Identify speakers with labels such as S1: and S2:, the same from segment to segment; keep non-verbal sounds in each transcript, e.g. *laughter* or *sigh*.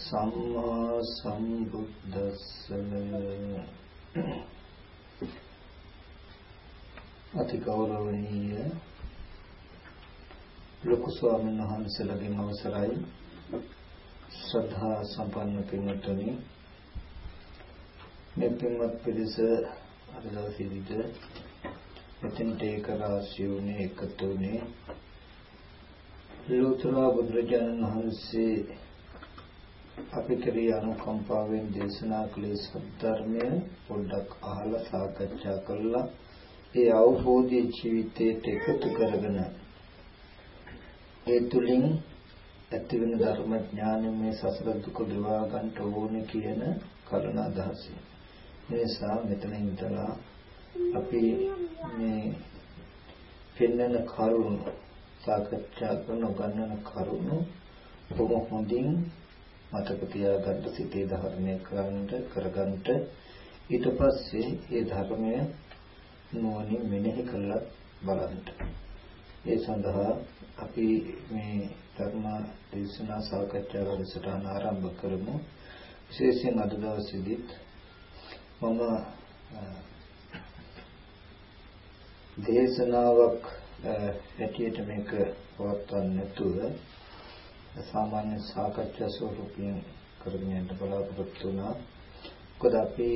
S1: සම්මා සම්බුද්දස්ස අති ගෞරවනීය ලොකු ස්වාමීන් වහන්සේලාගෙන් අවසරයි. ශ්‍රද්ධා සම්පන්න පින්වත්නි මේ පින්වත් පිරිස අද දවසේදීද මෙතෙන්ට ඒක රාශියුනේ එකතු වුණේ ලෝතර බුදුරජාණන් වහන්සේ අපි කෙරෙහි අනුකම්පාවෙන් දේශනා කළේ සත්‍යර්මය පොඩ්ඩක් අහලා සාකච්ඡා කළා. ඒ අවබෝධයේ ජීවිතයට එකතු කරගෙන ඒ තුලින් ඇතිවෙන ධර්ම ඥානය මේ සසර දුක ගෙවා ගන්නට ඕනේ කියන කරුණ අදහසයි. ඒ නිසා මෙතන ඉඳලා අපි මේ පෙන්වන කරුණ සාකච්ඡා කරන ගන්නන කරුණ බොහොම හොඳින් මතක තියාගන්න සිතේ ධර්මය කරන්න කරගන්න ඊට පස්සේ ඒ ධර්මය නුවණින් මෙනෙහි කළා බලන්න. ඒ සඳහා අපි මේ ධර්ම දේශනා සාකච්ඡා වැඩසටහන ආරම්භ කරමු. විශේෂයෙන් අද දවසේදීත් මම දේශනාවක් හැටියට මේක පවත්වන්න නැතුව සාමාන්‍ය සාකච්ඡා ස්වරූපයෙන් කරගෙන යන්න බලාපොරොත්තු වුණා. මොකද අපි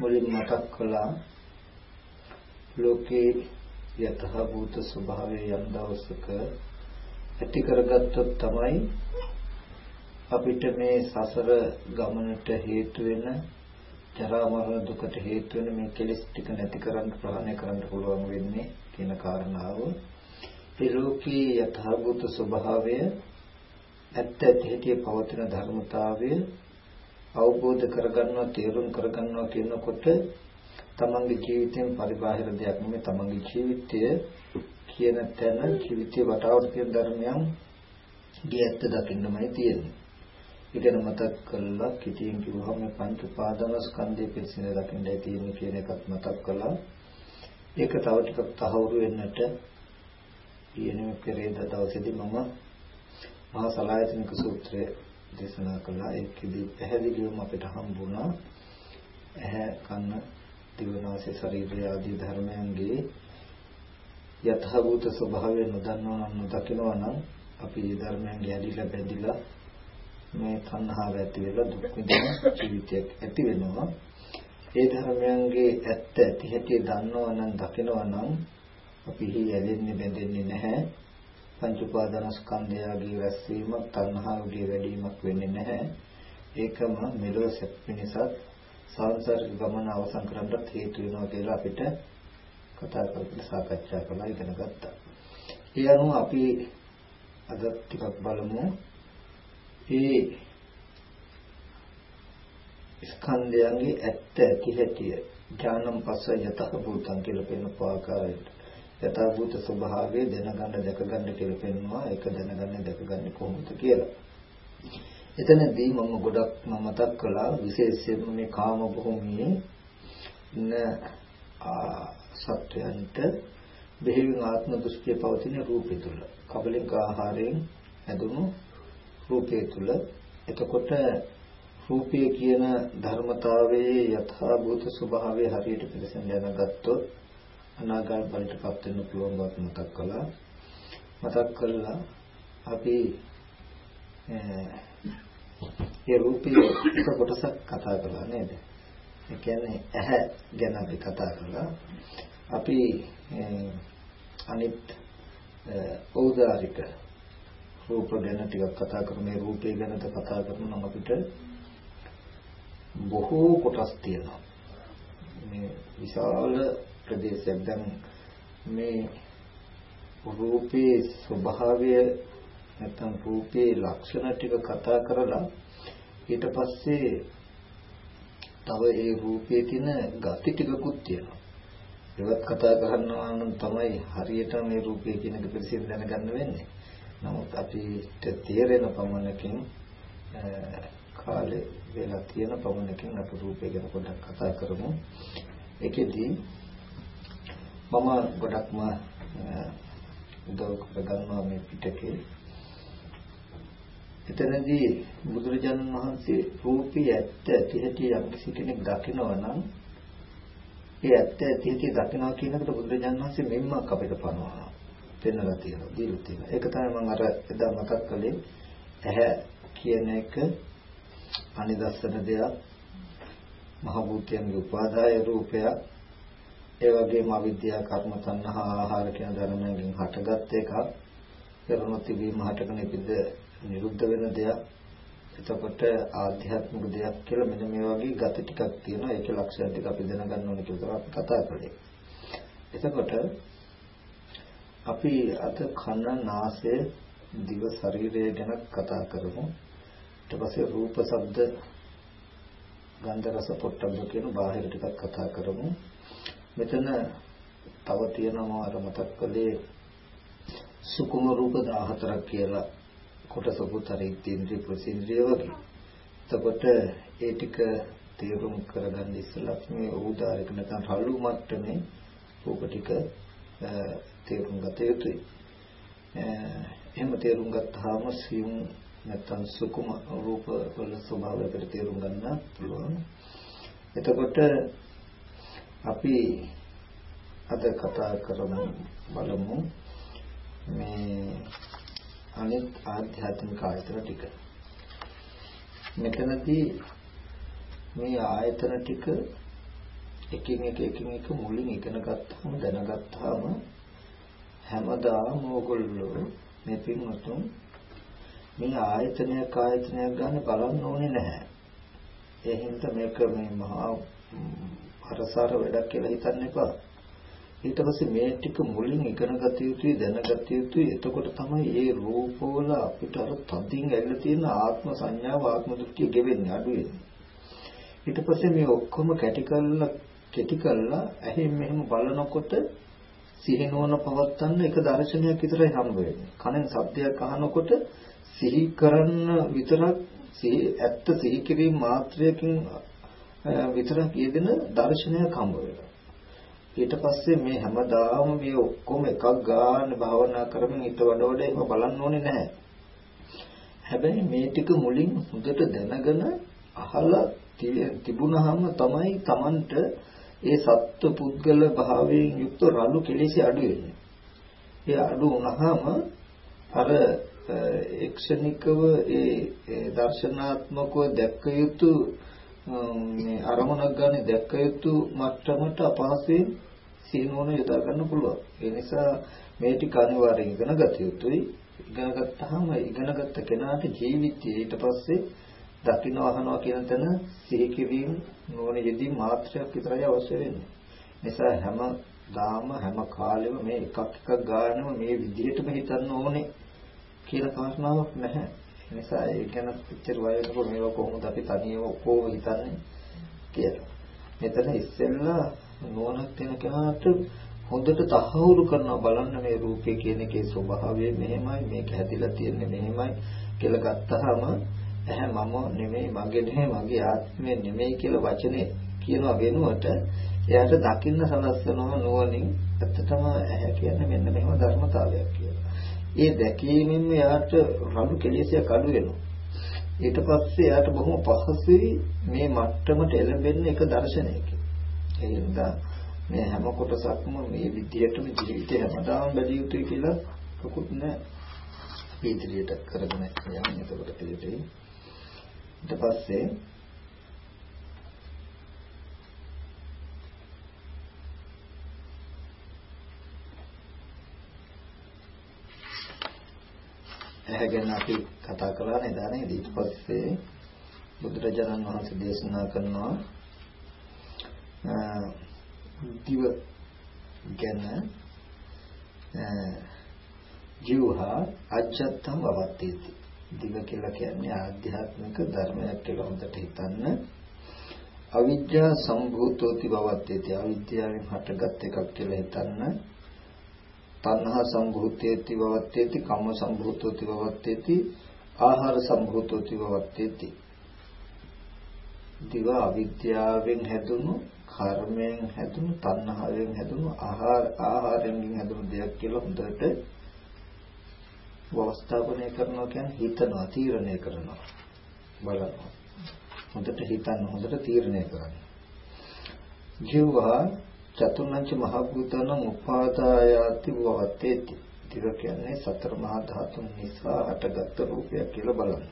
S1: මුලින් මතක් කළා ලෝකේ යතහ භූත ස්වභාවය යම් දවසක ඇති කරගත්තොත් තමයි අපිට මේ සසර ගමනට හේතු වෙන ජරා මරණ දුකට හේතු වෙන මේ කෙලෙස් ටික නැති කරන්න ප්‍රහාණය කරන්න පුළුවන් වෙන්නේ කියන කාරණාව ඒ ලෝකී යථාභූත ස්වභාවය ඇත්ත ඇහිටිය පවතින ධර්මතාවය අවබෝධ කරගන්නවා තේරුම් කරගන්නවා කියනකොට තමන්ගේ ජීවිතයෙන් පරිබාහිර දෙයක් නෙමෙයි තමන්ගේ ජීවිතය කියන තැන ජීවිතේ වටාවට තියෙන ධර්මයන් ගියත් දකින්නමයි තියෙන්නේ. ඉගෙන මතක් කළා කිතියෙන් කිව්වහම මේ පංච උපාදානස්කන්ධය පිළිසින දකින්නයි තියෙන්නේ කියන එකත් මතක් කළා. ඒක තව ටිකක් තහවුරු වෙන්නට ඊයේ පෙරේද දවසේදී මම මහා සලායතනික සූත්‍රය දේශනා කළා. ඒකෙදි පැහැදිලිවම අපිට හම්බුණා. ඇහැ කන දිවනාසය ශරීරය ආදී ධර්මයන්ගේ යථාභූත ස්වභාවය නොදන්නවා නම් නොදකිනවා නම් අපි මේ ධර්මයන්ගේ ඇදිලා බැඳිලා මේ තණ්හාව ඇති වෙලා දුක් විඳින ජීවිතයක් ඇති වෙනවා. ඒ ධර්මයන්ගේ ඇත්ත ඇති හැටි දන්නවා නම් දකිනවා නම් අපි හි ඇලෙන්නේ බැඳෙන්නේ නැහැ. පංච උපාදානස්කන්ධයගේ රැස්වීමක් තණ්හාවගේ වැඩිවීමක් වෙන්නේ නැහැ. ඒකම මෙලොව සැප පිණිසත් සංසාරික ගමන අවසන් කරන්නත් හේතු වෙනවා කියලා අපිට කතා කරලා සාකච්ඡා කළා ඉගෙන ගත්තා. ඒ අනුව අපි අද ටිකක් බලමු. මේ ස්කන්ධයන්ගේ ඇත්ත ඇති හැටිය ඥානම් පස්ස යතහ භූතං කියලා කියන පාකාරයට යථාභූත ස්වභාවය දැනගන්න දැකගන්න කියලා පෙන්වනවා ඒක දැනගන්න දැකගන්නේ කොහොමද කියලා. එතනදී මම ගොඩක් මතක් කළා විශේෂයෙන්ම මේ කාම භූමියේ ඉන්න සත්වයන්ට බෙහෙවින් ආත්ම දෘෂ්ටිය පවතින රූපය තුල කබලික ආහාරයෙන් හැදුණු රූපය තුල එතකොට රූපය කියන ධර්මතාවයේ යථාභූත ස්වභාවය හරියට පිළිසෙන් දැනගත්තොත් අනාගාම ඵලයටපත් වෙන්න පුළුවන් බව මතක් කළා. මතක් කළා අපි ඒ රූපී එක කොටසක් කතා කළා නේද? ඒ කියන්නේ ඇහැ ගැන අපි කතා කළා. අපි අනිත් ඕදාරික රූප ගැන ටිකක් කතා කරමු. මේ රූපේ ගැනද කතා කරනවා නම් අපිට බොහෝ කොටස් තියෙනවා. මේ විශාල ප්‍රදේශයක් දැන් මේ රූපේ ස්වභාවය නැත්නම් රූපේ ලක්ෂණ ටික කතා කරලා ඊට පස්සේ තව ඒ රූපයේ තියෙන ගති ටිකකුත් තියෙනවා. ඒවත් කතා කරනවා නම් තමයි හරියට මේ රූපය කියන එක පිළිසින් දැනගන්න වෙන්නේ. නමුත් අපිට තේරෙන පමණකින් කාලේ වෙලා තියෙන පමණකින් අපි රූපය ගැන පොඩ්ඩක් කතා කරමු. ඒකෙදී මම ගොඩක්ම උදව් කරගන්නවා මේ පිටකේ එතනදී බුදුරජාණන් වහන්සේ රූපී ඇත්ත ඇති හැටි යම් කෙනෙක් දකිනවා නම් ඒ ඇත්ත ඇති හැටි දකිනවා කියනකොට බුදුරජාණන් වහන්සේ මෙම්මක් අපිට පනවනවා. පෙන්වලා තියෙනවා, දීලා තියෙනවා. ඒක තමයි මම අර එදා මතක් කළේ ඇහැ කියන එක අනිදස්සන දෙයක් මහ භූතයන්ගේ උපාදාය රූපයක් ඒ වගේම අවිද්‍යාව කර්ම තණ්හා ආහාර කියන ධර්මයෙන් හටගත් එකක්. පෙරණ තිබීම හටගෙන ඉපිද නිරුද්ධ වෙන දෙයක්. එතකොට ආධ්‍යාත්මික දෙයක් කියලා මෙන්න මේ වගේ ගති ටිකක් තියෙනවා. ඒකේ ලක්ෂණ ටික අපි දැනගන්න ඕනේ කියලා අපි කතා කරේ එතකොට අපි අද කන නාසය දිව ශරීරය ගැන කතා කරමු. ඊට පස්සේ රූප ශබ්ද ගන්ධ රස පොට්ටබ්බ කියන බාහිර ටිකක් කතා කරමු. මෙතන තව තියෙනවා අර මතක් කළේ සුකුම රූප 14ක් කියලා කොටසකුත් අර ඉන්ද්‍රිය ප්‍රසින්ද්‍රිය වගේ. එතකොට ඒ ටික තේරුම් කරගන්න ඉස්සෙල්ලා මේ උදාහරණයක් නැත්නම් රළු මට්ටමේ රූප ටික තේරුම් ගත යුතුයි. එහෙම තේරුම් ගත්තාම සියුම් නැත්නම් සුකුම රූප වල ස්වභාවයකට තේරුම් ගන්න පුළුවන්. එතකොට අපි අද කතා කරමු බලමු මේ අනිත් ආධ්‍යාත්මික ආයතන ටික. මෙතනදී මේ ආයතන ටික එකින් එක එකින් එක මුලින් ඉගෙන ගත්තාම දැනගත්තාම හැමදාම ඕගොල්ලෝ මේ පින්වතුන් මේ ආයතනයක් ආයතනයක් ගන්න බලන්න ඕනේ නැහැ. ඒ හින්දා මේක මේ මහා අරසාර වැඩක් කියලා හිතන්න එපා. ඊට පස්සේ මේ ටික මුලින් ඉගෙන ගත යුතුයි දැනගත යුතුයි. එතකොට තමයි මේ රූපවල අපිට අර තදින් ඇවිල්ලා තියෙන ආත්ම සංඥාව ආත්ම දෘෂ්ටිය ගෙවෙන්නේ අඩු වෙන්නේ. ඊට පස්සේ මේ ඔක්කොම කැටි කරලා කෙටි කරලා ඇහෙන් මෙහෙම බලනකොට සිහිනවන පවත්තන්න එක දර්ශනයක් විතරයි හම්බ වෙන්නේ. කනෙන් ශබ්දයක් අහනකොට සිහි කරන්න විතරක් සිහි ඇත්ත සිහි කිරීම මාත්‍රයකින් විතරක් යෙදෙන දර්ශනයක් හම්බ වෙනවා ඊට පස්සේ මේ හැමදාම මේ ඔක්කොම එකක් ගන්න භාවනා කරමින් ඊට වඩා වඩා එහෙම බලන්න ඕනේ නැහැ. හැබැයි මේ ටික මුලින් හොඳට දැනගෙන අහලා තිබුණාම තමයි Tamanට ඒ සත්ව පුද්ගල භාවයෙන් යුක්ත රළු කෙලෙසි අඩු වෙන්නේ. ඒ අඩු වුණාම අර එක්ෂණිකව ඒ දර්ශනාත්මකව දැක්ක යුතු මේ අරමුණක් ගන්න දැක්ක යුතු මට්ටමට අපහසුයෙන් සීනෝන යොදා ගන්න පුළුවන්. ඒ නිසා මේ ටික අනිවාර්යෙන් ඉගෙන ගත යුතුයි. ඉගෙන ගත්තාම ඉගෙනගත්ත කෙනාට ජීවිතයේ ඊට පස්සේ දකින්න අහනවා කියන තැන සිහි කිරීම නෝන යෙදී මාත්‍රයක් විතරයි අවශ්‍ය වෙන්නේ. නිසා හැම දාම හැම කාලෙම මේ එකක් එකක් ගන්නව මේ විදිහටම හිතන්න ඕනේ කියන කාරණාවක් නැහැ. නිසා ඒ ගැන පිටර වයනකොට මේවා කොහොමද අපි තනියම කොහොම හිතන්නේ කියලා. මෙතන ඉස්සෙල්ලා නුවණක් තියෙන කෙනාට හොඳට තහවුරු කරනවා බලන්න මේ රූපේ කියන එකේ ස්වභාවය මෙහෙමයි මේක හැදිලා තියෙන්නේ මෙහෙමයි කියලා ගත්තාම ඇහැ මම නෙමෙයි මගේ නෙමෙයි මගේ ආත්මය නෙමෙයි කියලා වචනේ කියනවා වෙනුවට එයාට දකින්න සලස්සනවා නුවණින් ඇත්තටම ඇහැ කියන්නේ මෙන්න මෙහෙම ධර්මතාවයක් කියලා. ඒ දැකීමෙන් එයාට රළු කෙලෙසයක් අඩු වෙනවා. ඊට පස්සේ එයාට බොහොම පහසුයි මේ මට්ටමට එළඹෙන්න එක දර්ශනයකින්. ඒ හින්දා මේ හැම කොටසක්ම මේ විදියටම ජීවිතේ හැමදාම බැලිය යුතුයි කියලා මොකුත් නැහැ. ඉදිරියට කරගෙන යන්න එතකොට පිළිදෙයි. ඊට පස්සේ ඇහැ ගැන අපි කතා කළා නේද? නේද ඊට පස්සේ බුදුරජාණන් වහන්සේ දේශනා කරනවා දිව ගැන ජීවහා අජත්තම් වවත්තේති. දිව කියලා කියන්නේ ආධ්‍යාත්මික ධර්මයක් කියලා හොඳට හිතන්න. අවිද්‍යා සම්භූතෝති වවත්තේති. අවිද්‍යාවෙන් හටගත් එකක් කියලා හිතන්න. තණ්හා සම්භූතේති වවත්තේති කම්ම සම්භූතෝති වවත්තේති ආහාර සම්භූතෝති වවත්තේති දිව අවිද්‍යාවෙන් හැදුණු කර්මයෙන් හැදුණු තණ්හාවෙන් හැදුණු ආහාර ආහාරයෙන් හැදුණු දෙයක් කියලා හොඳට වවස්ථාපනය කරනවා කියන්නේ හිතනවා තීරණය කරනවා. බලනවා. හොඳට හිතන්න හොඳට තීරණය කරන්න. ජීවහා චතුර්ණංච මහ භූතන උපාදායාති වවත්තේති ටික කියන්නේ සතර මහා ධාතුන් නිසා හටගත් රූපයක් කියලා බලන්න.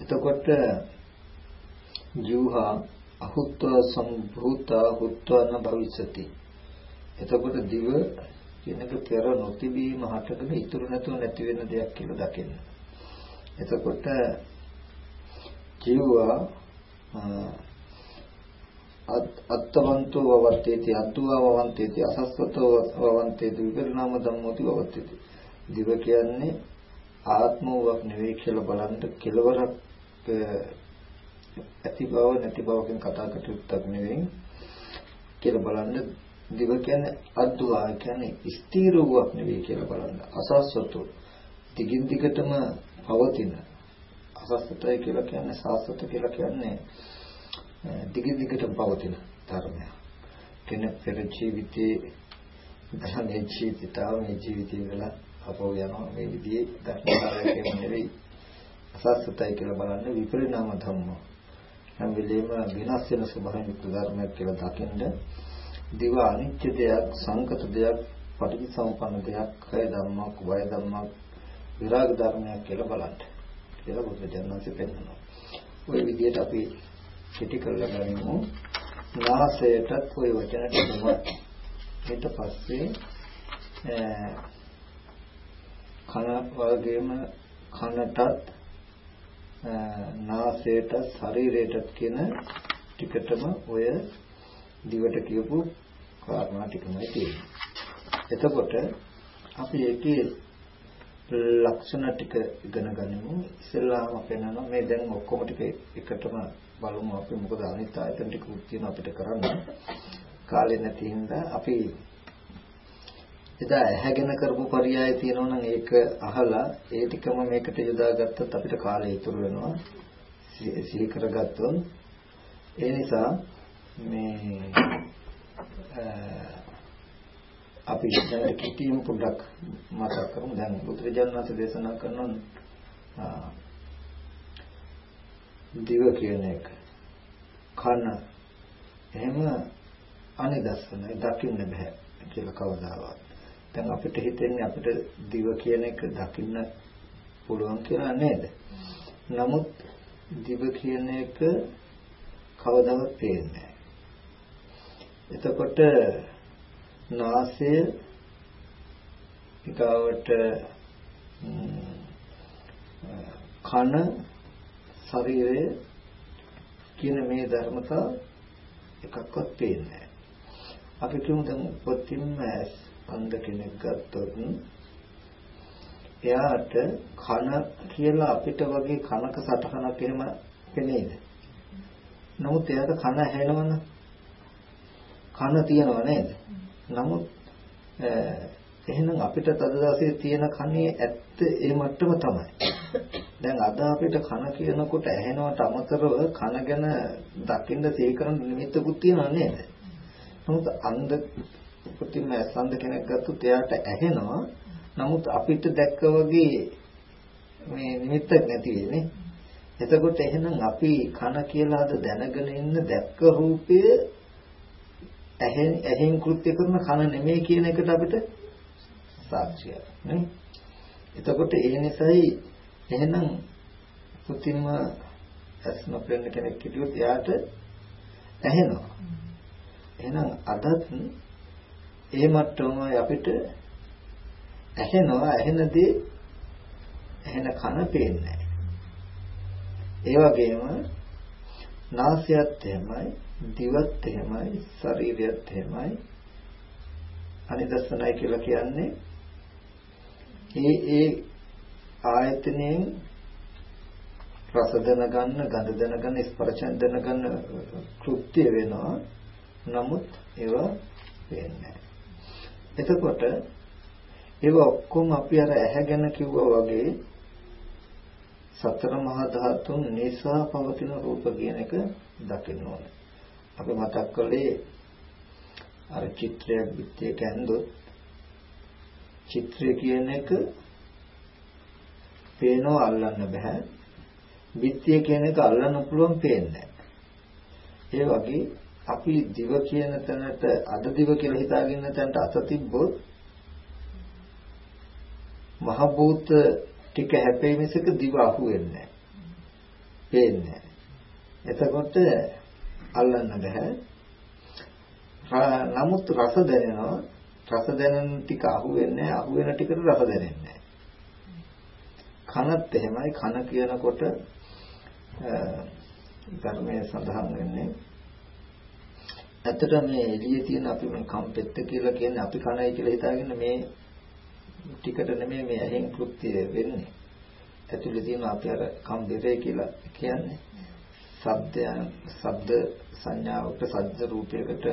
S1: එතකොට ජීවහා අහුත්ව සම්භූත හුත්වන භවිෂති. එතකොට දිව කියනක පෙර නොතිබීම හටගෙන ඉතුරු නැතුව නැති වෙන දෙයක් කියලා දකින්න. එතකොට ජීවවා අත්තවන්තෝ වවත්තේති අද්දුවා වවන්තේති අසස්සතෝ වවන්තේති විපරිණාම ධම්මෝති වවත්තේති. දිව කියන්නේ ආත්මෝවක් නෙවෙයි කියලා බලන්න කෙලවරක් ඇති බව නැති බවකින් කතා කටයුත්තක් නෙවෙයි කියලා බලන්න. දිව කියන්නේ අද්දුවා කියන්නේ ස්ථීර වූවක් නෙවෙයි කියලා බලන්න. අසස්සතෝ දිගින් දිගටම පවතින. අසස්සතය කියලා කියන්නේ සාස්වත කියලා කියන්නේ දිග දිගටම පවතින ධර්මයක්. කෙනෙක් පෙර ජීවිතේ ධර්මයේ ජීවිතාව මේ ජීවිතේ වල අපෝ යනවා මේ විදිහේ ධර්මතාවයක නෙවෙයි අසස්සතයි කියලා බලන්නේ විපරිණාම ධර්ම. හැම වෙලෙම විනාශ වෙන ස්වභාවයෙන් යුක්ත ධර්මයක් කියලා දකින්න දිව අනිත්‍ය දෙයක් සංකත දෙයක් පටිච්චසමුප්පන්න දෙයක් කය ධම්මක් වය ධම්මක් විරාග ධර්මයක් කියලා බලන්න. කියලා බුද්ධ ජනනාංශ පෙන්නනවා. ওই විදිහට අපි කෙටි කරලා ගනිමු. නාසයටත් ওই වචන ටිකම ඊට පස්සේ කන වගේම කනටත් නාසයට ශරීරයටත් කියන ටිකටම ඔය දිවට කියපු කාරණා ටිකමයි තියෙන්නේ. එතකොට අපි ඒකේ ලක්ෂණ ටික ඉගෙන ගනිමු. ඉස්සෙල්ලාම පෙන්නනවා මේ දැන් ඔක්කොම ටික එකටම බලමු අපි මොකද අනිත් ආයතන ටික තියෙන අපිට කරන්න. කාලේ නැති හින්දා අපි එදා ඇහැගෙන කරපු පරියාය තියෙනවා නම් ඒක අහලා ඒ ටිකම මේකට යොදාගත්තත් අපිට කාලය ඉතුරු වෙනවා. සිහි කරගත්තොත් ඒ නිසා මේ අපි දැන් කිටිම පොඩ්ඩක් මතක් කරමු දැන් බුදුරජාණන් වහන්සේ දේශනා කරනවා දිව කියන එක. කන. එහෙම අනිදස්සනයි දකින්න බෑ කියලා කවදාවත්. දැන් අපිට හිතෙන්නේ අපිට දිව කියන එක දකින්න පුළුවන් කියලා නේද? නමුත් දිව කියන එක කවදාවත් පේන්නේ එතකොට නාසය ඊගාවට කන ශරීරය කියන මේ ධර්මතා එකක්වත් පේන්නේ නැහැ. අපි කියමු දැන් උපතින්ම අන්ධ කෙනෙක් ගත්තොත් එයාට කන කියලා අපිට වගේ කනක සටහනක් එහෙම පෙනේද? නමුත් එයාට කන ඇහෙනවනේ. කන තියනව නේද? නමුත් එහෙනම් අපිට අද දවසේ තියෙන කනේ ඇත්ත ඒ මට්ටම තමයි. දැන් අද අපිට කන කියනකොට ඇහෙනවට අමතරව කන ගැන දකින්න තීකරන නිමිත්තකුත් තියෙනව නේද? නමුත් අන්ධ උපතින්ම ඇසන්ද කෙනෙක් ගත්තොත් එයාට ඇහෙනවා. නමුත් අපිට දැක්ක වගේ මේ නිමිත්තක් නැති වෙන්නේ. එතකොට එහෙනම් අපි කන කියලා අද දැනගෙන ඉන්න දැක්ක රූපය ඇහෙන් ඇහෙන් කෘත්‍ය කරන කන නෙමෙයි කියන එකට අපිට සාක්ෂියක් නේ. එතකොට ඒ නිසායි එහෙනම් පුතින්ම ඇස් නොපෙන්න කෙනෙක් හිටියොත් එයාට ඇහෙනවා. එහෙනම් අදත් ඒ මට්ටමයි අපිට ඇහෙනවා. ඇහෙන දේ ඇහෙන කන පේන්නේ ඒ වගේම නාසයත් එහෙමයි දිවත් එහෙමයි ශරීරයත් එහෙමයි. අනිදස්සනයි කියලා කියන්නේ ඒ ඒ ආයතනයෙන් රස දැනගන්න, ගඳ දැනගන්න, ස්පර්ශ දැනගන්න කෘත්‍ය වෙනවා. නමුත් ඒවා වෙන්නේ එතකොට ඒවා ඔක්කොම අපි අර ඇහැගෙන කිව්වා වගේ සතර මහා ධාතුන් නිසා පවතින රූප කියන එක දකින්න ඕනේ. අපි මතක් කළේ අර චිත්‍රයක් පිටේ කැන්දොත් චිත්‍රය කියන එක පේනවා අල්ලන්න බෑ. බිත්තිය කියන එක අල්ලන්න පුළුවන් පේන්නේ ඒ වගේ අපි දිව කියන තැනට අද දිව කියලා හිතාගෙන තැනට අත තිබ්බොත් මහ භූත ටික හැපෙයි මිසක දිව අහු වෙන්නේ නැහැ. පේන්නේ එතකොට අල්ලන්න බෑ. නමුත් රස දැනෙනවා. රස දැනෙන ටික අහු වෙන්නේ අහු වෙන ටිකට රස දැනෙන්නේ කනත් එහෙමයි කන කියනකොට ධර්මයේ සඳහන් වෙන්නේ ඇත්තට මේ එළියේ තියෙන අපි මේ කම්පෙත්ත කියලා කියන්නේ අපි කනයි කියලා හිතාගෙන මේ ටිකට නෙමෙයි මේ ඇහෙන් කෘත්‍ය වෙන්නේ. ඇතුලේ තියෙන අපි අර කම් දෙරේ කියලා කියන්නේ. ශබ්දයන් ශබ්ද සංඥාවක ශබ්ද රූපයකට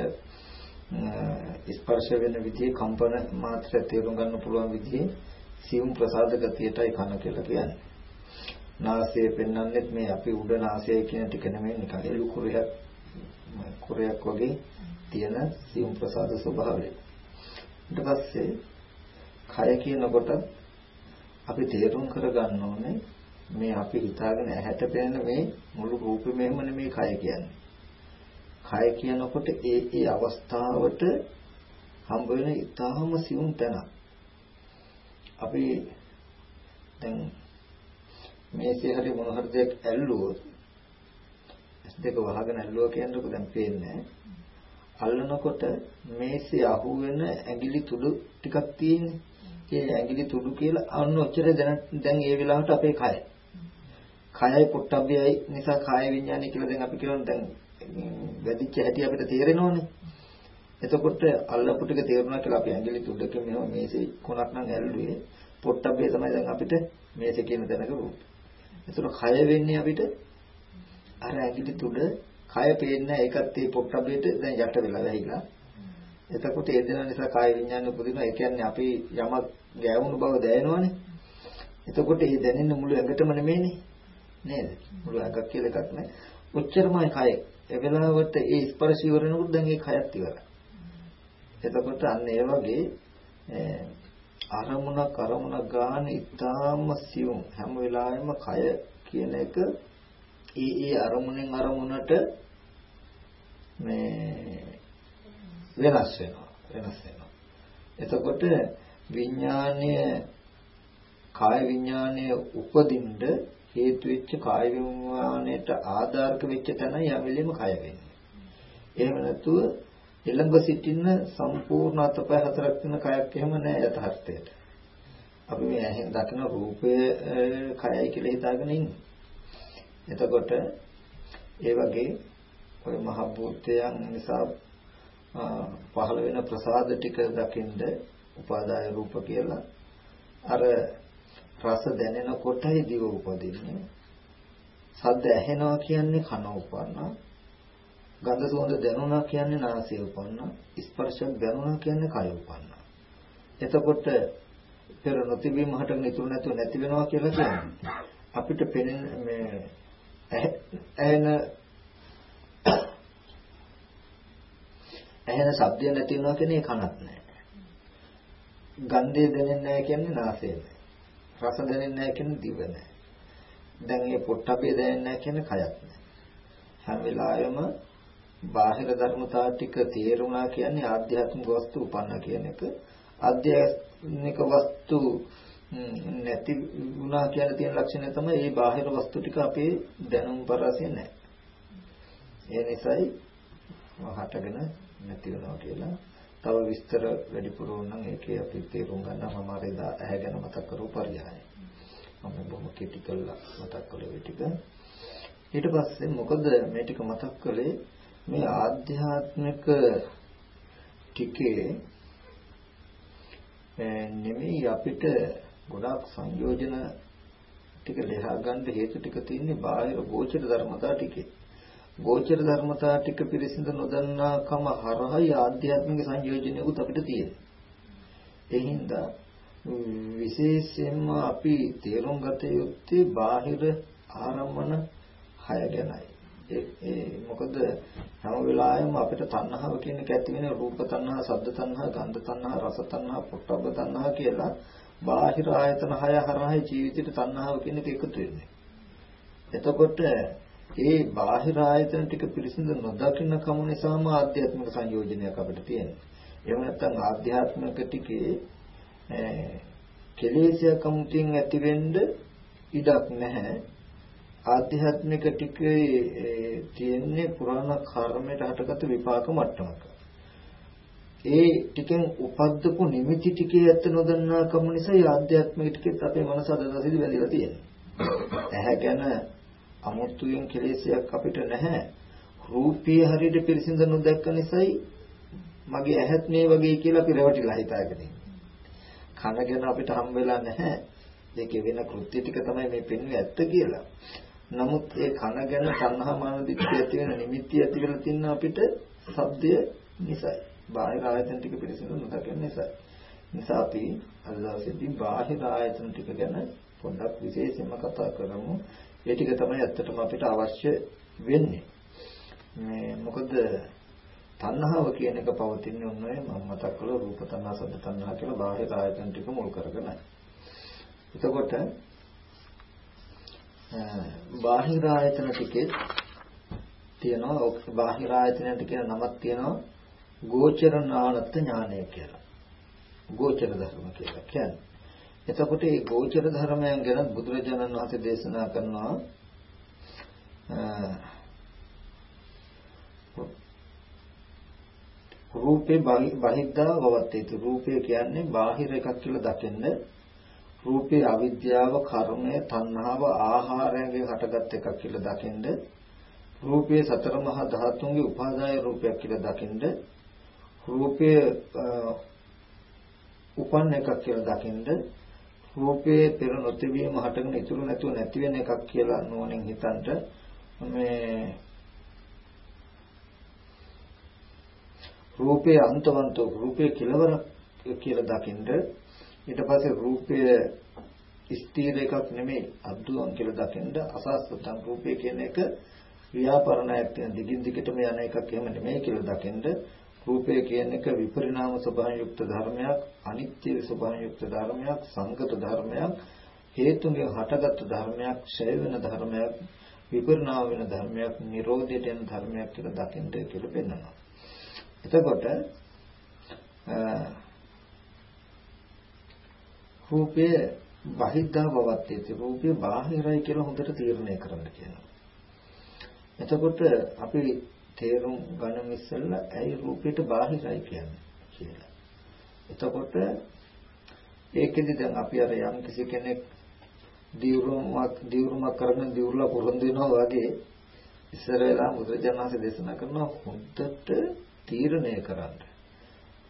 S1: ස්පර්ශ වෙන විදිහේ කම්පන මාත්‍ර තේරුම් ගන්න පුළුවන් විදිහේ සියුම් ප්‍රසාද ගතියටයි කන කියලා කියන්නේ. නාසය පෙන්වන්නේත් මේ අපි උඩ නාසය කියන ටික නෙමෙයි නිකන් එළු කුරයක් කුරයක් වගේ තියෙන සියුම් ප්‍රසාද ස්වභාවය. ඊට පස්සේ කය කියනකොට අපි තේරුම් කරගන්න ඕනේ මේ අපි හිතාගෙන ඇහැට පෙනෙන මේ මුළු රූපෙම එහෙම නෙමෙයි කය කියන්නේ. කය කියනකොට ඒ ඒ අවස්ථාවට හම්බ වෙන ඊටාම සියුම් තැන. අපි දැන් මේසේ හරි මොන හරි දෙයක් ඇල්ලුවොත් දෙක වහගෙන ඇල්ලුවා කියනකොට දැන් පේන්නේ අල්ලනකොට මේසේ අහුවෙන ඇඟිලි තුඩු ටිකක් තියෙන්නේ. ඒ ඇඟිලි තුඩු කියලා අන්න ඔච්චර දැන් ඒ වෙලාවට අපේ කය. කයයි පොට්ටබ්බයයි නිසා කාය විඥානය කියලා දැන් අපි කියනවා දැන් වැඩිච්ච හැටි අපිට තේරෙනවනේ. එතකොට අල්ලපු ටික තේරුණා කියලා අපි ඇඟිලි තුඩක මෙහෙම මේසේ කොනක් නම් ඇල්ලුවේ පොට්ටබ්බේ තමයි දැන් අපිට මේසේ කියන තැනක රූප. එතකොට කය වෙන්නේ අපිට අර ඇඟිලි තුඩ කය පේන්නේ ඒකත් ඒ පොට්ටබ්බේට දැන් යට වෙලා වැහිලා. එතකොට ඒ දෙන නිසා කාය විඥාන උපදිනවා. ඒ කියන්නේ අපි යමක් ගෑවුණු බව දැනෙනවනේ. එතකොට ඒ දැනෙන මුළු ඇඟටම නෙමෙයිනේ. නේද? මුළු ඇඟක් කියලා එකක් නැහැ. ඔච්චරමයි කය. ඒ වෙලාවට ඒ ස්පර්ශ ඉවරනකොට දැන් ඒ කයත් ඉවරයි. එතකොට අන්න ඒ වගේ අරමුණක් අරමුණක් ගන්න ඉතාම සියුම්. හැම වෙලාවෙම කය කියන එක ඒ ඒ අරමුණෙන් අරමුණට මේ වෙනස් වෙනවා වෙනස් වෙනවා. එතකොට විඥානය කාය විඥානය උපදින්න හේතු වෙච්ච කාය විඥාණයට ආධාරක වෙච්ච තැන යම් වෙලෙම කය වෙන්නේ. එහෙම නැතුව එළඹ සිටින සම්පූර්ණ අතපය හතරක් තියෙන කයක් එහෙම නැහැ යථාර්ථයට. අපි මේ ඇහෙන් දකින රූපය කයයි කියලා හිතාගෙන ඉන්නේ. එතකොට ඒ වගේ ওই මහ භූතයන් නිසා පහළ වෙන ප්‍රසාද ටික දකින්ද උපාදාය රූප කියලා අර රස දැනෙනකොටයි දිව උපදින්නේ. සද්ද ඇහෙනවා කියන්නේ කන උපන්නා. ගඳ සුවඳ දැනුණා කියන්නේ නාසය උපන්නා. ස්පර්ශයක් දැනුණා කියන්නේ කය උපන්නා. එතකොට පෙර නොතිබීම හටගෙන ඉතුරු නැතුව නැති වෙනවා කියලා කියන්නේ. අපිට පෙනෙන මේ ඇහෙන ඇහෙන ශබ්දය නැති වෙනවා කියන්නේ කනක් නෑ. ගන්ධය දැනෙන්නේ නැහැ කියන්නේ නාසය නෑ. රස දැනෙන්නේ නැහැ කියන්නේ දිව නෑ. දැන් මේ පොට්ටබ්බේ දැනෙන්නේ නැහැ කියන්නේ කයක් නෑ. හැම වෙලාවෙම බාහිර ධර්මතාව ටික තේරුණා කියන්නේ ආධ්‍යාත්මික වස්තු උපන්න කියන එක. ආධ්‍යාත්මික වස්තු නැති වුණා කියලා තියෙන ලක්ෂණය තමයි මේ බාහිර වස්තු ටික අපේ දැනුම් පරාසය නැහැ. ඒ නිසායි හටගෙන නැති වෙනවා කියලා. තව විස්තර වැඩිපුර නම් ඒකේ අපි තේරුම් ගන්නවා මම අර එදා ඇහැගෙන මතක් කරපු පරියාය. මම බොහොම කෙටි කළා මතක් කළේ ඒ ටික. ඊට පස්සේ මොකද මේ ටික මතක් කළේ මේ ආධ්‍යාත්මික ටිකේ නෙමෙයි අපිට ගොඩාක් සංයෝජන ටික ලෙහා ගන්න හේතු ටික තියෙන්නේ බාහිර ගෝචර ධර්මතා ටිකේ. ගෝචර ධර්මතා ටික පිරිසිදු නොදන්නාකම හරහා ආධ්‍යාත්මික සංයෝජනයකුත් අපිට තියෙනවා. ඒ හින්දා විශේෂයෙන්ම අපි තේරුම් ගත යුත්තේ බාහිර ආරම්මන හය ගැනයි. ඒ මොකද හැම වෙලාවෙම අපිට තණ්හාව කියන එක ඇති වෙන රූප තණ්හා, ශබ්ද තණ්හා, ගන්ධ තණ්හා, රස තණ්හා, පොට්ටබ්බ තණ්හා කියලා බාහිර ආයතන හය හරහා ජීවිතේට තණ්හාව කියන එක එකතු වෙන්නේ. එතකොට ඒ බාහිර ආයතන ටික පිරිසිදු නොදකින්න කම නිසාම ආධ්‍යාත්මික සංයෝජනයක් අපිට තියෙනවා. එහෙම නැත්නම් ආධ්‍යාත්මික ටිකේ කෙලෙසිය කමුතින් ඇතිවෙන්න ඉඩක් නැහැ. ආධ්‍යාත්මික ටිකේ තියෙන්නේ පුරාණ කර්මයට හටගත් විපාක මට්ටමක. ඒ ටිකෙන් උපද්දපු නිමිති ටිකේ ඇත්ත නොදන්නා කම නිසා ඒ ආධ්‍යාත්මික ටිකෙත් අපේ මනස අදදසිදි වැදිලා තියෙනවා. ඇහැ ගැන අමුතුවෙන් කෙලෙසයක් අපිට නැහැ. රූපී හරියට පිරිසිඳ නොදැක්ක නිසායි මගේ ඇහත් මේ වගේ කියලා අපි රැවටිලා හිතාගෙන කන ගැන අපිට හම් වෙලා නැහැ. ඒකේ වෙන කෘත්‍ය ටික තමයි මේ පෙන්වන්නේ ඇත්ත කියලා. නමුත් ඒ කන ගැන සංහා මාන දිට්ඨිය ඇති වෙන නිමිති ඇති වෙලා තින්න අපිට ශබ්දය නිසායි. බාහිර ආයතන ටික පිළිසිඳු නොදකින නිසා. නිසා අපි අද දවසේදී බාහිර ආයතන ටික ගැන පොඩ්ඩක් විශේෂයෙන්ම කතා කරමු. ඒ ටික තමයි ඇත්තටම අපිට අවශ්‍ය වෙන්නේ. මේ මොකද තණ්හාව කියන එක පවතින්නේ ඔන්නේ මම මතක් කළා රූප තණ්හා, සද්ද තණ්හා කියලා බාහිර ආයතන ටික මුල් කරගෙනයි. එතකොට බාහිර ආයතන ටිකේ තියෙනවා බාහිර ආයතනට කියන නමක් තියෙනවා ගෝචර නානත් ඥානය කියලා. ගෝචර ධර්ම කියලා කියන්නේ. එතකොට මේ ගෝචර ධර්මයන් ගැන බුදුරජාණන් වහන්සේ දේශනා කරනවා රූපේ බහිද්දා වවත්තේති රූපය කියන්නේ බාහිර එකක් කියලා දකින්න රූපේ අවිද්‍යාව කර්මය තණ්හාව ආහාරයෙන් හටගත් එකක් කියලා දකින්න රූපේ සතර මහා ධාතුන්ගේ උපාදාය රූපයක් කියලා දකින්න රූපය උපන්න එකක් කියලා දකින්ද රූපයේ පෙර නොතිබීම හටගෙන ඉතුරු නැතුව නැති වෙන එකක් කියලා නෝනෙන් හිතන්ට මේ රූපයේ අන්තවන්ත රූපයේ කෙලවර කියලා දකින්ද ඊට පස්සේ රූපය ස්ථීර එකක් නෙමෙයි අද්දුවන් කියලා දකින්ද අසස්සතන් රූපය කියන එක ව්‍යාපරණයක් තියෙන දිගින් දිගටම යන එකක් එහෙම නෙමෙයි කියලා දකින්ද රූපය කියන එක විපරිණාම ස්වභාවයෙන් යුක්ත ධර්මයක්, අනිත්‍ය ස්වභාවයෙන් යුක්ත ධර්මයක්, සංගත ධර්මයක්, හේතුන්ගෙන් හටගත් ධර්මයක්, ක්ෂය වෙන ධර්මයක්, විපරිණාම වෙන ධර්මයක්, නිරෝධයට යන ධර්මයක් කියලා දකින්න කියලා පෙන්වනවා. එතකොට රූපය බහිද්ධා බවත්තේ රූපය බාහිරයි කියලා හොඳට තීරණය කරන්න කියනවා. එතකොට අපි තේරුම් ගන්න ඉස්සෙල්ලා ඇයි රූපයට බාහිරයි කියන්නේ කියලා. එතකොට ඒකෙදි දැන් අපි අර යම් කිසි කෙනෙක් දියුරුමක් දියුරුමක් කරගෙන දියුරුලා පුරුදු වෙනවා වගේ ඉස්සර වෙලා බුදුරජාණන්සේ දේශනා කරනවා හොඳට තීරණය කරන්න.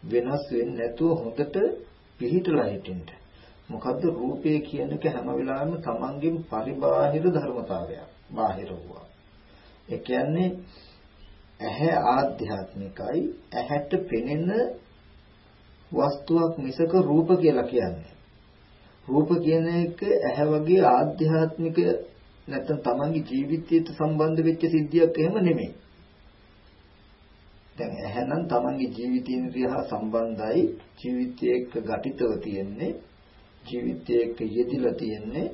S1: වෙනස් වෙන්නේ නැතුව හොඳට පිළිහිටලා හිටින්න. මොකද්ද රූපය කියන එක හැම වෙලාවෙම තමන්ගෙන් පරිබාහිර ධර්මතාවයක්. බාහිර වුණා. ඒ කියන්නේ ඇහැ ආධ්‍යාත්මිකයි ඇහැට පෙනෙන වස්තුවක් මිසක රූප කියලා කියන්නේ. රූප කියන එක ඇහැ වගේ ආධ්‍යාත්මික නැත්නම් තමන්ගේ ජීවිතයට සම්බන්ධ වෙච්ච සිද්ධියක් එහෙම නෙමෙයි. දැන් ඇහැනම් තමන්ගේ ජීවිතේන්ද්‍රිය හා සම්බන්ධයි ජීවිතයේ එක්ක ඝටිතව තියෙන්නේ ජීවිතයේ එක්ක යෙදිලා තියෙන්නේ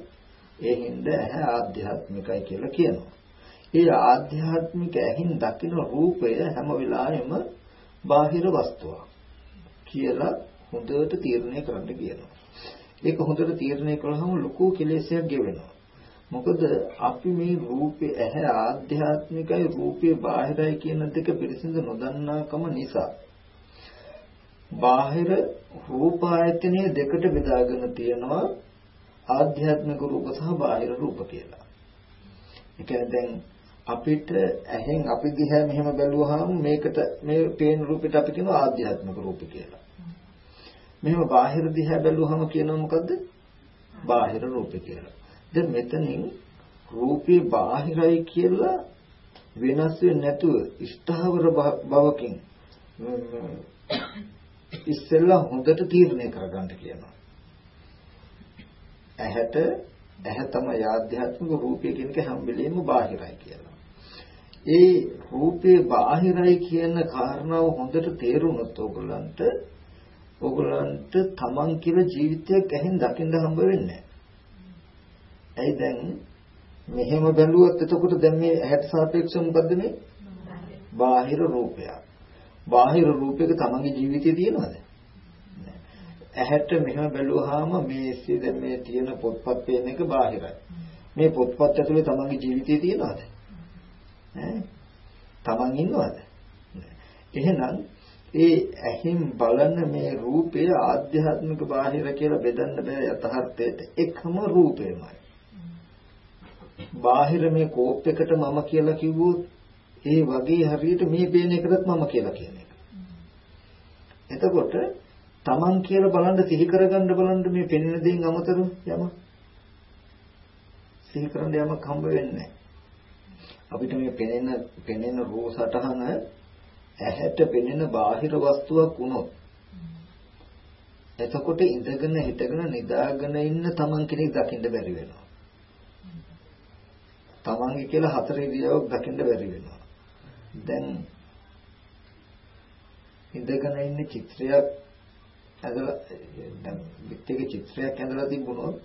S1: ඒ හින්දා ඇහැ ආධ්‍යාත්මිකයි කියලා කියනවා. ඒ ආධ්‍යාත්මික ඇහින් දකින රූපය හැම වෙලාවෙම බාහිර වස්තුවක් කියලා හොඳට තීරණය කරන්න කියනවා. ඒක හොඳට තීරණය කළාම ලොකු කෙලෙසයක් ගෙවෙනවා. මොකද අපි මේ රූපේ ඇහැ ආධ්‍යාත්මිකයි රූපේ බාහිරයි කියන දෙක පිළිසිඳ නොදන්නාකම නිසා බාහිර රූප ආයතනයේ දෙකට බෙදාගෙන තියෙනවා ආධ්‍යාත්මික රූප සහ බාහිර රූප කියලා. ඒ කියන්නේ දැන් අපිට ඇහෙන් අපි දිහා මෙහෙම බැලුවාම මේකට මේ පේන රූපෙට අපි කියනවා ආධ්‍යාත්මික රූප කියලා. මෙහෙම බාහිර දිහා බැලුවාම කියනවා මොකද්ද? බාහිර රූප කියලා. දැන් මෙතනින් රූපේ බාහිරයි කියලා වෙනස් වෙන්නේ නැතුව ස්ථාවර බවකින් ඉස්සෙල්ලා හොඳට තීරණය කරගන්න කියනවා. ඇහැට ඇහැ තමයි ආධ්‍යාත්මික රූපය කියන එක හැම වෙලෙම බාහිරයි කියලා. ඒ රූපේ බාහිරයි කියන කාරණාව හොඳට තේරුනොත් ඕගොල්ලන්ට ඕගොල්ලන්ට තමන් කියලා ජීවිතයක් ඇහෙන් දකින්න හම්බ වෙන්නේ ඇයි දැන් මෙහෙම බැලුවොත් එතකොට දැන් මේ ඇහැට සාපේක්ෂව මොකද්ද මේ? බාහිර රූපයක්. බාහිර රූපයක තමන්ගේ ජීවිතේ තියෙනවද? ඇහැට මෙහෙම බැලුවාම මේ ඉස්සේ දැන් මේ තියෙන පොත්පත් පේන එක බාහිරයි. මේ පොත්පත් ඇතුලේ තමන්ගේ ජීවිතේ තියෙනවද? ඈ තමන් ඉන්නවද? එහෙනම් ඒ ඇහින් බලන මේ රූපය ආධ්‍යාත්මික බාහිර කියලා බෙදන්න බෑ යථාර්ථයට එකම රූපයමයි. බාහිර මේ කෝප් එකට මම කියලා කිව්වොත් ඒ වගේ හරියට මේ පේන එකටත් මම කියලා කියන එක. එතකොට Taman කියලා බලන්න සිහි කරගන්න බලන්න මේ පෙනෙන දේන් අමතරව යම සිහි කරන්න යමක් හම්බ වෙන්නේ අපිට මේ පෙනෙන පෙනෙන රූප සටහන ඇහැට පෙනෙන බාහිර වස්තුවක් වුණොත් එතකොට ඉඳගෙන හිටගෙන නිදාගෙන ඉන්න Taman කෙනෙක් දකින්න බැරි වෙනවා. Tamange කියලා හතර ඉරියව්වක් දකින්න බැරි වෙනවා. දැන් ඉඳගෙන ඉන්න චිත්‍රයක් ඇදලා දැන් පිටේක චිත්‍රයක් ඇඳලා තිබුණොත්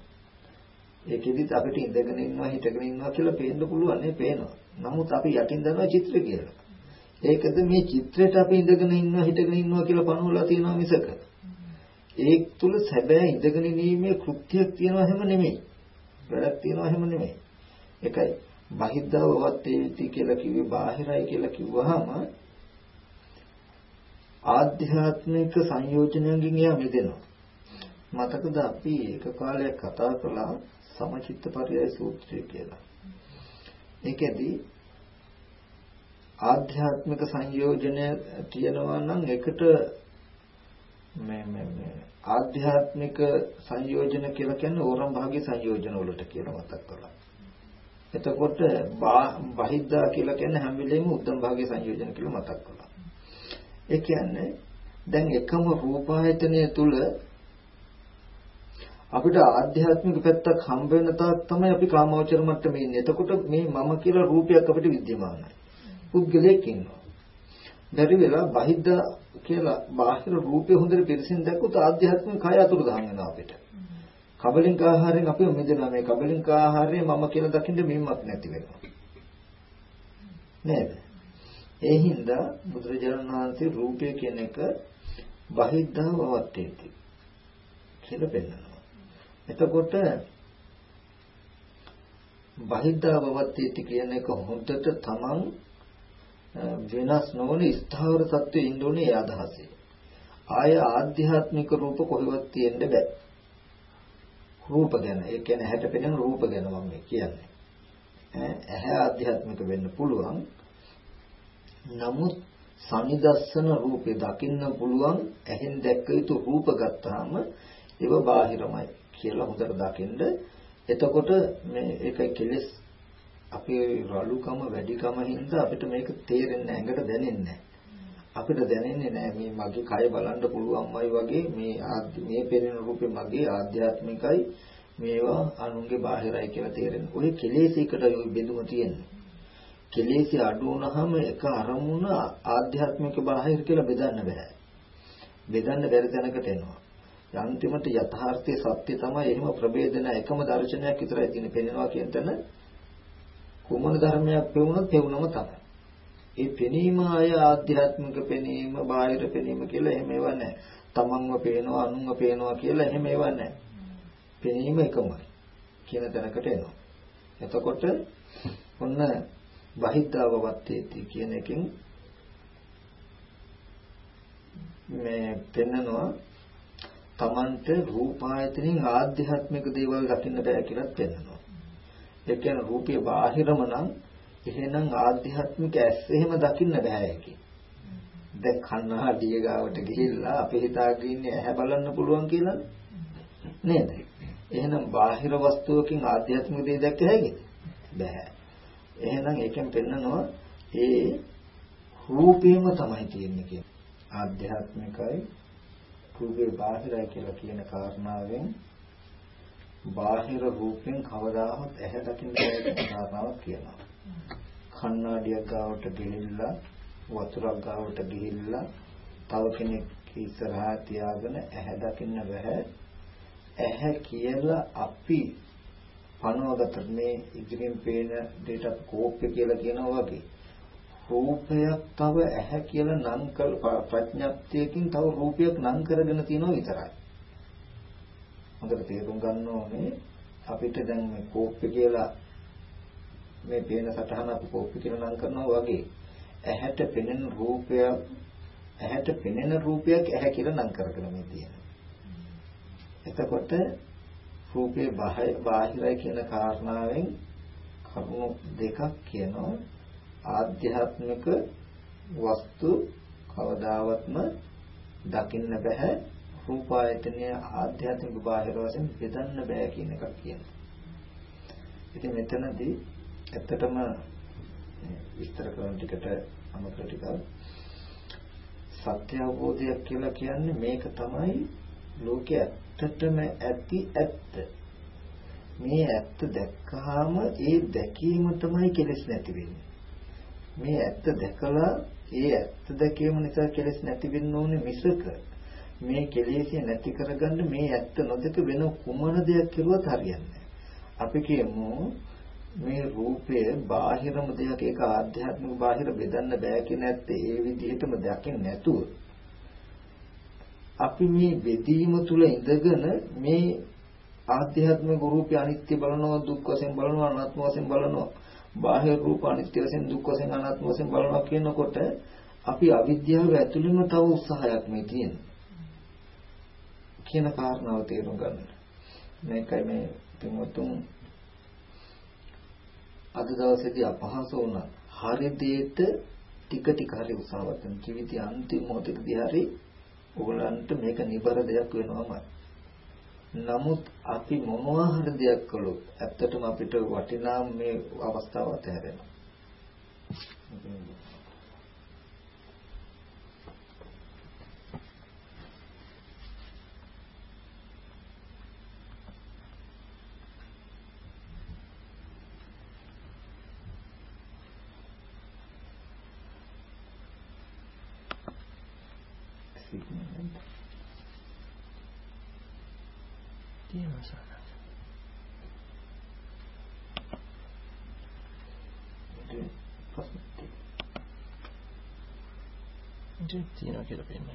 S1: ඒකෙදිත් අපිට ඉඳගෙන ඉන්නවා හිටගෙන ඉන්නවා කියලා පේන්න පුළුවන් නේ පේනවා. නමුත් අපි යටින් දන්නවා චිත්‍ර කියලා. ඒකද මේ චිත්‍රයට අපි ඉඳගෙන ඉන්නවා හිටගෙන ඉන්නවා කියලා පනවලා තියෙනවා මිසක. ඒක තුල සැබෑ ඉඳගෙන ඉීමේ කෘත්‍යයක් තියෙනවා හැම නෙමෙයි. වැඩක් තියෙනවා හැම නෙමෙයි. ඒකයි බහිද්ධව වත්තේති කියලා කිව්වේ බාහිරයි කියලා කිව්වහම ආධ්‍යාත්මික සංයෝජනයෙන් එයා මිදෙනවා. මතකද අපි එක කාලයක් කතා කළා සමචිත්ත පරියය සූත්‍රය කියලා. ඒකෙදි ආධ්‍යාත්මික සංයෝජනය තියෙනවා නම් එකට මේ මේ මේ ආධ්‍යාත්මික සංයෝජන කියලා කියන්නේ ඕරම් භාගයේ සංයෝජන වලට කියලා මතක් කළා. එතකොට බහිද්දා කියලා කියන්නේ හැම වෙලෙම උද්දම් භාගයේ සංයෝජන කියලා මතක් කළා. ඒ කියන්නේ දැන් එකම රූපායතනය තුල අපිට ආධ්‍යාත්මික පැත්තක් හම්බ වෙන තාක් තමයි අපි කාමවචර මට්ටමේ ඉන්නේ. එතකොට මේ මම කියලා රූපයක් අපිට විද්‍යමානයි. පුද්ගලයෙක් ඉන්නවා. බැරි වෙලා බහිද්ද කියලා බාහිර රූපේ හොඳට පිරිසින් දැක්කොත් ආධ්‍යාත්මික කය අතුරුදහන් වෙනවා අපිට. කබලින්ක ආහාරයෙන් අපි මෙදෙනා මේ කබලින්ක ආහාරය මම කියලා දකින්න මෙම්මක් නැති වෙනවා. නේද? ඒ හින්දා බුදුරජාණන් වහන්සේ රූපය කියන එක බහිද්ධා වවත්තේති කියලා පෙන්නනවා. එතකොට බහිද්ධා වවත්තේති කියන එක හොඳට තමන් වෙනස් නොවන ස්ථාවර තත්ත්වයේ ඉන්න ඕනේ ඒ අදහසේ. ආය ආධ්‍යාත්මික රූප කොහෙවත් තියෙන්න බෑ. රූප ගැන ඒ කියන්නේ ඇහැට පෙනෙන රූප ගැන මම කියන්නේ. ඇහැ ආධ්‍යාත්මික වෙන්න පුළුවන්. නමුත් සනිදස්සන රූපේ දකින්න පුළුවන් ඇහෙන් දැක්ක යුතු රූප ගත්තාම ඒව බාහිරමයි කියලා හොඳට දකින්න. එතකොට මේ ඒකයි කෙලස් අපේ රළුකම වැඩිකම හින්දා අපිට මේක තේරෙන්නේ නැහැ ඇඟට දැනෙන්නේ අපිට දැනෙන්නේ නැහැ මේ මගේ කය බලන්න පුළුවන්මයි වගේ මේ මේ පෙනෙන රූපේ මගේ ආධ්‍යාත්මිකයි මේවා අනුන්ගේ බාහිරයි කියලා තේරෙන්නේ. ඔය කෙලෙසයකට ඔය බෙදුම තියෙන්නේ. කෙලෙසි අඩු වුණාම එක අරමුණ ආධ්‍යාත්මික බාහිර කියලා බෙදන්න බෑ. බෙදන්න බැරි තැනකට එනවා. අන්තිමට යථාර්ථයේ සත්‍ය තමයි එහෙම ප්‍රභේදන එකම දර්ශනයක් විතරයි තියෙන පෙනෙනවා කියන තැන කුමන ධර්මයක් පෙවුනොත් පෙවුනම තමයි. ඒ පෙනීම අය ආධ්‍යාත්මික පෙනීම, බාහිර පෙනීම කියලා එහෙම ඒවා නැහැ. තමන්ව පේනවා, අනුන්ව පේනවා කියලා එහෙම ඒවා නැහැ. පෙනීම එකමයි කියන තැනකට එනවා. එතකොට ඔන්න බහිද්ධාව වත්තේති කියන එකෙන් මේ පෙන්නනවා තමන්ට රූපායතනෙන් ආධ්‍යාත්මික දේවල් දකින්න බෑ කියලා පෙන්නනවා. ඒ කියන්නේ රූපේ බාහිරම නම් එහෙනම් ආධ්‍යාත්මික ඇස් එහෙම දකින්න බෑ ඒකේ. දැන් කන්නාඩිය ගාවට ගිහිල්ලා අපි හිතාගෙන ඉන්නේ ඇහැ බලන්න පුළුවන් කියලා නේද? එහෙනම් බාහිර වස්තුවකින් ආධ්‍යාත්මික දේ දැක්ක හැකිද? බෑ. එහෙනම් ඒකෙන් පෙන්නනවා ඒ රූපේම තමයි තියෙන්නේ කියන්නේ. ආධ්‍යාත්මිකයි රූපේ බාහිරයි කියලා කියන කාරණාවෙන් බාහිර රූපෙන් කවදාවත් ඇහැ දකින්න බැහැ කාරණාවක් කියනවා. කණ්ණාඩියක් ගාවට ගිහිල්ලා වතුරක් ගාවට ගිහිල්ලා තව කෙනෙක් ඉස්සරහා තියාගෙන ඇහැ දකින්න බෑ. ඇහැ කියලා අපි පනවගත මේ ඉදිරියෙන් පේන දෙයට කෝප්පය කියලා කියනවා වගේ. රූපයක් තව ඇහැ කියලා නම් කර ප්‍රඥප්තියකින් තව රූපයක් නම් කරගෙන තියෙනවා විතරයි. හොඳට තේරුම් ගන්න ඕනේ අපිට දැන් මේ කෝප්පය කියලා මේ පේන සටහන අපි කෝප්පය කියලා නම් කරනවා වගේ ඇහැට පෙනෙන රූපයක් ඇහැට පෙනෙන රූපයක් ඇහැ කියලා නම් කරගෙන මේ තියෙනවා. එතකොට රූපේ බාහිරයි කියන කාරණාවෙන් කරුණු දෙකක් කියනවා ආධ්‍යාත්මික වස්තු කවදාවත්ම දකින්න බෑ රූප ආයතනය ආධ්‍යාත්මික බාහිර වශයෙන් බෙදන්න බෑ කියන එකක් කියනවා. ඉතින් මෙතනදී ඇත්තටම විස්තර කරන ටිකට අමතර ටිකක් සත්‍ය අවබෝධයක් කියලා කියන්නේ මේක තමයි ලෝකයේ ඇත්තටම ඇති ඇත්ත. මේ ඇත්ත දැක්කහම ඒ දැකීම තමයි කෙලෙස් නැති වෙන්නේ. මේ ඇත්ත දැකලා ඒ ඇත්ත දැකීම නිසා කෙලෙස් නැති වෙන්න ඕනේ මිසක මේ කෙලෙසිය නැති කරගන්න මේ ඇත්ත නොදක වෙන කුමන දෙයක් කරුවත් හරියන්නේ අපි කියමු මේ රූපය බාහිරම දෙයක් ඒක ආධ්‍යාත්මික බාහිර බෙදන්න බෑ කියන ඇත්ත ඒ විදිහටම දකින්න නැතුව අපි මේ බෙදීම තුල ඉඳගෙන මේ ආධ්‍යාත්මික රූපය අනිත්‍ය බලනවා දුක් වශයෙන් බලනවා අනාත්ම වශයෙන් බලනවා බාහිර රූප අනිත්‍ය වශයෙන් දුක් වශයෙන් අනාත්ම වශයෙන් බලනවා කියනකොට අපි අවිද්‍යාව ඇතුළෙම තව උත්සාහයක් මේ තියෙනවා කියන කාරණාව තේරුම් ගන්න. මේකයි මේ පින්වතුන් අද දවසේදී අපහසු වුණා. හරි දෙයට ටික ටික හරි උත්සාහවත් වෙන ජීවිතයේ අන්තිම මොහොතේදී හරි ඕගලන්ට මේක නිබර දෙයක් වෙනවමයි. නමුත් අපි මොනවා හරි දෙයක් කළොත් ඇත්තටම අපිට වටිනා මේ අවස්ථාව අතහැරෙනවා.
S2: しっていうわけだけないね。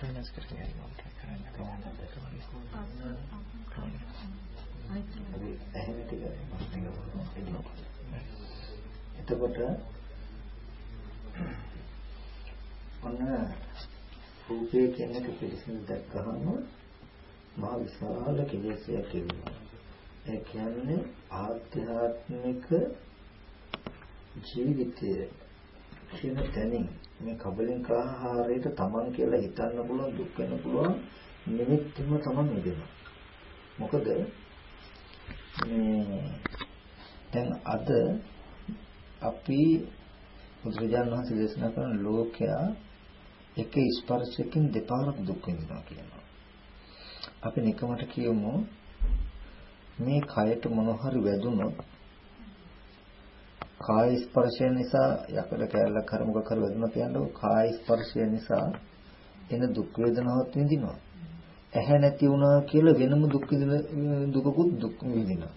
S2: Try not to get any more. I can't. I don't want to. I don't
S3: want
S2: to. යන්න කරන්න
S1: එතකොට ඔන්න රූපය කියන එක පිළිසින් දැක්කහම මා විශාල කෙලෙසයක් එනවා. ඒ කියන්නේ ආධ්‍යාත්මික ජීවිතය කියන තැනින් මේ කබලින්ක ආහාරයට තමන් කියලා හිතන්න පුළුවන් දුක් වෙන්න පුළුවන් නිමිත්තම තමන් නිදෙනවා. මොකද මේ දැන් අද අපි බුදුරජාණන් වහන්සේ දේශනා කරන ලෝකයා එක ස්පර්ශයකින් දෙපාරක් දුක් විඳිනවා කියනවා. අපි නිකමට කියමු මේ කයට මොන හරි වැදුනොත් කාය ස්පර්ශය නිසා යකඩ කැලලක් කර මොකක් කර වැදුනා කියනකොට කාය ස්පර්ශය නිසා එන දුක් වේදනාවක් විඳිනවා. ඇහැ නැති වුණා කියලා වෙනම දුක් විඳින දුකකුත් දුක් විඳිනවා.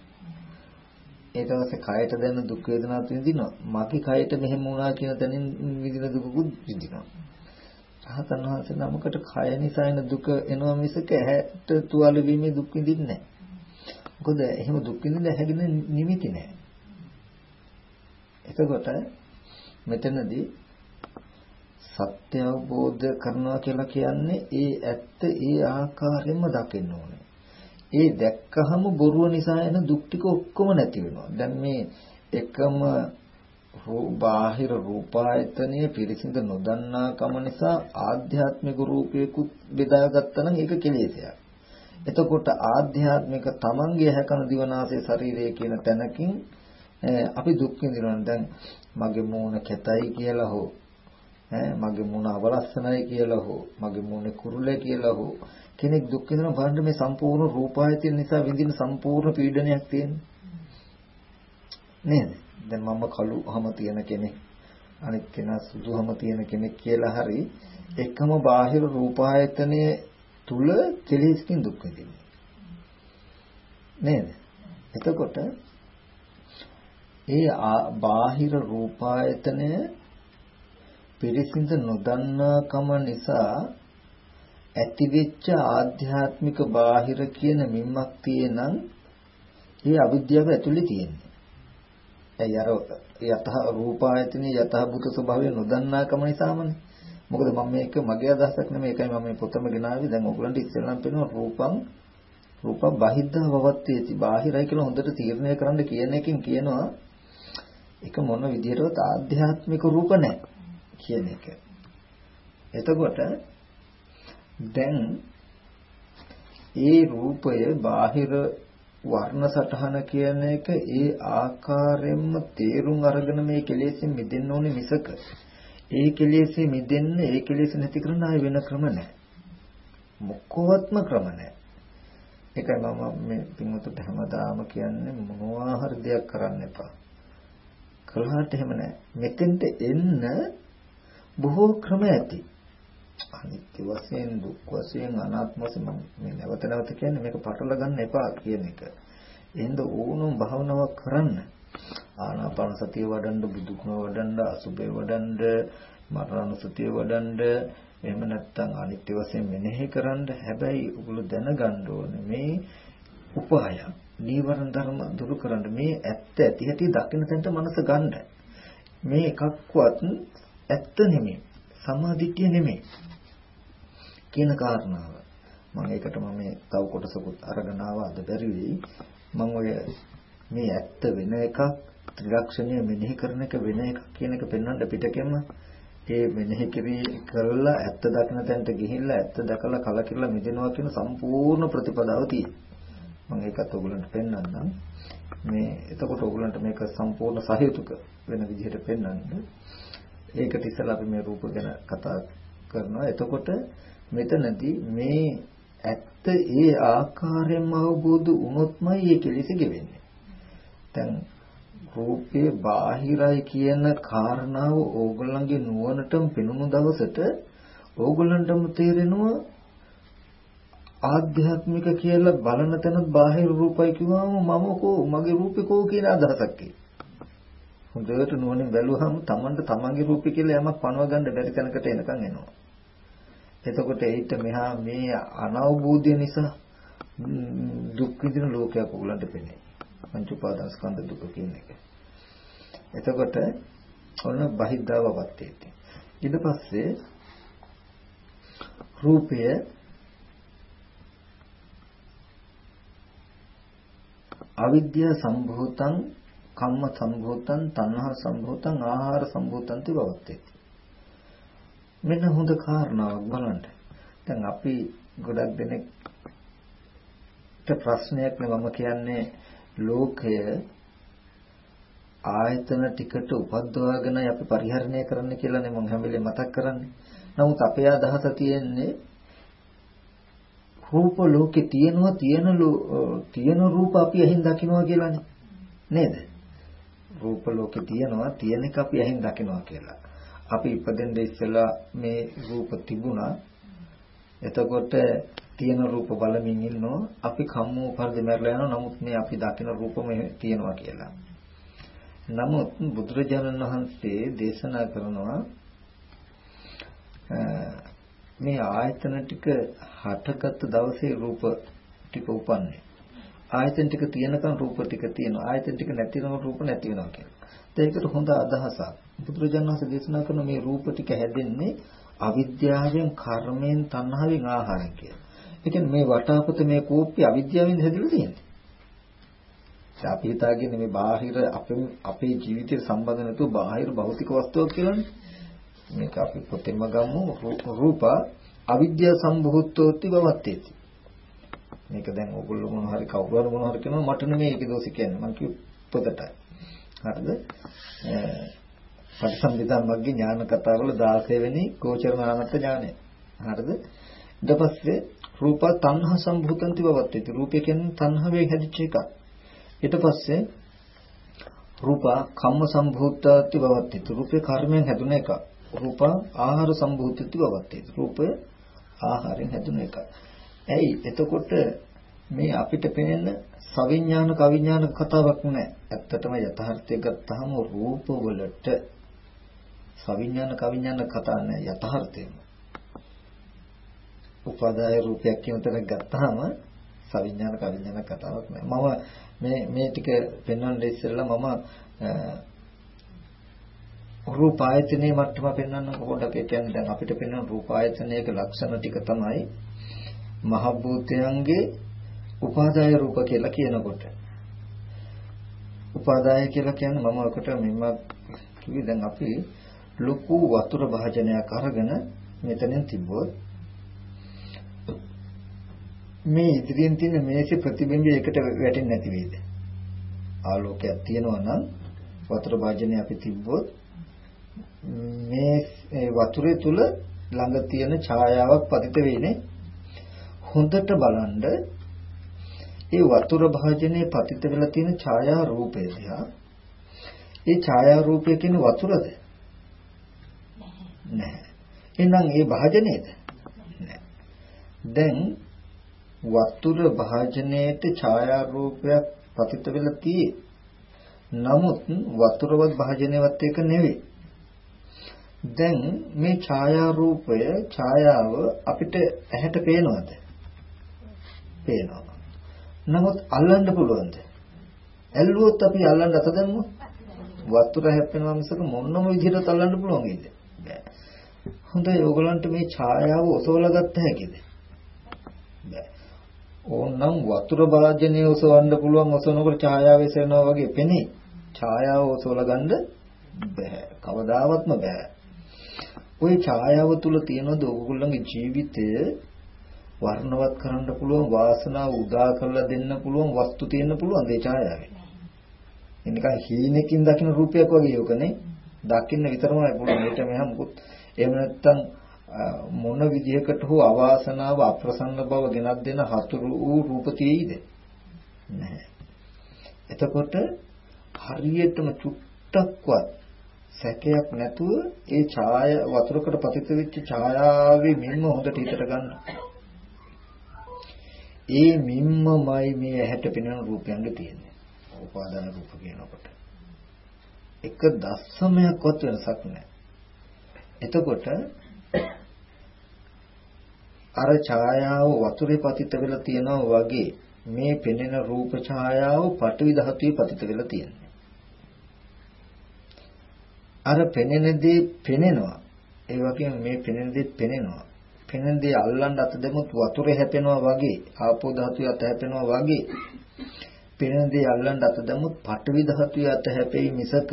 S1: ඊට පස්සේ කායට දැනෙන දුක් වේදනාවක් විඳිනවා. මගේ කායට මෙහෙම වුණා කියන තැනින් විඳින දුකකුත් විඳිනවා. රහතන් වහන්සේ නමකට කය නිසා එන දුක එනවා මිසක ඇහැට තුවාල වීමේ දුක් විඳින්නේ නැහැ. මොකද එහෙම දුක් විඳින්න ඇහැගෙන නිමිති නැහැ. එතකොට මෙතනදී සත්‍ය අවබෝධ කරනවා කියලා කියන්නේ ඒ ඇත්ත ඒ ආකාරයෙන්ම දකින්න ඕනේ. ඒ දැක්කහම බොරුව නිසා එන දුක් ටික ඔක්කොම නැති වෙනවා. දැන් මේ එකම බාහිර රූපායතනයේ පිරිසිඳ නොදන්නාකම නිසා ආධ්‍යාත්මික රූපයකුත් බෙදාගත්තා නම් ඒක කෙලෙසයක්. එතකොට ආධ්‍යාත්මික තමන්ගේ හැකන දිවනාසයේ ශරීරය කියන තැනකින් අපි දුක් විඳිනවා දැන් මගේ මූණ කැතයි කියලා හෝ ඈ මගේ මූණ අවලස්සනයි කියලා හෝ මගේ මූණ කුරුලයි කියලා හෝ කෙනෙක් දුක් විඳිනවා බලන්න මේ සම්පූර්ණ රූපායතන නිසා විඳින සම්පූර්ණ පීඩනයක් තියෙනවා නේද? දැන් මම කළුහම තියෙන කෙනෙක් අනිත් කෙනා සුදුහම තියෙන කෙනෙක් කියලා හරි එකම බාහිර රූපායතනයේ තුල කෙලෙස්කින් දුක් විඳින්නේ නේද? එතකොට ඒ බාහිර රූපායතනය පිරිසිඳ නොදන්නාකම නිසා ඇතිවෙච්ච ආධ්‍යාත්මික බාහිර කියන මිම්මක් තියෙනං ඒ අවිද්‍යාව ඇතුලේ තියෙන්නේ. ඒ අර යතහ රූපායතනයේ යතහ භූත ස්වභාවය නොදන්නාකම නිසාමනේ. මොකද මම මේක මගේ අදහසක් නෙමෙයි ඒකයි මම මේ පොතම ගෙනාවේ දැන් ඔයගලන්ට ඉස්සෙල්ලාම පේනවා රූපං රූප බහිද්ධ වවත්තේති බාහිරයි කියලා හොඳට තීරණය කරන්න කියන එකකින් කියනවා ඒක මොන විදිහටවත් ආධ්‍යාත්මික රූප නැහැ කියන එක. එතකොට දැන් ඒ රූපය බාහිර වර්ණ සටහන කියන එක ඒ ආකාරයෙන්ම තේරුම් අරගෙන මේ කෙලෙසෙන් මිදෙන්න ඕනේ මිසක ඒ කෙලෙසෙ මිදෙන්න ඒ කෙලෙස නැති කරන්න ආය වෙන ක්‍රම නැහැ. මොකවත්ම ක්‍රම නැහැ. ඒකයි මම මේ පින්වතුන්ට හැමදාම කියන්නේ මොනවා හරි දෙයක් කරන්න එපා. කළාට එහෙම නැහැ. මෙතෙන්ට එන්න බොහෝ ක්‍රම ඇති. අනිත්‍ය වශයෙන් දුක් වශයෙන් අනාත්ම වශයෙන් මේ නැවත නැවත කියන්නේ මේක පටල ගන්න එපා කියන එක. එහෙනම් ඕනම භාවනාවක් කරන්න ආනාපාන සතිය වඩන්න බුදුගුණ වඩන්න අසුබේ වඩන්න මරණසතිය වඩන්න එහෙම නැත්නම් අනිත්‍ය වශයෙන් මෙනෙහි කරන්න හැබැයි උගල දැනගන්න ඕනේ මේ උපාය නීවරණ ධර්ම දුරු කරන්න මේ ඇත්ත ඇති හැටි දකින්න තැනට මනස ගන්න මේ එකක්වත් ඇත්ත නෙමෙයි සමාධිත්‍ය නෙමෙයි කියන කාරණාව. මම ඒකට මම මේ තව කොටසකුත් අරගෙන ආවා අද බැරි වෙයි මම ඔය මේ ඇත්ත වෙන එකක් ත්‍රිලක්ෂණය මෙනෙහි කරන එක වෙන එකක් කියන එක පෙන්වන්න පිටකෙම ඒ මෙනෙහි කිරී කරලා ඇත්ත දකින තැනට ගිහිල්ලා ඇත්ත දැකලා කලකිරලා මිදෙනවා කියන සම්පූර්ණ ප්‍රතිපදාව තියෙනවා. මම ඒකත් ඔයගලන්ට පෙන්වන්නම්. මේ එතකොට ඔයගලන්ට මේක සම්පූර්ණ සහයුතුක වෙන විදිහට පෙන්වන්න. ඒකට ඉස්සලා අපි මේ රූප ගැන කතා කරනවා එතකොට මෙතනදී මේ ඇත්ත ඒ ආකාරයෙන්ම අවබෝධ වුණොත්මයි ඒ කෙලෙස ගෙවෙන්නේ. දැන් රූපේ බාහිරයි කියන කාරණාව ඕගොල්ලන්ගේ නුවණටම පෙනුණු දවසට ඕගොල්ලන්ටම තේරෙනවා ආධ්‍යාත්මික කියලා බලන තැන බාහිර රූපයි කිව්වම මම කෝ මගේ රූපේ කෝ කියන අදහසක් හොඳට නුවණින් බැලුවහම Tamanට Tamanගේ රූපේ කියලා යමක් පනව ගන්න බැරි තැනකට එනකන් එනවා. එතකොට ඒිට මෙහා මේ අනවබෝධය නිසා දුක් විඳින ලෝකයක් ඕගොල්ලන්ට පෙනේ. පංච උපාදාන ස්කන්ධ දුක කියන එක. එතකොට ඔන්න බහිද්ධාව වත්තේති. ඊට පස්සේ රූපය අවිද්‍යා සම්භූතං කම්ම සම්භූතං තණ්හා සම්භූතං ආහාර සම්භූතං තිබවත්තේති. මෙන්න හොඳ කාරණාවක් බලන්න. දැන් අපි ගොඩක් දෙනෙක් ප්‍රශ්නයක් නේ මම කියන්නේ ලෝකය ආයතන ටිකට උපද්දවාගෙන අපි පරිහරණය කරන්න කියලානේ මම හැම වෙලේම මතක් කරන්නේ. නමුත් අපේ අදහස තියෙන්නේ රූප ලෝකේ තියෙනවා තියෙන තියෙන රූප අපි ඇහින් දකින්නවා කියලානේ. නේද? රූප ලෝකේ තියෙනවා තියෙන එක අපි ඇහින් දකින්නවා කියලා. අපි ඉපදෙන්න ඉස්සෙල්ලා මේ රූප තිබුණා. එතකොට තියෙන රූප බලමින් ඉන්නෝ අපි කම්මෝ පරිදි මැරලා යනවා. නමුත් මේ අපි දකින රූපම තියෙනවා කියලා. නමුත් බුදුරජාණන් වහන්සේ දේශනා කරනවා මේ ආයතන ටික හටගත් දවසේ රූප ටික උපන්නේ. ආයතන ටික තියෙනකන් රූප ටික තියෙනවා. ආයතන ටික නැතිනම රූප නැති වෙනවා කියලා. ඒකට හොඳ අදහසක්. බුදුරජාණන් වහන්සේ දේශනා කරන මේ රූප ටික හැදෙන්නේ අවිද්‍යාවෙන්, කර්මයෙන්, තණ්හාවෙන්, ආහාරයෙන් කියලා. ඒ කියන්නේ මේ වටාපත මේ කෝප්පය අවිද්‍යාවෙන් හැදිලා තියෙන්නේ. අපි හිතාගෙන මේ බාහිර අපේ අපේ ජීවිතයට සම්බන්ධ නැතුව බාහිර භෞතික වස්තුවක් කියලානේ. මේක අපි පොතෙන්ම ගමු රූප අවිද්‍යා සම්භූතෝති බවත්තේති. මේක දැන් ඕගොල්ලෝ මොන හරි කවුරු හරි මොන හරි කියනවා මට නෙමෙයි ඒකේ දෝෂ කියන්නේ. මම කිව්ව පොතටයි. හරිද? පටිසම්භිදා මග්ගේ ඥාන කතාවල 16 වෙනි ගෝචර නානත් ඥානය. හරිද? ඊට පස්සේ රූප තණ්හා සම්භූතන්ති බවත්තේති. රූපය කියන්නේ තණ්හාවෙන් හැදිච්ච එකක්. ඊට පස්සේ රූප කම්ම සම්භූතත්ති බවත්තේති. රූපේ කර්මයෙන් හැදුන එකක්. රූප ආහාර සම්භූතත්ති බවත්තේති. රූපය ආහාරයෙන් හැදුන එකක්. ඇයි? එතකොට මේ අපිට පේන සවිඥානික අවිඥානික කතාවක් නෑ. ඇත්තටම යථාර්ථය ගත්තාම රූප වලට සවිඥානික අවිඥානික කතා නෑ යථාර්ථයම. උපාදාය රූපයක් කියන තැනක් ගත්තාම සවිඥානික අවිඥානික කතාවක් නෑ. මම මේ මේ ටික පෙන්වන්න ඉස්සෙල්ලා මම රූප ආයතනයේ මට්ටම පෙන්වන්න පොඩ්ඩක් ඒ කියන්නේ දැන් අපිට පෙන්වන රූප ආයතනයක ලක්ෂණ ටික තමයි මහ භූතයන්ගේ උපාදාය රූප කියලා කියනකොට උපාදාය කියලා කියන්නේ මම ඔකට මෙන්න කිව්වේ දැන් අපි ලොකු වතුර භාජනයක් අරගෙන මෙතනින් තිබ්බොත් මේ ඉදිරියෙන් තියෙන මේකේ ප්‍රතිබිම්බය එකට වැටෙන්නේ නැති වේද? ආලෝකයක් තියෙනවා නම් වතුර භාජනය අපි තිබ්බොත් මේ වතුරේ තුල ළඟ තියෙන ඡායාවක් පතිත වෙන්නේ හොඳට බලන්න ඒ වතුර භාජනයේ පතිත වෙලා තියෙන ඡායා රූපය දිහා ඒ ඡායා රූපය කියන්නේ වතුරද? නැහැ. එහෙනම් ඒ භාජනයේද? නැහැ. දැන් වතුර භාජනයේට ඡායා රූපයක් පතිත වෙලා තියෙයි. නමුත් වතුරවත් භාජනයවත් එක නෙවෙයි. දැන් මේ ඡායා රූපය ඡායාව අපිට ඇහැට පේනවද? පේනවා. නමුත් අල්ලන්න පුළුවන්ද? ඇල්ලුවොත් අපි අල්ලන්න අත දැම්මොත් වතුර හැප්පෙනවා මිසක මොනම විදිහකට අල්ලන්න පුළුවන් ඉද? බෑ. හොඳයි ඕගලන්ට මේ ඡායාව ඔසවලා ගත්ත හැකිද? බෑ. ඕනනම් වතුර භාජනය ඔසවන්න පුළුවන් ඔසවනකොට ඡායාව එසෙනවා වගේ පෙනේ. ඡායාව ඔසවලා ගන්න බෑ. කවදාවත්ම බෑ. ওই ඡායාව තුල තියෙනද ඕගොල්ලන්ගේ ජීවිතය වර්ණවත් කරන්න පුළුවන් වාසනාව උදා කරලා දෙන්න පුළුවන් වස්තු තියෙන්න පුළුවන් ඒ ඡායාවේ. එනිකන් හීනකින් දකින්න රූපයක් වගේ යෝකනේ. දකින්න විතරමයි පුළුවන්. ඒට මෙහා මුකුත් එහෙම නැත්තම් මොන විදිහකට හෝ අවාසනාව අප්‍රසන්න බව ගෙනත් දෙන හතුරු වූ රූප තියෙයිද? නැහැ. එතකොට හරියටම චුට්ටක්වත් සැකයක් නැතුව ඒ ඡාය වතුරකට පතිත වෙච්ච ඡායාවේ මින්ම හොඳට හිතට ගන්න. ඒ මින්මමයි මේ ඇහැට පෙනෙන රූපයන්ගේ තියෙන්නේ. උපාදාන රූප කියනකොට. එක දස්සමයක්වත් වෙනසක් නැහැ. එතකොට අර ඡායාව වතුරේ පතිත වෙලා තියෙනවා වගේ මේ පෙනෙන රූප ඡායාව පටවි ධාතුවේ පතිත වෙලා තියෙනවා. අර පෙනෙන දේ පෙනෙනවා. ඒ වගේම මේ පෙනෙන දේ පෙනෙනවා. පෙනෙන දේ අල්ලන්න අත දෙමුත් වතුරේ හැපෙනවා වගේ, ආපෝ ධාතුවේ අත හැපෙනවා වගේ. පෙනෙන දේ අල්ලන්න අත දෙමුත් පටවි ධාතුවේ අත හැපෙයි මිසක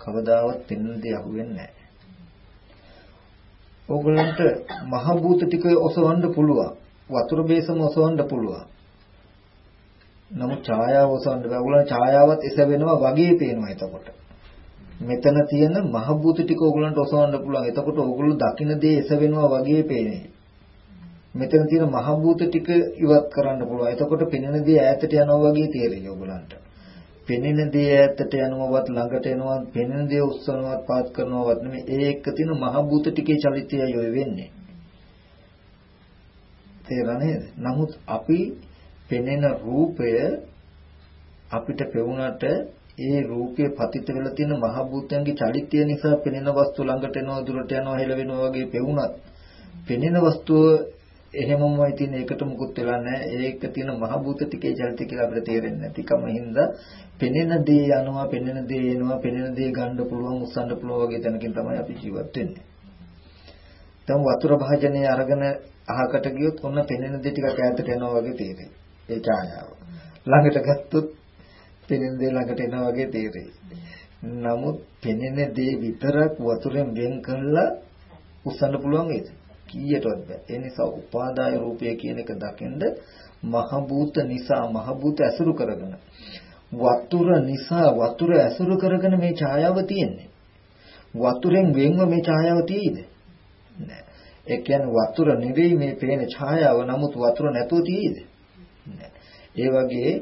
S1: කවදාවත් පෙනෙන දේ අහුවෙන්නේ නැහැ. ඕගොල්ලන්ට මහ භූත ටික ඔසවන්න පුළුවන්. වතුර බේසම ඔසවන්න පුළුවන්. නමුත් ඡායාව ඔසවන්න බෑ. ඕගොල්ලන් ඡායාවත් එසවෙනවා වගේ පේනවා එතකොට. මෙතන තියෙන මහ භූත ටික ඕගොල්ලන්ට ඔසවන්න පුළුවන්. එතකොට ඕගොල්ලෝ දකින්න දේ එසවෙනවා වගේ පේන්නේ. මෙතන තියෙන මහ භූත ටික ඉවත් කරන්න පුළුවන්. එතකොට පෙනෙන දේ ඈතට යනවා වගේ තේරෙයි ඕගොල්ලන්ට. පෙනෙන දේ ඈතට යනවවත් ළඟට එනවත් පෙනෙන දේ උස්සනවත් පාත් කරනවත් නෙමෙයි ඒ එක්ක තියෙන මහ භූත ටිකේ චලිතයයි ඔය වෙන්නේ තේරෙනා නේද නමුත් අපි පෙනෙන රූපය අපිට පෙවුනට ඒ රූපයේ පතිත වෙලා තියෙන මහ භූතයන්ගේ චලිතය නිසා පෙනෙන වස්තු ළඟට එනවා දුරට යනවා හෙල වෙනවා වගේ පෙවුනත් පෙනෙන වස්තුව එහෙමමයි තියෙන එකට මුකුත් වෙලා නැහැ. ඒක තියෙන මහ භූත ටිකේ චරිත කියලා අපිට තේරෙන්නේ නැතිකම හින්දා පෙනෙන දේ යනවා, පෙනෙන දේ එනවා, පෙනෙන දේ ගන්න පුළුවන්, උස්සන්න පුළුවන් වගේ තැනකින් තමයි අපි ජීවත් වෙන්නේ. දැන් වතුර භාජනය අරගෙන අහකට ගියොත් ඔන්න පෙනෙන දේ ටිකක් ඈතට යනවා වගේ තේරෙයි. ඒ ඡායාව. ළඟට ගත්තොත් පෙනෙන දේ ළඟට එනවා වගේ තේරෙයි. නමුත් පෙනෙන දේ විතරක් වතුරෙන් වෙන් කරලා උස්සන්න පුළුවන් වේද? කීයටවත් බෑ. ඒ නිසා උපාදාය රූපය කියන එක දකින්ද මහ භූත නිසා මහ භූත ඇසුරු කරගෙන වතුර නිසා වතුර ඇසුරු කරගෙන මේ ඡායාව තියෙන්නේ. වතුරෙන් වෙන්ව මේ ඡායාව තියෙයිද? නෑ. ඒ කියන්නේ වතුර නෙවෙයි මේ පේන ඡායාව නමුත් වතුර නැතුව තියෙයිද? නෑ. ඒ වගේ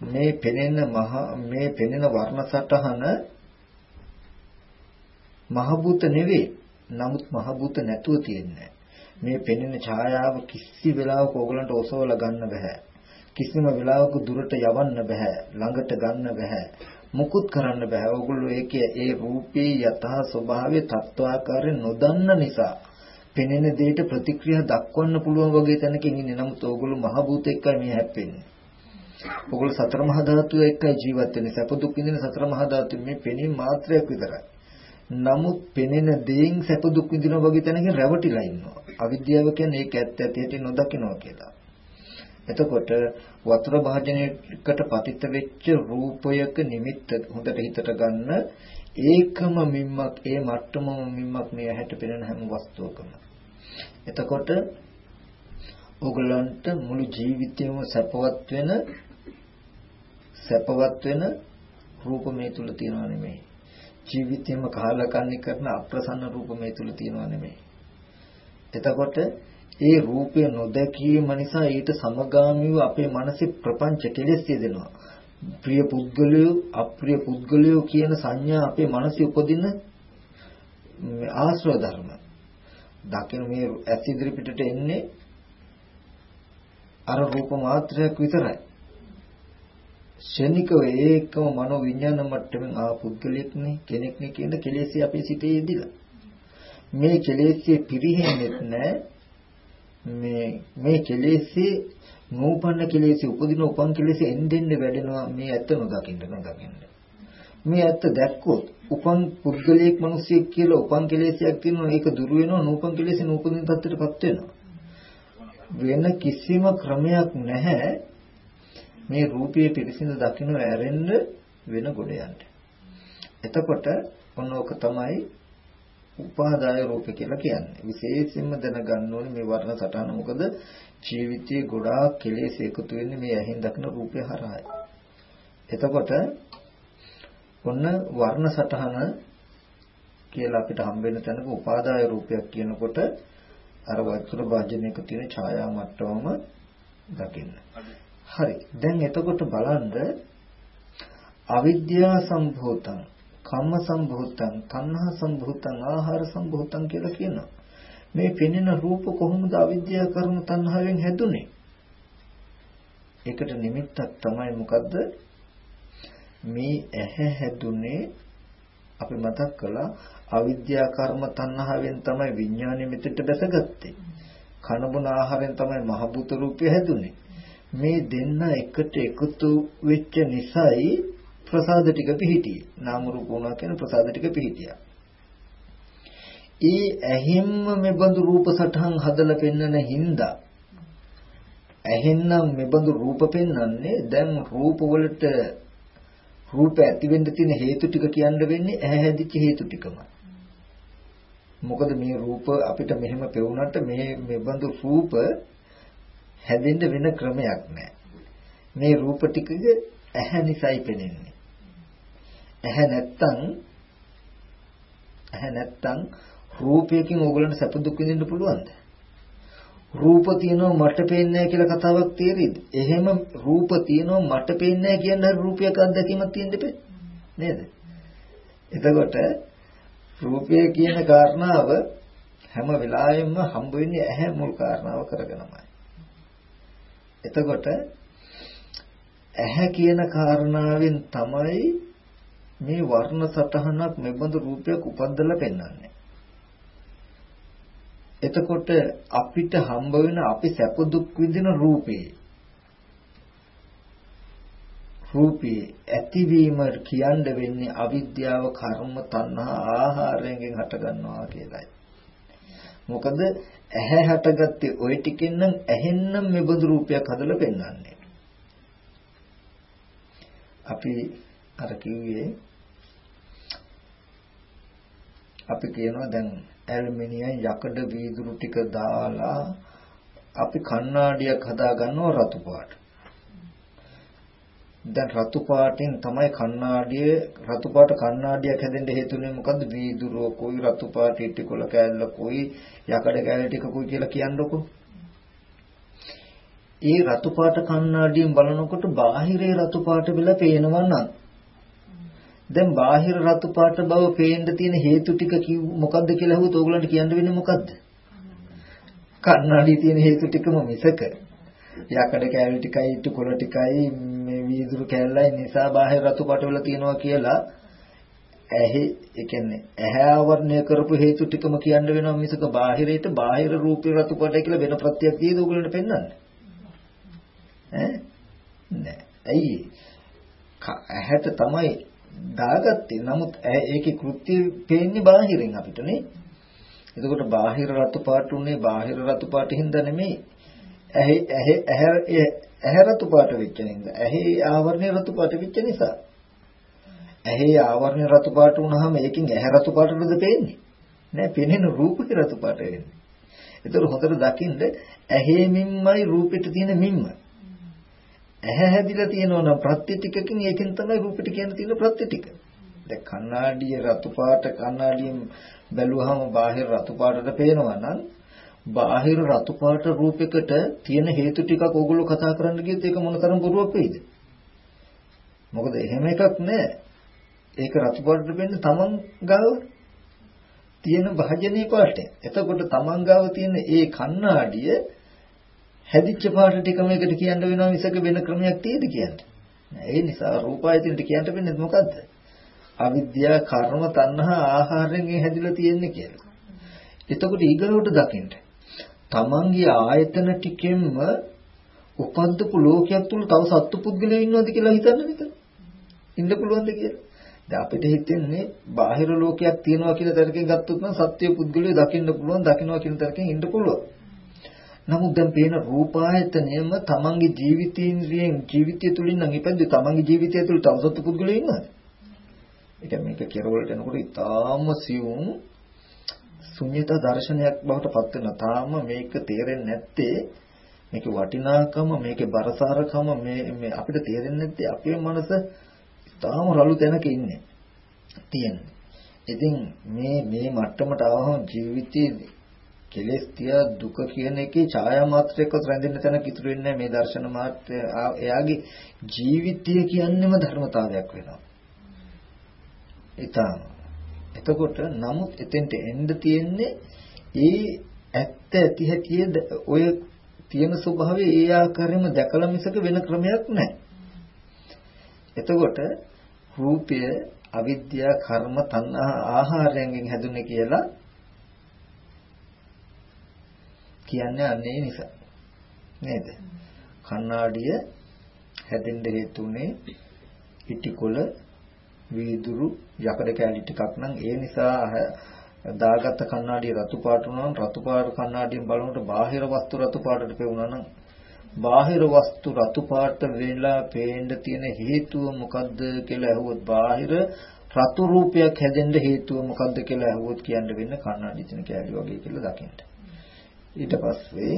S1: මේ පෙනෙන මහ මේ පෙනෙන වර්ණ සටහන මහ භූත නෙවෙයි. නමුත් මහ භූත නැතුව තියෙන්නේ. මේ පෙනෙන ඡායාව කිසි වෙලාවක ඕගලන්ට ඔසවලා ගන්න බෑ. කිසිම වෙලාවක දුරට යවන්න බෑ. ළඟට ගන්න බෑ. මුකුත් කරන්න බෑ. ඕගොල්ලෝ ඒකේ ඒ රූපේ යථා ස්වභාවය තත්වාකාරයෙන් නොදන්න නිසා පෙනෙන දෙයට ප්‍රතික්‍රියා දක්වන්න පුළුවන් වගේ තැනකින් ඉන්නේ. නමුත් ඕගොල්ලෝ මහ භූත එක්කයි මේ හැප්පෙන්නේ. ඕගොල්ලෝ සතර මහා ධාතුව එක්කයි ජීවත් වෙන්නේ. සැප දුක් විඳින සතර මහා ධාතු මේ පෙනීම මාත්‍රයක් විතරයි. නමුත් පෙනෙන දේෙන් සැප දුක් විඳිනවා වගේ තැනකින් රැවටිලා ඉන්නවා. අවිද්‍යාව කියන්නේ ඒක ඇත්ත ඇති ඇති නොදකින්නවා කියලා. එතකොට වතුර භාජනයකට පතිත වෙච්ච රූපයක නිමිත්ත හොඳට හිතට ගන්න ඒකම මිම්මක් ඒ මට්ටමම මිම්මක් මේ ඇහැට පෙනෙන හැම වස්තුවකම. එතකොට ඕගලන්ට මුළු ජීවිතේම සැපවත් වෙන සැපවත් වෙන රූප මේ තුල තියනවා නෙමෙයි. ජීවිතේම කාලකන්ණි කරන අප්‍රසන්න රූප මේ තුල තියනවා නෙමෙයි. එතකොට ඒ රූපය නොදැකීම නිසා ඊට සමගාමීව අපේ මනසේ ප්‍රපංච කෙලෙස් යෙදෙනවා. ප්‍රිය පුද්ගලයෝ අප්‍රිය පුද්ගලයෝ කියන සංඥා අපේ මනසේ උපදින ආශ්‍රව ධර්ම. දකින මේ ඇස් ඉදිරි පිටට එන්නේ අර රූප මාත්‍රයක් විතරයි. ශනිකව ඒකම මනෝ විඥාන මට්ටමින් ආ පුද්ගලෙක් නේ කෙනෙක් නේ කියන කෙලෙස්ය අපේ සිතේ යෙදිලා. මේ කෙලෙස්ය පිරිහෙන්නේ නැහැ. මේ මේ කෙලෙස්ය නූපන්න කෙලෙස්ය උපදින උපන් කෙලෙස්ය එන්නෙන්න වැඩෙනවා මේ ඇත්ත නොදකින්න නොදකින්න. මේ ඇත්ත දැක්කොත් උපන් පුද්ගලයෙක් මිනිසෙක් කියලා උපන් කෙලෙස්යක් තියෙනවා ඒක දුර වෙනවා නූපන් කෙලෙස්ය නූපදින තත්ත්වයටපත් වෙනවා. වෙන කිසිම ක්‍රමයක් නැහැ මේ රූපයේ පිරිසිදු දකින්න ඇරෙන්න වෙන ගොඩ යන්න. එතකොට ඔන්න ඕක තමයි උපාදාය රූපේ කියලා කියන්නේ. විශේෂයෙන්ම දැනගන්න ඕනේ මේ වර්ණ සටහන මොකද ජීවිතයේ ගොඩාක් කෙලෙස් එකතු වෙන්නේ මේ ඇහෙන් දකින රූපේ හරහායි. එතකොට ඔන්න වර්ණ සටහන කියලා අපිට හම්බ වෙන තැනක උපාදාය රූපයක් කියනකොට අර වතුර භාජනයක තියෙන ඡායා මට්ටමම දකින්න. හරි. දැන් එතකොට බලන්න අවිද්‍යා සම්භූතං, කම්ම සම්භූතං, තණ්හා සම්භූතං, ආහාර සම්භූතං කියලා කියනවා. මේ පෙනෙන රූප කොහොමද අවිද්‍යා කර්ම තණ්හාවෙන් හැදුනේ? ඒකට නිමිත්තක් තමයි මොකද්ද? මේ ඇහැ හැදුනේ අපි මතක් කළා අවිද්‍යා කර්ම තණ්හාවෙන් තමයි විඥානෙ මෙතෙට බැසගත්තේ. කනබුන ආහාරයෙන් තමයි මහ භූත රූපය හැදුනේ. මේ දෙන්න එකට එකතු වෙච්ච නිසායි ප්‍රසාද ටික පිහිටියේ. නාම රූප වුණා කියන ප්‍රසාද ටික පිහිටියා. ඒ ඇහෙන්ම මෙබඳු රූප සටහන් හදලා පෙන්වන හින්දා ඇහෙන්නම් මෙබඳු රූප පෙන්වන්නේ දැන් රූප වලට රූප ඇති වෙන්න තියෙන හේතු ටික කියන්න වෙන්නේ ඇහැ හැදිච්ච හේතු ටිකමයි. මොකද මේ රූප අපිට මෙහෙම පෙවුනට මේ මෙබඳු රූප හැදෙන්න වෙන ක්‍රමයක් නැහැ. මේ රූප ටිකක ඇහැ නිසායි පෙනෙන්නේ. ඇහැ නැත්තම් ඇහැ නැත්තම් රූපයකින් ඕගලන්ට සැප දුක් විඳින්න පුළුවන්ද? රූප තියෙනවා මට පේන්නේ නැහැ කියලා කතාවක් තේරෙයිද? එහෙම රූප තියෙනවා මට පේන්නේ නැහැ කියන රූපයක අත්දැකීමක් තියෙන්න බෑ. නේද? එතකොට රූපය කියන කාරණාව හැම වෙලාවෙම හම්බ වෙන්නේ ඇහැ මුල් කාරණාව කරගෙනමයි. එතකොට ඇහැ කියන කාරණාවෙන් තමයි මේ වර්ණ සතහනක් මෙබඳු රූපයක් උපද්දලා පෙන්වන්නේ. එතකොට අපිට හම්බ වෙන අපි සැප දුක් විඳින රූපේ රූපේ ඇතිවීම කියන්න වෙන්නේ අවිද්‍යාව කර්ම තණ්හා ආහාරයෙන් හට ගන්නවා කියලායි. මොකද ඇහැ හටගත්තේ ওই ටිකෙන් නම් ඇහෙන්නම් මෙබඳු රූපයක් හදලා පෙන්වන්නේ. අපි අර කිව්වේ අපි කියනවා දැන් ඇල්මිනියම් යකඩ වීදුරු ටික දාලා අපි කණ්ණාඩියක් හදා ගන්නවා රතු පාට. දැන් රතු පාටින් තමයි කණ්ණාඩිය රතු පාට කණ්ණාඩියක් හැදෙන්න හේතුනේ මොකද්ද? වීදුරුව කොයි රතු පාට ඉටිකොල කෑල්ල කොයි යකඩ කෑල්ල ටික කොයි කියලා කියන්නකෝ. ඒ රතු පාට කණ්ණාඩියෙන් බලනකොට බාහිරේ රතු පාට වෙලා පේනවා නම් දැන් බාහිර රතු පාට බව පේන්න තියෙන හේතු ටික මොකද්ද කියලා අහුවොත් ඕගලන්ට කියන්න වෙන්නේ මොකද්ද? කණ්ණාඩියේ තියෙන හේතු ටිකම මිසක යකඩ කෑලි ටිකයි ඉටු කොළ ටිකයි මේ වීදුරු කෑල්ලයි නිසා බාහිර රතු පාට වල තියෙනවා කියලා ඇහි ඒ කියන්නේ ඇහැ ආවරණය කරපු හේතු ටිකම කියන්න වෙනවා මිසක බාහිරයට බාහිර රූපේ රතු පාටයි කියලා වෙන ප්‍රත්‍යක් තියෙද ඕගලන්ට පෙන්වන්නේ? ඈ? නෑ. ඇයි? ඇහැට තමයි දාගත්තේ. නමුත් ඒකේ කෘත්‍ය පේන්නේ බාහිරින් අපිට නේ. එතකොට බාහිර රතු පාට උනේ බාහිර රතු පාට හින්දා නෙමෙයි. ඇහි ඇහි ඇහැ රතු පාට වෙච්ච නිසා ඇහි ආවරණය රතු පාට වෙච්ච නිසා. ඇහි ආවරණය රතු පාට වුණාම ඒකෙන් ඇහැ රතු පාටද පේන්නේ? නෑ පෙනෙන රූපේ රතු පාට වෙන්නේ. ඒතර හොඳට දකින්න ඇහි මින්මයි රූපෙට තියෙන මින්ම. ඇහැ හැදිලා තියෙනවා නම් ප්‍රත්‍ය ටිකකින් ඒකෙන් තමයි රූපෙට කියන තියෙන ප්‍රත්‍ය ටික දැන් කණ්ණාඩිය රතු පාට කණ්ණාඩියෙන් බැලුවහම බාහිර රතු පාටට පේනවා නම් බාහිර රතු පාට රූපයකට තියෙන හේතු ටිකක් ඕගොල්ලෝ කතා කරන්න ගියොත් ඒක මොනතරම් බොරුවක් වෙයිද? මොකද එහෙම එකක් නෑ. ඒක රතු පාටට වෙන්නේ තමන් ගාව තියෙන භාජනීය පාටය. එතකොට තමන් ගාව තියෙන ඒ කණ්ණාඩිය හැදිච්ච පාට ටිකම එකට කියන්න වෙනවා මිසක වෙන ක්‍රමයක් තියෙද කියන්නේ. ඒ නිසා රූපායතනට කියන්න වෙන්නේ මොකද්ද? අවිද්‍යාව, කර්ම, තණ්හා, ආහාරයෙන් හැදිලා තියෙන්නේ කියලා. එතකොට ඊගලවට දකින්න. තමන්ගේ ආයතන ටිකෙන්ම උපන්දපු ලෝකයක් තුල තව සත්තු පුද්ගලයෝ ඉන්නවද කියලා හිතන්න විතර. ඉන්න පුළුවන්ද කියලා. දැන් අපිට හිතෙන්නේ බාහිර ලෝකයක් තියෙනවා කියන තරකින් ගත්තොත් නම් සත්‍ය පුද්ගලයෝ දකින්න පුළුවන්, දකින්නවා කියන තරකින් ඉන්න පුළුවන්. නමුත් දැන් පේන රූපායතනයම තමන්ගේ ජීවිතේන්ද්‍රියෙන් ජීවිතය තුලින් නම් ඉපද්ද තමන්ගේ ජීවිතය තුල තව සත්තු පුද්ගලයෝ ඉන්නවද? ඒ කියන්නේ මේක කෙරවලට එනකොට ඉතාම සියුම් ශුන්‍යතා දර්ශනයක් බවට පත් වෙනවා. තාම මේක තේරෙන්නේ නැත්තේ මේක වටිනාකම මේකේ බරසාරකම මේ මේ අපිට තේරෙන්නේ නැත්තේ අපේ මනස තාම රළු තැනක ඉන්නේ. තියෙන්නේ. ඉතින් මේ මේ මට්ටමට ආවම ජීවිතයේ කෙලෙස් තිය දුක කියන එකේ ඡායා මාත්‍රයක්වත් රැඳෙන්න තැනක ඉතුරු වෙන්නේ මේ දර්ශන මාත්‍රය එයාගේ ජීවිතය කියන්නේම ධර්මතාවයක් වෙනවා. ඊටාම එතකොට නමුත් එතෙන්ට එන්න තියෙන්නේ ඒ ඇත්ත ඇති හැටි ඔය තියෙන ස්වභාවය ඒ ආකාරයෙන්ම දැකලා මිසක වෙන ක්‍රමයක් නැහැ. එතකොට රූපය අවිද්‍යා කර්ම තණ්හා ආහාරයෙන් හැදුනේ කියලා කියන්නේ අන්නේ නිසා නේද? කණ්ණාඩිය හැදෙන්න හේතුනේ ඉටිකොල වීදුරු යකඩ කැලි ටිකක් නම් ඒ නිසා දාගත්ත කණ්ණාඩිය රතු පාට වුණා නම් රතු පාට කණ්ණාඩියෙන් බලනකොට බාහිර වස්තු රතු පාටට පෙවුණා නම් බාහිර වස්තු රතු පාට වෙලා පේන්න තියෙන හේතුව මොකද්ද කියලා අහුවොත් බාහිර රතු රූපයක් හැදෙන්න හේතුව මොකද්ද කියලා අහුවොත් කියන්න වෙන්නේ කණ්ණාඩි තියෙන කැලි වගේ කියලා දකින්න. ඊට පස්සේ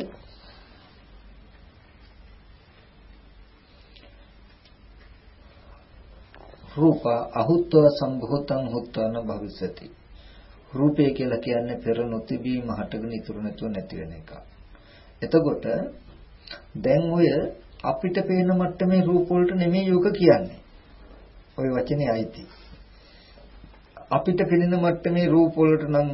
S1: රූප අහුත්ව සම්භූතං හුත්වන භවිසති. රූපය කියලා කියන්නේ පෙර නොතිබීම හටගෙන ඉතුරු නැතුව නැති වෙන එක. එතකොට දැන් ඔය අපිට පේන මට්ටමේ රූප වලට නෙමෙයි යෝග කියන්නේ. ওই වචනේ අයිති. අපිට පෙනෙන මට්ටමේ රූප වලට නම්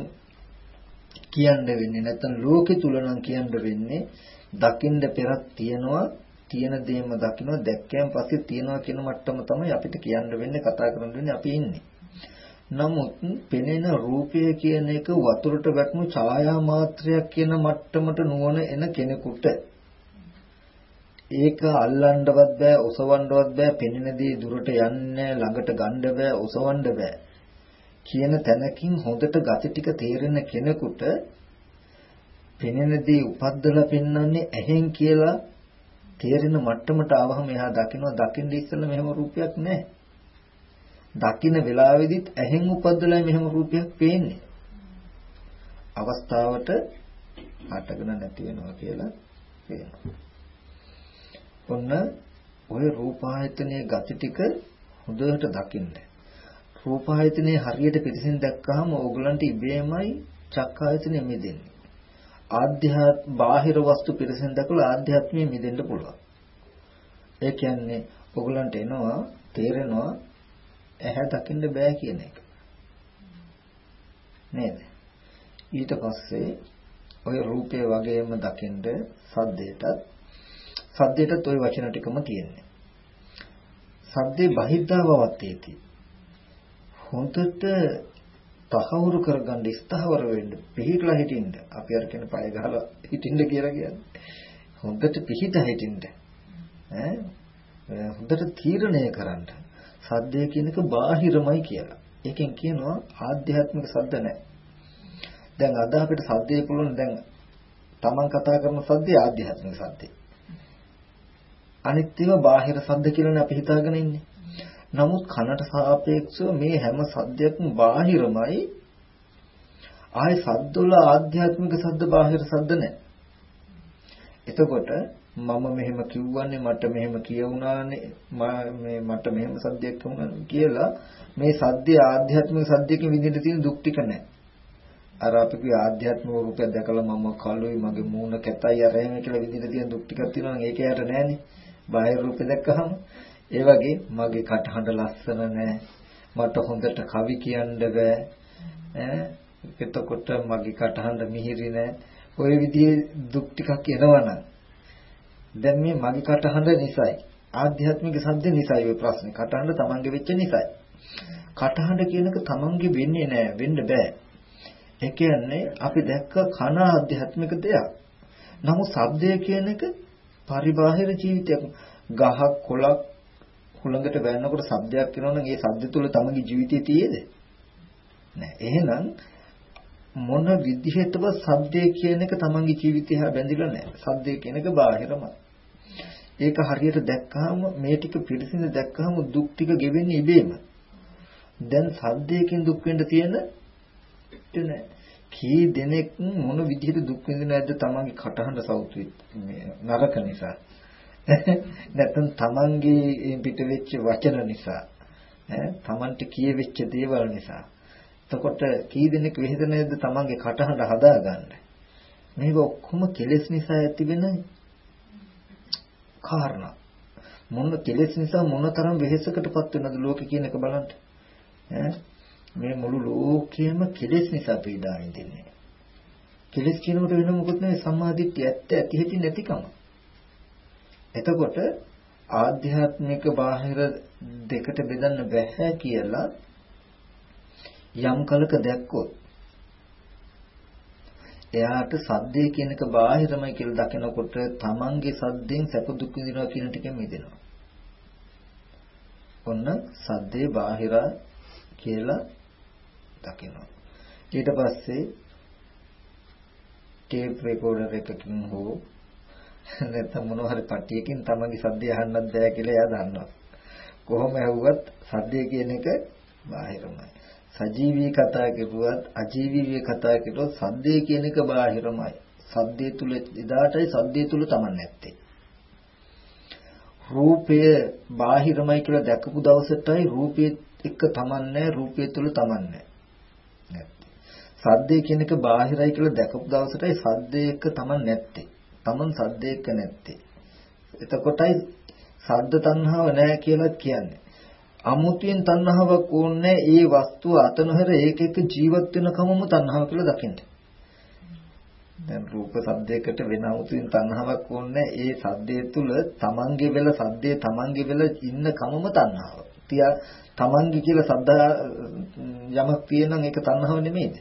S1: කියන්න වෙන්නේ නැත්නම් ලෝකෙ තුල නම් කියන්න වෙන්නේ දකින්න පෙරක් තියනවා තියෙන දේම දකින්න දැක්කයන් පස්සේ තියනවා කියන මට්ටම තමයි අපිට කියන්න වෙන්නේ කතා කරන්න වෙන්නේ අපි ඉන්නේ. නමුත් පෙනෙන රූපය කියන එක වතුරට වැටුණු ඡායා මාත්‍රයක් කියන මට්ටමට නුවණ එන කෙනෙකුට ඒක අල්ලන්නවත් බෑ ඔසවන්නවත් බෑ පෙනෙන දේ දුරට යන්නේ ළඟට ගන්න බෑ ඔසවන්න බෑ කියන තැනකින් හොඳට gati ටික තේරෙන කෙනෙකුට පෙනෙන දේ උපද්දලා පෙන්වන්නේ ඇහෙන් කියලා තේරෙන මට්ටමට ආවහම එහා දකින්න දකින්න ඉස්සෙල්ලා මෙහෙම රූපයක් නැහැ. දකින්න වෙලාවෙදිත් ඇහෙන් උපද්දලා මෙහෙම රූපයක් පේන්නේ. අවස්ථාවට අටගෙන නැති වෙනවා කියලා පේනවා. ඔන්න ඔය රූපායතනයේ ගති ටික හොඳට දකින්න. රූපායතනයේ හරියට පිටින් දැක්කහම ඕගලන්ට ඉබේමයි චක්කායතනෙ මිදෙන්නේ. ආධ්‍යාත් බාහිර වස්තු පිරිසෙන් දැකලා ආධ්‍යාත්මය මිදෙන්න පුළුවන්. ඒ කියන්නේ ඕගලන්ට එනවා තේරෙනවා ඇහැ දකින්න බෑ කියන එක. නේද? ඊට පස්සේ ඔය රූපය වගේම දකින්න සද්දයටත් සද්දයටත් ওই වචන ටිකම තියෙන්නේ. සද්දේ බහිද්ධාවවත් ඒති. හොඳට තහවුරු කරගන්න ස්ථාවර වෙන්න පිළිట్లా හිටින්න අපි අර කියන පය ගහලා හිටින්න කියලා කියන්නේ. හොඳට පිහිටා හිටින්න ඈ? හොඳට තීරණය කරන්න. සද්දය කියනක බාහිරමයි කියලා. ඒකෙන් කියනවා ආධ්‍යාත්මික සද්ද නැහැ දැන් අද අපිට සද්දේ පුළුවන් දැන් Taman කතා කරන සද්දේ ආධ්‍යාත්මික සද්දේ. අනිත් ඒවා බාහිර සද්ද කියලානේ අපි හිතාගෙන ඉන්නේ. නමුත් කනට සාපේක්ෂව මේ හැම සද්දයක්ම බාහිරමයි. ආය සද්දවල ආධ්‍යාත්මික සද්ද බාහිර සද්ද නැහැ. එතකොට මම මෙහෙම කිව්වන්නේ මට මෙහෙම කියවුණානේ මේ මට මෙහෙම සද්දයක් වුණා කියලා මේ සද්දේ ආධ්‍යාත්මික සද්දයකින් විඳින්න තියෙන දුක් ටික නැහැ. අර අපි කිය ආධ්‍යාත්මික රූපය දැකලා මම කළුයි මගේ මූණ කැතයි අර එහෙම කියලා විඳින්න තියෙන දුක් ටිකක් තියෙනවා නම් ඒක යට නැහැනේ. බාහිර රූපය දැක්කහම ඒ වගේ මගේ කටහඬ ලස්සන නෑ. මට හොඳට කවි කියන්න බෑ. ඈ එතකොට මගේ කටහඬ මිහිරි නෑ. ওই විදිහේ දුක් ටිකක් එනවනම් දැන් මේ මගේ කටහඬ නිසායි ආධ්‍යාත්මික සද්ද නිසායි ඔය ප්‍රශ්නේ. කටහඬ තමන්ගේ වෙච්ච නිසායි. කටහඬ කියනක තමන්ගේ වෙන්නේ නෑ වෙන්න බෑ. ඒ කියන්නේ අපි දැක්ක කන ආධ්‍යාත්මික දෙයක්. නමුත් ශබ්දය කියන එක පරිබාහිර ජීවිතයක්. ගහක් කොළක් හුළඟට වැන්නකොට ශබ්දයක් එනවනම් ඒ ශබ්ද තුල තමගේ ජීවිතයේ තියේද? නෑ. එහෙනම් මොන විදිහටවත් ශබ්දය කියන එක තමන්ගේ ජීවිතය හා බැඳිලා නෑ. ශබ්දය කියන එක බාහිරමයි. ඒක හරියට දැක්කහම මේ ටික පිළිසිඳ දැක්කහම දුක් ටික ගෙවෙන්නේ ඉබේම. දැන් ශබ්දයකින් දුක් වෙන්න තියෙන නෑ. කී දෙනෙක් මොන විදිහට දුක් විඳින නැද්ද තමන්ගේ කටහඬ සෞතු නරක නිසා. *laughs* නැත්නම් තමන්ගේ පිට වෙච්ච වචන නිසා ඈ තමන්ට කියවෙච්ච දේවල් නිසා. එතකොට කී දෙනෙක් වෙහෙද නැද්ද තමන්ගේ කටහඬ හදාගන්න? මේක ඔක්කොම කෙලෙස් නිසා ඇතිවෙන කාරණා. මොන කෙලෙස් නිසා මොනතරම් වෙහෙසකටපත් වෙනවද ලෝකෙ කියන එක බලන්න. ඈ මේ මුළු ලෝකෙම කෙලෙස් නිසා පීඩා විඳින්නේ. කෙලෙස් කියනකොට වෙන මොකුත් නෙවෙයි සම්මාදිට්ඨිය ඇත්ත ඇති හිටි නැතිකම. එතකොට ආධ්‍යාත්මික බාහිර දෙකට බෙදන්න බැහැ කියලා යම් කලක දැක්කොත් එයාට සද්දේ කියන එක බාහිරමයි කියලා දකිනකොට තමන්ගේ සද්දෙන් සැප දුක් විඳිනවා කියන ටිකෙන් මිදෙනවා. ඔන්න සද්දේ බාහිරා කියලා දකිනවා. ඊට පස්සේ ටේප් රෙකෝඩර් එකකින් හෝ *laughs* නැත්නම් මොනවා හරි පටියකින් තමන්ගේ සද්දය අහන්නත් බෑ කියලා එයා දන්නවා. කොහොම ඇහුවත් සද්දය කියන එක බාහිරමයි. සජීවී කතා කරුවත් අජීවී කතා කරුවත් සද්දය කියන එක බාහිරමයි. සද්දේ තුල එදාටයි සද්දේ තුල තමන් නැත්තේ. රූපය බාහිරමයි කියලා දැකපු දවසටයි රූපයේ එක්ක තමන් නැහැ රූපය තුල තමන් නැහැ. සද්දේ කියන එක බාහිරයි කියලා දැකපු දවසටයි සද්දේ එක්ක තමන් නැත්තේ. Taman සද්දේක නැත්තේ. එතකොටයි සද්ද තණ්හාව නැහැ කියලා කියන්නේ. අමුතුවෙන් තණ්හාවක් ඕනේ ඒ වස්තුව අත නොහැර ඒක එක්ක ජීවත් වෙන කමම තණ්හාව කියලා දකින්න. දැන් රූප සද්දයකට වෙන අමුතුවෙන් තණ්හාවක් ඕනේ ඒ සද්දේ තුල තමන්ගේ වෙල සද්දේ තමන්ගේ වෙල ඉන්න කමම තණ්හාව. තියා තමන්ගේ කියලා සද්දා යමක් තියෙනම් ඒක තණ්හාව නෙමෙයිද?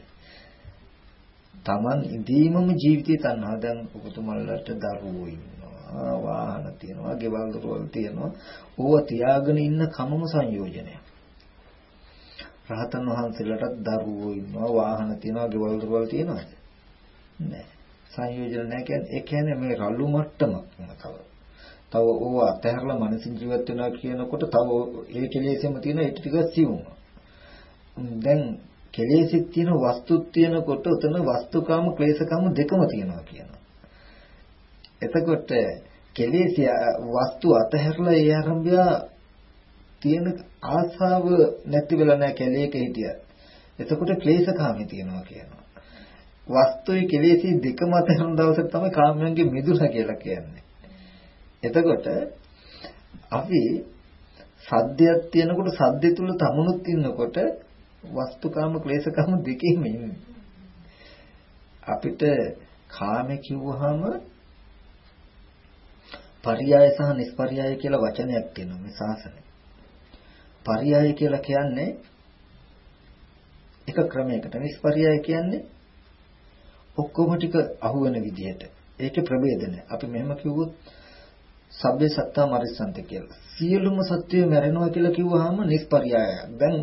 S1: Taman ඉදීමම ජීවිතේ තණ්හා දැන් ඔබතුමල්ලට දරුවෝ ඉන්නවා වාහන තියෙනවා ගෙවල් දොරවල් තියෙනවා. ඕව තියාගෙන ඉන්න කමම සංයෝජනයක්. රහතන් වහන්සේලාටත් දරුවෝ ඉන්නවා වාහන තියෙනවා ගෙවල් දොරවල් තියෙනවද? නෑ. සංයෝජන නැහැ කියන්නේ ඒ කියන්නේ මේ රළු මට්ටමක් නකව තව ඕව අතහැරලා මනසින් ජීවත් වෙනවා කියනකොට තව ඒ කෙලෙසෙම තියෙන ඒ ටික සිවුම් දැන් කෙලෙසිට තියෙන වස්තුත් තියෙනකොට උතන වස්තුකාම ක්ලේශකාම දෙකම තියෙනවා කියනවා. එතකොට කෙලෙස් වස්තු අතහැරලා ඒ ආරම්භය තියෙන ආසාව නැති වෙලා නැහැ කැලේක හිටිය. එතකොට ක්ලේශකාමී තියෙනවා කියනවා. වස්තුවේ කෙලෙසි දෙකම අතහැරන දවසට තමයි කාමයන්ගේ මිදුන කියලා කියන්නේ. එතකොට අපි සද්දයක් තියෙනකොට සද්දේ තුල තමුණුත් ඉන්නකොට වස්තුකාම ක්ලේශකාම දෙකෙම ඉන්නේ. අපිට කාම කිව්වහම පරියාය සහ නිස්පරියාය කියලා වචනයක් තියෙනවා මේ ශාසනය. පරියාය කියලා කියන්නේ එක ක්‍රමයකට නිස්පරියාය කියන්නේ ඔක්කොම ටික අහුවෙන විදිහට. ඒකේ ප්‍රභේදන. අපි මෙහෙම කිව්වොත් සබ්බේ සත්තා මරිසන්ත කියලා. සියලුම සත්වයෝ මැරෙනවා කියලා කිව්වහම නිස්පරියාය. දැන්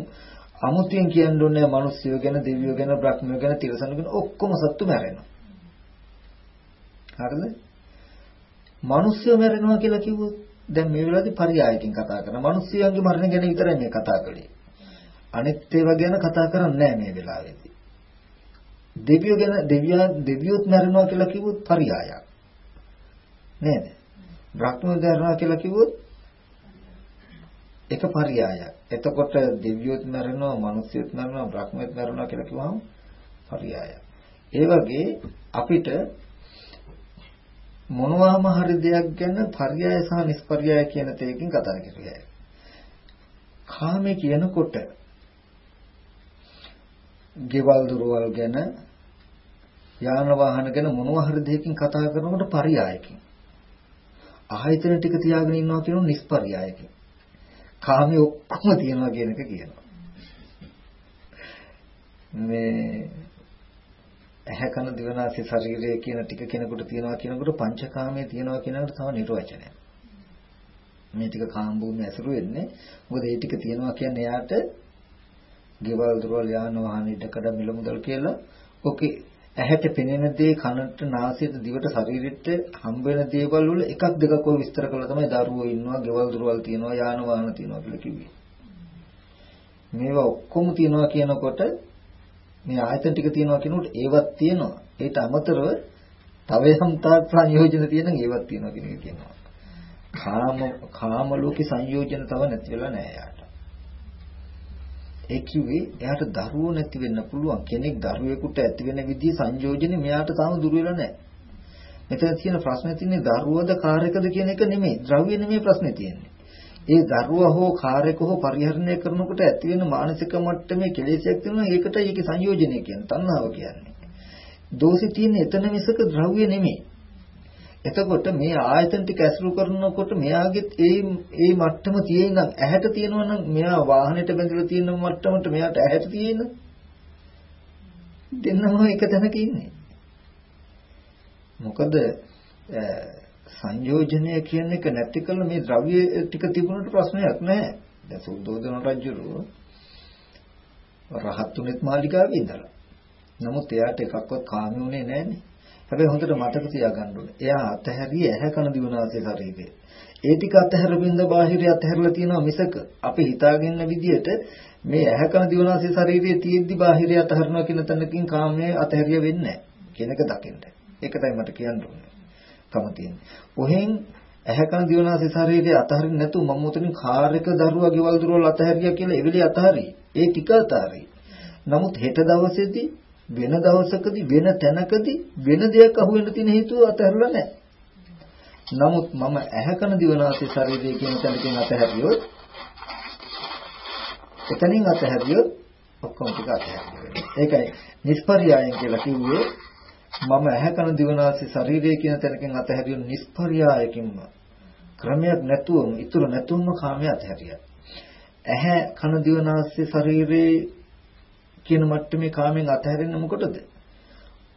S1: අමුතියෙන් කියන්න ඕනේ මිනිස්සුયો ගැන, දෙවියෝ ගැන, බ්‍රහ්මයෝ ගැන, තිරසනු ගැන ඔක්කොම සත්තු මැරෙනවා. හරිද? මිනිස්සුયો මැරෙනවා කියලා කිව්වොත් දැන් මේ වෙලාවේදී පරියායකින් කතා කරන මිනිස්සුයන්ගේ මරණ ගැන විතරයි මේ කතා කළේ. අනිත් ඒවා ගැන කතා කරන්නේ නැහැ මේ වෙලාවේදී. දෙවියෝ ගැන දෙවියා දෙවියොත් මැරෙනවා කියලා කිව්වොත් පරියායක්. නේද? බ්‍රහ්මයෝ මැරෙනවා කියලා කිව්වොත් එක පරයයක්. එතකොට දෙවියොත් මරනවා, මිනිස්සුත් මරනවා, බ්‍රහ්මෙත් මරනවා කියලා කිව්වම පරයයක්. ඒ වගේ අපිට මොනවාම හරි දෙයක් ගැන පරයය සහ නිෂ්පරයය කියන තේකින් කතා කරගන්න. කාමේ කියනකොට ගෙවල් දොරවල් ගැන යාන වාහන ගැන මොනවා හරි දෙයකින් කතා කරනකොට පරයයකින් ආයතන ටික තියාගෙන ඉන්නවා කියන නිෂ්පරයයකින් කාමයේ ඔක්කොම තියනවා කියන එක කියනවා මේ ඇහැ කන දිවනාසය ශරීරය කියන ටික කෙනෙකුට තියනවා කියනකොට පංචකාමයේ තියනවා කියනකට තව නිර්වචනයක්. මේ ටික කාම භූමිය ඇසුරු වෙන්නේ මොකද මේ ටික තියනවා කියන්නේ එයාට ගෙවල් දොරවල් යාන වාහන ඉදකඩ මිල මුදල් කියලා ඔකේ ඇහැට පෙනෙන දේ කනට නාසයට දිවට ශරීරෙට හම්බ වෙන දේවල් වල එකක් දෙකක් ඔය විස්තර කළා තමයි දරුවෝ ඉන්නවා ගෙවල් දොරවල් තියෙනවා යාන වාහන තියෙනවා කියලා කිව්වේ. මේවා ඔක්කොම තියෙනවා කියනකොට මේ ආයතන ටික තියෙනවා කියනකොට ඒවත් තියෙනවා. ඒට අමතරව තව යම්තාක් සංයෝජන තියෙන ඒවත් තියෙනවා කියන එක කියනවා. කාම කාම ලෝකේ සංයෝජන තව නැති වෙලා නෑ යාට. ඒ කිව්වේ එයාට දරුවෝ නැති වෙන්න පුළුවන් කෙනෙක් දරුවෙකුට ඇති වෙන විදිහ සංයෝජනේ මෙයාට තාම දුර වෙලා නැහැ. මෙතන තියෙන ප්‍රශ්නේ තියෙන්නේ දරුවද කාර්යකද කියන එක නෙමෙයි. ද්‍රව්‍ය නෙමෙයි ප්‍රශ්නේ තියෙන්නේ. ඒ දරුවා හෝ කාර්යක හෝ පරිහරණය කරනකොට ඇති වෙන මානසික මට්ටමේ කෙලෙසයක් තියෙනවා ඒකට ඒකේ සංයෝජනය කියන්නේ තණ්හාව කියන්නේ. දෝෂي තියෙන්නේ එතන මිසක ද්‍රව්‍ය නෙමෙයි. එතකොට මේ ආයතන ටික ඇසුරු කරනකොට මෙයාගෙත් ඒ ඒ මට්ටම තියෙන ඇහැට තියෙනවා නම් මෙයා වාහනයට බැඳලා තියෙන මට්ටමට මෙයාට ඇහැට තියෙන දෙන්නම එක තැනක ඉන්නේ. මොකද සංයෝජනය කියන එක නැති කළ මේ ද්‍රව්‍ය ටික තිබුණට ප්‍රශ්නයක් නැහැ. දැන් සුද්ධෝදන රජුරු රහත්තුනෙත් මාලිකාවේ ඉඳලා. නමුත් එයාට එකක්වත් කාමියුනේ නැහනේ. හැබැයි හොඳට මතක තියාගන්න ඕනේ. එයා අතහැරියේ ඇහැ කන දිවනාසේ ශරීරය. ඒ ටික අතහැරපින්ද බාහිරය අතහැරලා තියෙනවා මිසක අපි හිතාගෙන විදියට මේ ඇහැ කන දිවනාසේ ශරීරයේ තියෙද්දි බාහිරය අතහරනවා කියන තැනකින් කාමයේ අතහැරිය වෙන්නේ නැහැ කියන එක දකින්න. ඒක තමයි මට කියන්න ඕනේ. කම තියෙන්නේ. කොහෙන් ඇහැ කන දිවනාසේ ශරීරයේ අතහරින්න නැතුව මම උතනින් කාර් එක දරුවා ගෙවල් දරුවල් අතහැරියා කියලා එවිලි අතහරි. ඒ ටික අතහරි. නමුත් හෙට දවසේදී වෙන දවසකදී වෙන තැනකදී වෙන දෙයක් අහුවෙන්න තියෙන හේතුව අතහැරලා නැහැ. නමුත් මම ඇහැ කන දිවනාසේ ශරීරය කියන තැනකින් අතහැරියොත් එතනින් අතහැරියොත් ඔක්කොම ටික අතහැරියොත්. ඒකයි නිස්පරියායන් කියලා කිව්වේ මම ඇහැ කන දිවනාසය ශරීරය කියන තැනකින් අතහැරියු නිස්පර්යායකින්ම ක්‍රමයක් නැතුවම ඉතුරු නැතුවම කාමයේ අතහැරියා. ඇහැ කන දිවනාසය ශරීරේ කියන මට්ටමේ කාමෙන් අතහැරෙන්නේ මොකටද?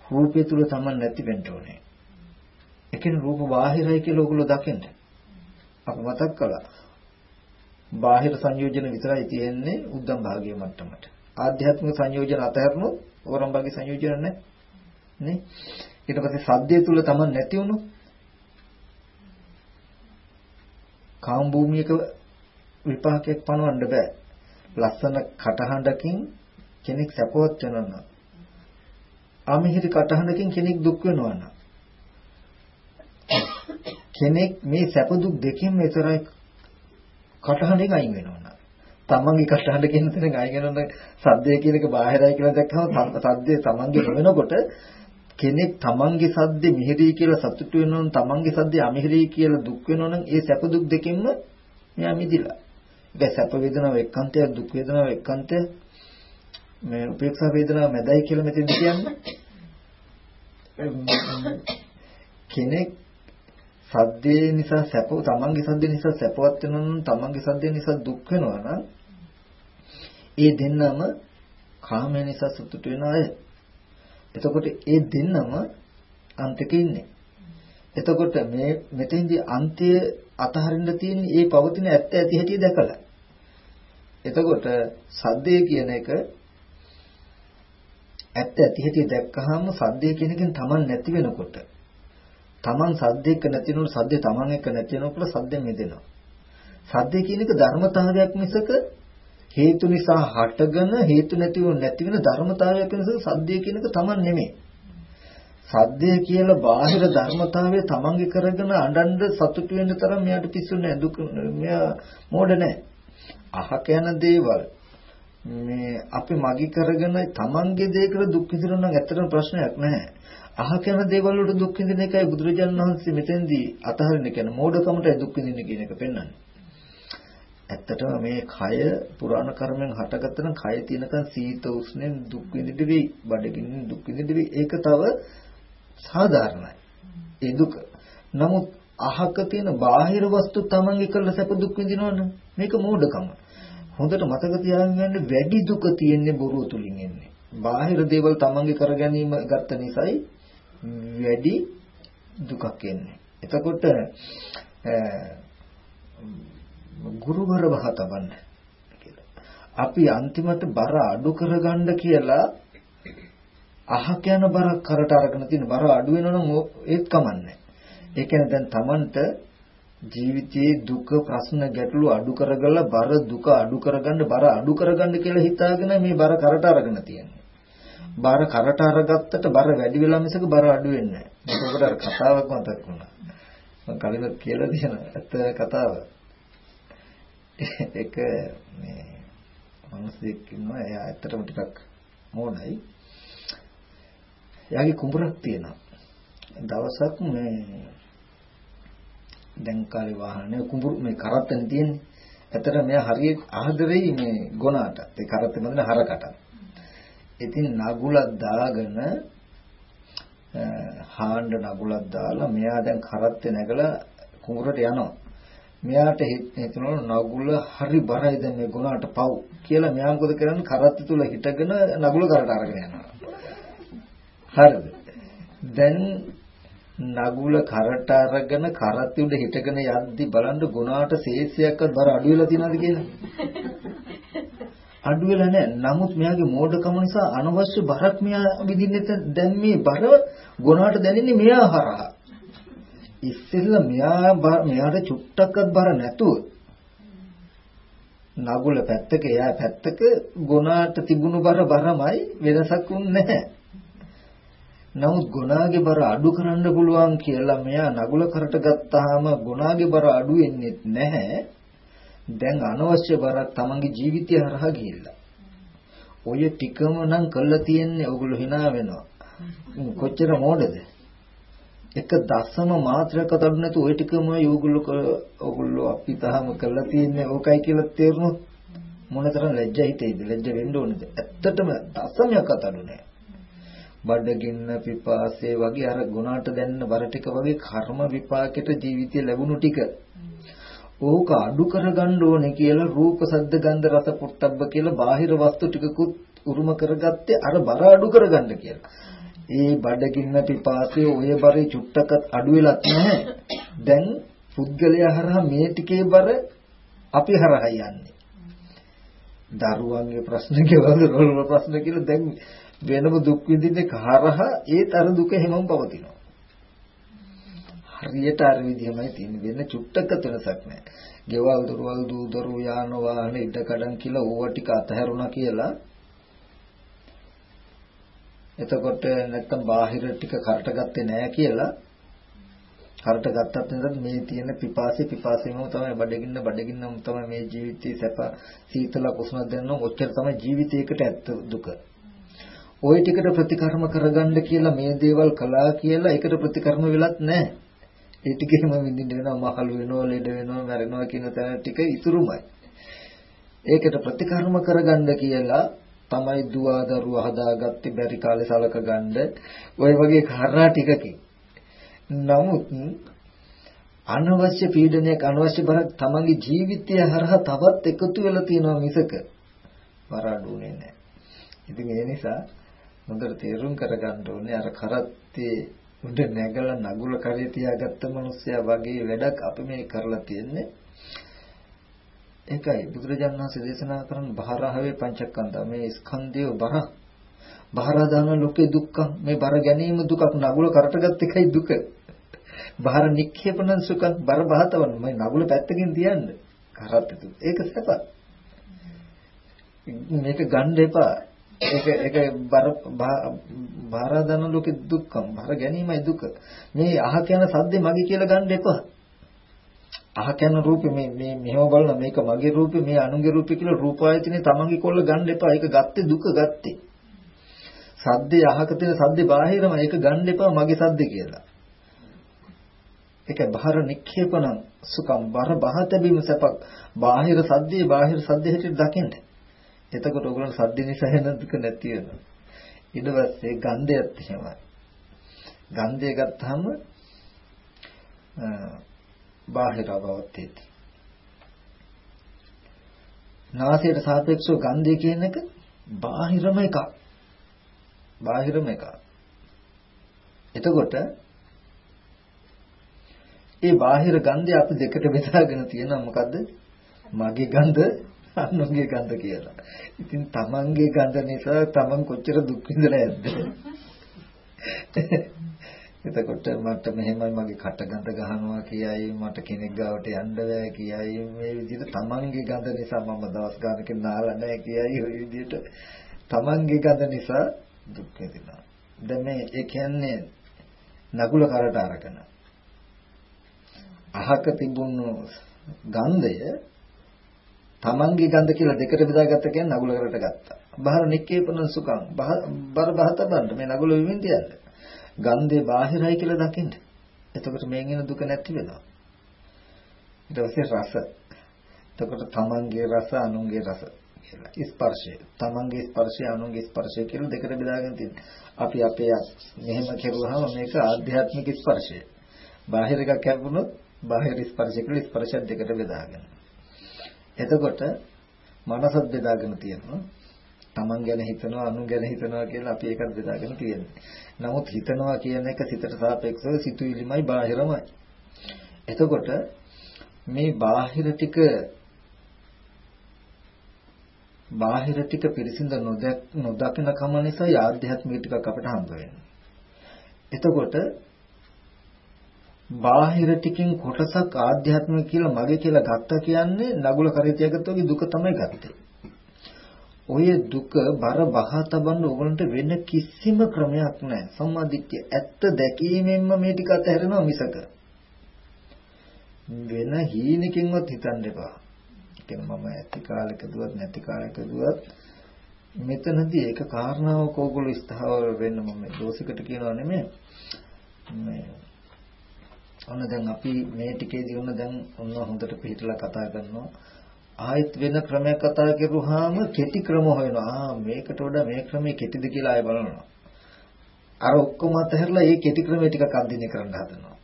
S1: රූපය තුල Taman නැති වෙන්න ඕනේ. ඒ කියන්නේ රූප බාහිරයි කියලා ඔයගොල්ලෝ දකින්න. අපි මතක් කළා. බාහිර සංයෝජන විතරයි තියෙන්නේ උද්දම් භාගයේ මට්ටමට. ආධ්‍යාත්මික සංයෝජන අතහැරනොත් ඕරම් භාගයේ සංයෝජන නැහැ. නේ ඊට පස්සේ සද්දේ තුල Taman නැති වුණොත් කාම භූමියක විපාකයක් පනවන්න බෑ ලස්සන කටහඬකින් කෙනෙක් සැපවත් වෙනවා අමිහිරි කටහඬකින් කෙනෙක් දුක් වෙනවා කෙනෙක් මේ සැප දුක් දෙකෙන් විතරයි කටහඬෙන් අයින් වෙනවා. තමන්ගේ කටහඬ කියන තැන අයින් වෙනකොට සද්දය කියන එක බාහිරයි කියලා දැක්කම සද්දේ තමන්ගේ නොවෙනකොට කෙනෙක් තමන්ගේ සද්දේ මිහිරි කියලා සතුටු වෙනවනම් තමන්ගේ සද්දේ අමිහිරි කියලා දුක් වෙනවනම් ඒ සැප දුක් දෙකෙන්ම මෙයා මිදිලා. ඒක සැප වේදනාව එක්කන්තය දුක් වේදනාව එක්කන්තය මේ උපේක්ෂා වේදනාව මැදයි කියලා මෙතෙන්ද කියන්නේ. කෙනෙක් සද්දේ නිසා සැප තමන්ගේ සද්දේ නිසා සැපවත් වෙනවා නම් තමන්ගේ සද්දේ නිසා දුක් වෙනවා නම් ඒ දෙන්නම කාමය නිසා සතුට වෙන අය. එතකොට ඒ දෙන්නම අන්තික ඉන්නේ. එතකොට මේ මෙතෙන්දී අන්තය අතහරින්න තියෙන ඒ පවතින ඇත්ත ඇති හැටි දැකලා. එතකොට සද්දය කියන එක ඇත්ත ඇති හැටි දැක්කහම සද්දය කියන එකෙන් Taman නැති වෙනකොට Taman සද්දයක නැති වෙනකොට සද්දය Taman එක්ක නැති වෙනකොට සද්දෙ මිදෙනවා. සද්දය කියන එක ධර්මතාවයක් මිසක හේතු නිසා හටගෙන හේතු නැතිව නැති වෙන ධර්මතාවයක් නිසා සද්දය කියන එක Taman නෙමෙයි. සද්දය කියලා බාහිර ධර්මතාවය තමන්ගේ කරගෙන අඬන්න සතුටු වෙන්න තරම් මෙයාට පිස්සු නෑ දුක මෙයා මෝඩ නෑ අහක යන දේවල් මේ අපි මගි කරගෙන තමන්ගේ දේකට දුක් විඳිනවා නම් ඇත්තටම ප්‍රශ්නයක් නැහැ අහක යන දේවල් වලට දුක් විඳින එකයි බුදුරජාණන් වහන්සේ මෙතෙන්දී අතහරින්න කියන මෝඩකමට දුක් විඳින්න කියන එක පෙන්වන්නේ ඇත්තටම මේ කය පුරාණ කර්මෙන් හටගත්තන කය තියෙනකන් සීත උෂ්ණෙන් දුක් විඳින්න බඩගින්න දුක් විඳින්න ඒක තව සාධාරණයි. ඒ දුක. නමුත් අහක තියෙන බාහිර වස්තු තමන්ගේ කරලා සැප දුක් විඳිනවනේ මේක මෝඩකම. හොඳට මතක තියාගන්න වැඩි දුක තියෙන්නේ බොරුව තුලින් එන්නේ. බාහිර දේවල් තමන්ගේ කර ගැනීම ගත්ත නිසායි වැඩි දුකක් එන්නේ. එතකොට ගුරුවර වහතබන්න අපි අන්තිමට බර අඩු කරගන්න කියලා අහක යන බරක් කරට අරගෙන තියෙන බර අඩු වෙනවනම් ඒත් කමන්නේ. ඒ කියන්නේ දැන් Tamanට ජීවිතයේ දුක ප්‍රශ්න ගැටලු අඩු කරගලා බර දුක අඩු කරගන්න බර අඩු කරගන්න කියලා හිතාගෙන මේ බර කරට අරගෙන තියෙන්නේ. බර කරට අරගත්තට බර වැඩි වෙලා මිසක බර අඩු වෙන්නේ නැහැ. ඒකට අර කතාවක් මතක් වුණා. මම කලින් කියලා දෙන ඇත්ත කතාව. ඒක මේ මිනිස්සෙක් ඉන්නවා එයා ඇත්තටම ටිකක් මෝඩයි. එයාගේ කුඹරක් තියෙනවා. දවසක් මේ දැන් කාලේ වාහනේ කුඹුරු මේ කරත්තෙන් තියෙන්නේ. ඇත්තට මෙයා හරියට ආදරෙයි මේ ගොනාට. ඒ කරත්තෙන් මැදන හරකට. ඉතින් නගුලක් දාගෙන හාණ්ඩ නගුලක් දාලා මෙයා දැන් කරත්තේ නැගලා කුඹුරට යනවා. මෙයාට හිතෙනවා නගුල හරි බරයි දැන් මේ ගුණාට පව් කියලා මෙයා මොකද කරන්නේ කරත්ත තුල හිටගෙන නගුල කරට අරගෙන යනවා. හරිද? දැන් නගුල කරට අරගෙන කරත්ති උඩ හිටගෙන යද්දි බලන්න ගුණාට ශේෂයක්වත් බර අඩු වෙලා තියෙනවද කියලා. *laughs* අඩු වෙලා නැහැ. නමුත් මෙයාගේ මෝඩකම නිසා අනවශ්‍ය බරක් මෙයා විඳින්නේ දැන් මේ බර ගුණාට දැනෙන්නේ මෙයා හරහා. ඉස්සෙල්ලා මෙයා මෙයාට චුට්ටක්වත් බර නැතුව නගුල පැත්තක එයා පැත්තක ගුණාට තිබුණු බර බරමයි වෙනසක් නැහැ. නමුත් ගුණාගේ බර අඩු කරන්න පුළුවන් කියලා මෙයා නගුල කරට ගත්තාම ගුණාගේ බර අඩු වෙන්නේ නැහැ. දැන් අනවශ්‍ය බරක් තමන්ගේ ජීවිතය හරහා ගිහිල්ලා. ඔය ටිකම නම් කළා තියෙන්නේ ඕගොල්ලෝ hina වෙනවා. කොච්චර මෝඩද? එක දසම මාත්‍රයක් අතඩු නැතු ওই ටිකම ඕගොල්ලෝ ඕගොල්ලෝ අපි තාම කළා තියෙන්නේ ඕකයි කියලා තේරුණොත් මොනතරම් ලැජ්ජා හිතෙයිද? ලැජ්ජ වෙන්න ඕනේද? ඇත්තටම දසමයක් අතඩු නැහැ. බඩගින්න පිපාසය වගේ අර ගුණාට දැන්න බර ටික වගේ කර්ම විපාකෙට ජීවිතය ලැබුණු ටික ඕක අඩු කරගන්න ඕනේ කියලා රූප සද්ද ගන්ධ රස පොට්ටබ්බ කියලා බාහිර වස්තු ටිකකුත් උරුම කරගත්තේ අර බර අඩු කරගන්න කියලා. ඒ බඩගින්න පිපාසය ඔය බරේ චුට්ටකත් අඩු වෙලත් නැහැ. දැන් පුද්ගලයා හරහා මේ ටිකේ බර අපි හරහා යන්නේ. දරුවන්ගේ ප්‍රශ්න ගෙවල් වල ප්‍රශ්න කියලා දැන් වෙනම දුක් විඳින්නේ කහරහා ඒත් අර දුක හැමෝම පවතිනවා. හරියට අර විදිහමයි තියෙන්නේ වෙන චුට්ටක වෙනසක් නැහැ. ගෙවල් දොරවල් දූ දරු යාන වාහන ඉඩ කඩන් කියලා ඕවා ටික අතහැරුණා කියලා එතකොට නැත්තම් බාහිර ටික කරට ගත්තේ නැහැ කියලා කරට ගත්තත් නේද මේ තියෙන පිපාසය පිපාසෙම තමයි බඩගින්න බඩගින්නම තමයි මේ ජීවිතයේ සැප සීතල කුසුම දෙන්න ඔච්චර තමයි ජීවිතයකට ඇත්ත දුක. ওই ටිකට ප්‍රතිකර්ම කරගන්න කියලා මේ දේවල් කළා කියලා ඒකට ප්‍රතිකර්ම වෙලත් නැහැ. ඒ ටිකෙම විඳින්න වෙනවා මහලු වෙනවා ලෙඩ වෙනවා මැරෙනවා කියන තැන ටික ඉතුරුමයි. ඒකට ප්‍රතිකර්ම කරගන්න කියලා තමයි දුව දරුවා හදාගත්තේ බැරි කාලේ සලක ගන්න ওই වගේ කාරණා ටිකකින් නමුත් අනවශ්‍ය පීඩනයක් අනවශ්‍ය බරක් තමන්ගේ ජීවිතය හරහා තවත් එකතු වෙලා තියෙනවා මිසක වරාඩුනේ නැහැ. ඉතින් ඒ නිසා හොඳට තේරුම් කරගන්න ඕනේ. අර කරත්තේ උඩ නැගලා නගුල කරේ තියාගත්ත මිනිස්සයා වගේ වැඩක් අපි මේ කරලා තියෙන්නේ. ඒකයි බුදුරජාණන් වහන්සේ දේශනා කරන බහරහවේ පංචස්කන්ධ. මේ ස්කන්ධය බර. බහරදාන ලෝකේ දුක්ඛ. මේ බර ගැනීම දුකක්. නගුල කරටගත් එකයි දුක. බහර නික්ෂේපණ සුඛ. බර බහතවන. මේ නගුල පැත්තකින් තියන්න. කරත් ඒක සැප. මේක ගන්න එපා. ඒක ඒක බර බාරදන ලෝකෙ දුක්ඛම් බර ගැනීමයි දුක. මේ අහ කියන සද්දේ මගේ කියලා ගන්න එපා. අහ කියන රූපේ මේ මේ මෙහෙම බලන මේක මගේ රූපේ මේ අනුගේ රූපේ කියලා රූපායතනේ තමන්ගේ කොල්ල ගන්න එපා. ඒක ගත්තේ දුක ගත්තේ. සද්දේ අහක තියෙන සද්දේ බාහිරම ඒක ගන්න එපා මගේ සද්දේ කියලා. ඒක බහර නික්ෂේපණං සුඛම් බර බහ තැබීම සපක් බාහිර සද්දේ බාහිර සද්දේ හැටියට දකින්න. එතකොට ඔයගොල්ලෝ සද්ද නිසා එන දුක නැති වෙනවා. ඊට පස්සේ ගන්ධයත් එහෙමයි. ගන්ධය ගත්තාම බාහිර භවත්තේති. නාසයට සාපේක්ෂව ගන්ධය කියන එක බාහිරම එකක්. බාහිරම එකක්. එතකොට ඒ බාහිර ගන්ධය අපි දෙකට බෙදාගෙන තියෙනවා මොකද්ද? මගේ ගන්ධ අනුන්ගේ ගඳ කියලා. ඉතින් තමන්ගේ ගඳ නිසා තමන් කොච්චර දුක් විඳලා ඇද්ද? එතකොට මට මෙහෙමයි මගේ කට ගඳ ගහනවා කියයි මට කෙනෙක් ගාවට යන්න බෑ කියයි මේ විදිහට තමන්ගේ ගඳ නිසා මම දවස් ගානකින් නාලා නැහැ කියයි ওই විදිහට තමන්ගේ ගඳ නිසා දුක් විඳිනවා. දැන් මේ ඒ කියන්නේ නගුල කරට අරගෙන අහක තිබුණු ගන්ධය තමන්ගේ ගඳ කියලා දෙකට බෙදාගත්ත කියන්නේ නගුල කරට ගත්තා. බාහිර නික්කේපන සුඛං බර බහත බන්න මේ නගුල විමින් තියන්න. ගන්ධේ බාහිරයි කියලා දකින්න. එතකොට මේන් එන දුක නැති වෙනවා. ඊට පස්සේ රස. එතකොට තමන්ගේ රස අනුන්ගේ රස කියලා. ස්පර්ශය. තමන්ගේ ස්පර්ශය අනුන්ගේ ස්පර්ශය කියලා දෙකට බෙදාගෙන තියෙනවා. අපි අපේ මෙහෙම කෙරුවාම මේක ආධ්‍යාත්මික ස්පර්ශය. බාහිර එකක් ලැබුණොත් බාහිර ස්පර්ශය කියලා ස්පර්ශය දෙකට බෙදාගන්න. එතකොට මනසත් බෙදාගෙන තියෙනවා. Taman ගැන හිතනවා අනුන් ගැන හිතනවා කියලා අපි ඒකත් බෙදාගෙන තියෙනවා. නමුත් හිතනවා කියන එක සිතට සාපේක්ෂව සිතුවිලිමයි බාහිරමයි. එතකොට මේ බාහිර ටික බාහිර ටික පිරිසිඳ නොදකින කම නිසා ආධ්‍යාත්මික ටිකක් අපිට හම්බ වෙනවා. එතකොට බාහිර ටිකෙන් කොටසක් ආධ්‍යාත්මික කියලා මගේ කියලා ගත්තා කියන්නේ නගුල කරිතියගත්තෝගේ දුක තමයි ගත්තේ. ඔය දුක බර බහා තබන්න ඕගලන්ට වෙන කිසිම ක්‍රමයක් නැහැ. සම්මාදිට්ඨිය ඇත්ත දැකීමෙන්ම මේ ටික අතහැරෙනවා මිසක. වෙන හීනකින්වත් හිතන්න එපා. ඒක මම ඇති කාලෙක දුවත් නැති කාලෙක දුවත් මෙතනදී ඒක කාරණාවක් ඕගොල්ලෝ ස්ථාවර වෙන්න මම දෝෂිකට කියනවා නෙමෙයි. මේ ඔන්න දැන් අපි මේ ටිකේදී ඔන්න දැන් ඔන්න හොඳට පිළිතලා කතා කරනවා. ආයෙත් වෙන ක්‍රමයක් කතා කරුවාම කෙටි ක්‍රම හොයනවා. ආ මේකට වඩා මේ ක්‍රමයේ කෙටිද කියලා ආයෙ බලනවා. අර ඔක්කොම අතහැරලා මේ කෙටි ක්‍රමයේ ටිකක් අධ්‍යයනය කරන්න හදනවා.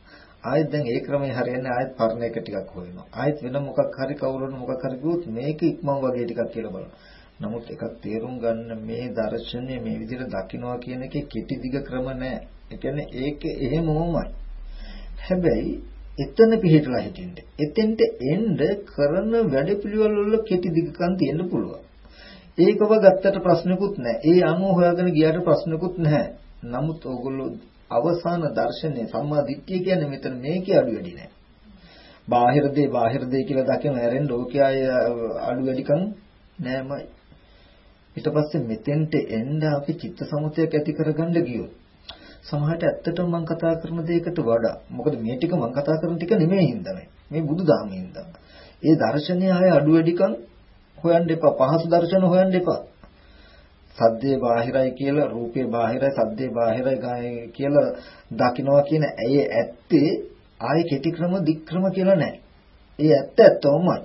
S1: ආයෙත් දැන් ඒ ක්‍රමයේ හරියන්නේ ආයෙත් පරණ එක ටිකක් හොයනවා. ආයෙත් වෙන මොකක් හරි කවුරුන මොකක් හරි කිව්වොත් මේක ඉක්මන් වගේ ටිකක් කියලා බලනවා. නමුත් එකක් තේරුම් ගන්න මේ දර්ශනය මේ විදිහට දකින්නවා කියන එකේ කෙටි දිග ක්‍රම නැහැ. ඒ කියන්නේ ඒක එහෙමමයි. හැබැයි එතන පිළිහිටලා හිටින්න. එතෙන්ට එන්න කරන වැඩපිළිවෙල වල කෙටි දිගකම් තියෙන්න පුළුවන්. ඒකව ගත්තට ප්‍රශ්නකුත් නැහැ. ඒ අනුව හොයාගෙන ගියාට ප්‍රශ්නකුත් නැහැ. නමුත් ඕගොල්ලෝ අවසාන දර්ශනය සම්මා දිට්ඨිය කියන්නේ මෙතන මේකේ අඩු වැඩි නැහැ. බාහිර දේ බාහිර දේ කියලා දකින ඇරෙන්න ඕකේ අඩු වැඩිකම් නෑමයි. ඊට පස්සේ මෙතෙන්ට එන්න අපි චිත්ත සමුතයක් ඇති කරගන්න ගියොත් සමහරට ඇත්තටම මම කතා කරන දෙයකට වඩා මොකද මේ ටික මම කතා කරන ටික නෙමෙයි හින්දා මේ බුදුදහමේ හින්දා. ඒ දර්ශනය ආය අඩු වැඩිකම් හොයන්න එපා. පහසු දර්ශන හොයන්න එපා. සද්දේ බාහිරයි කියලා රූපේ බාහිරයි සද්දේ බාහිරයි කියලා දකින්නවා කියන ඇය ඇත්තේ ආයේ කෙටි ක්‍රම දික් ක්‍රම කියලා නැහැ. ඒ ඇත්ත ඇත්තමයි.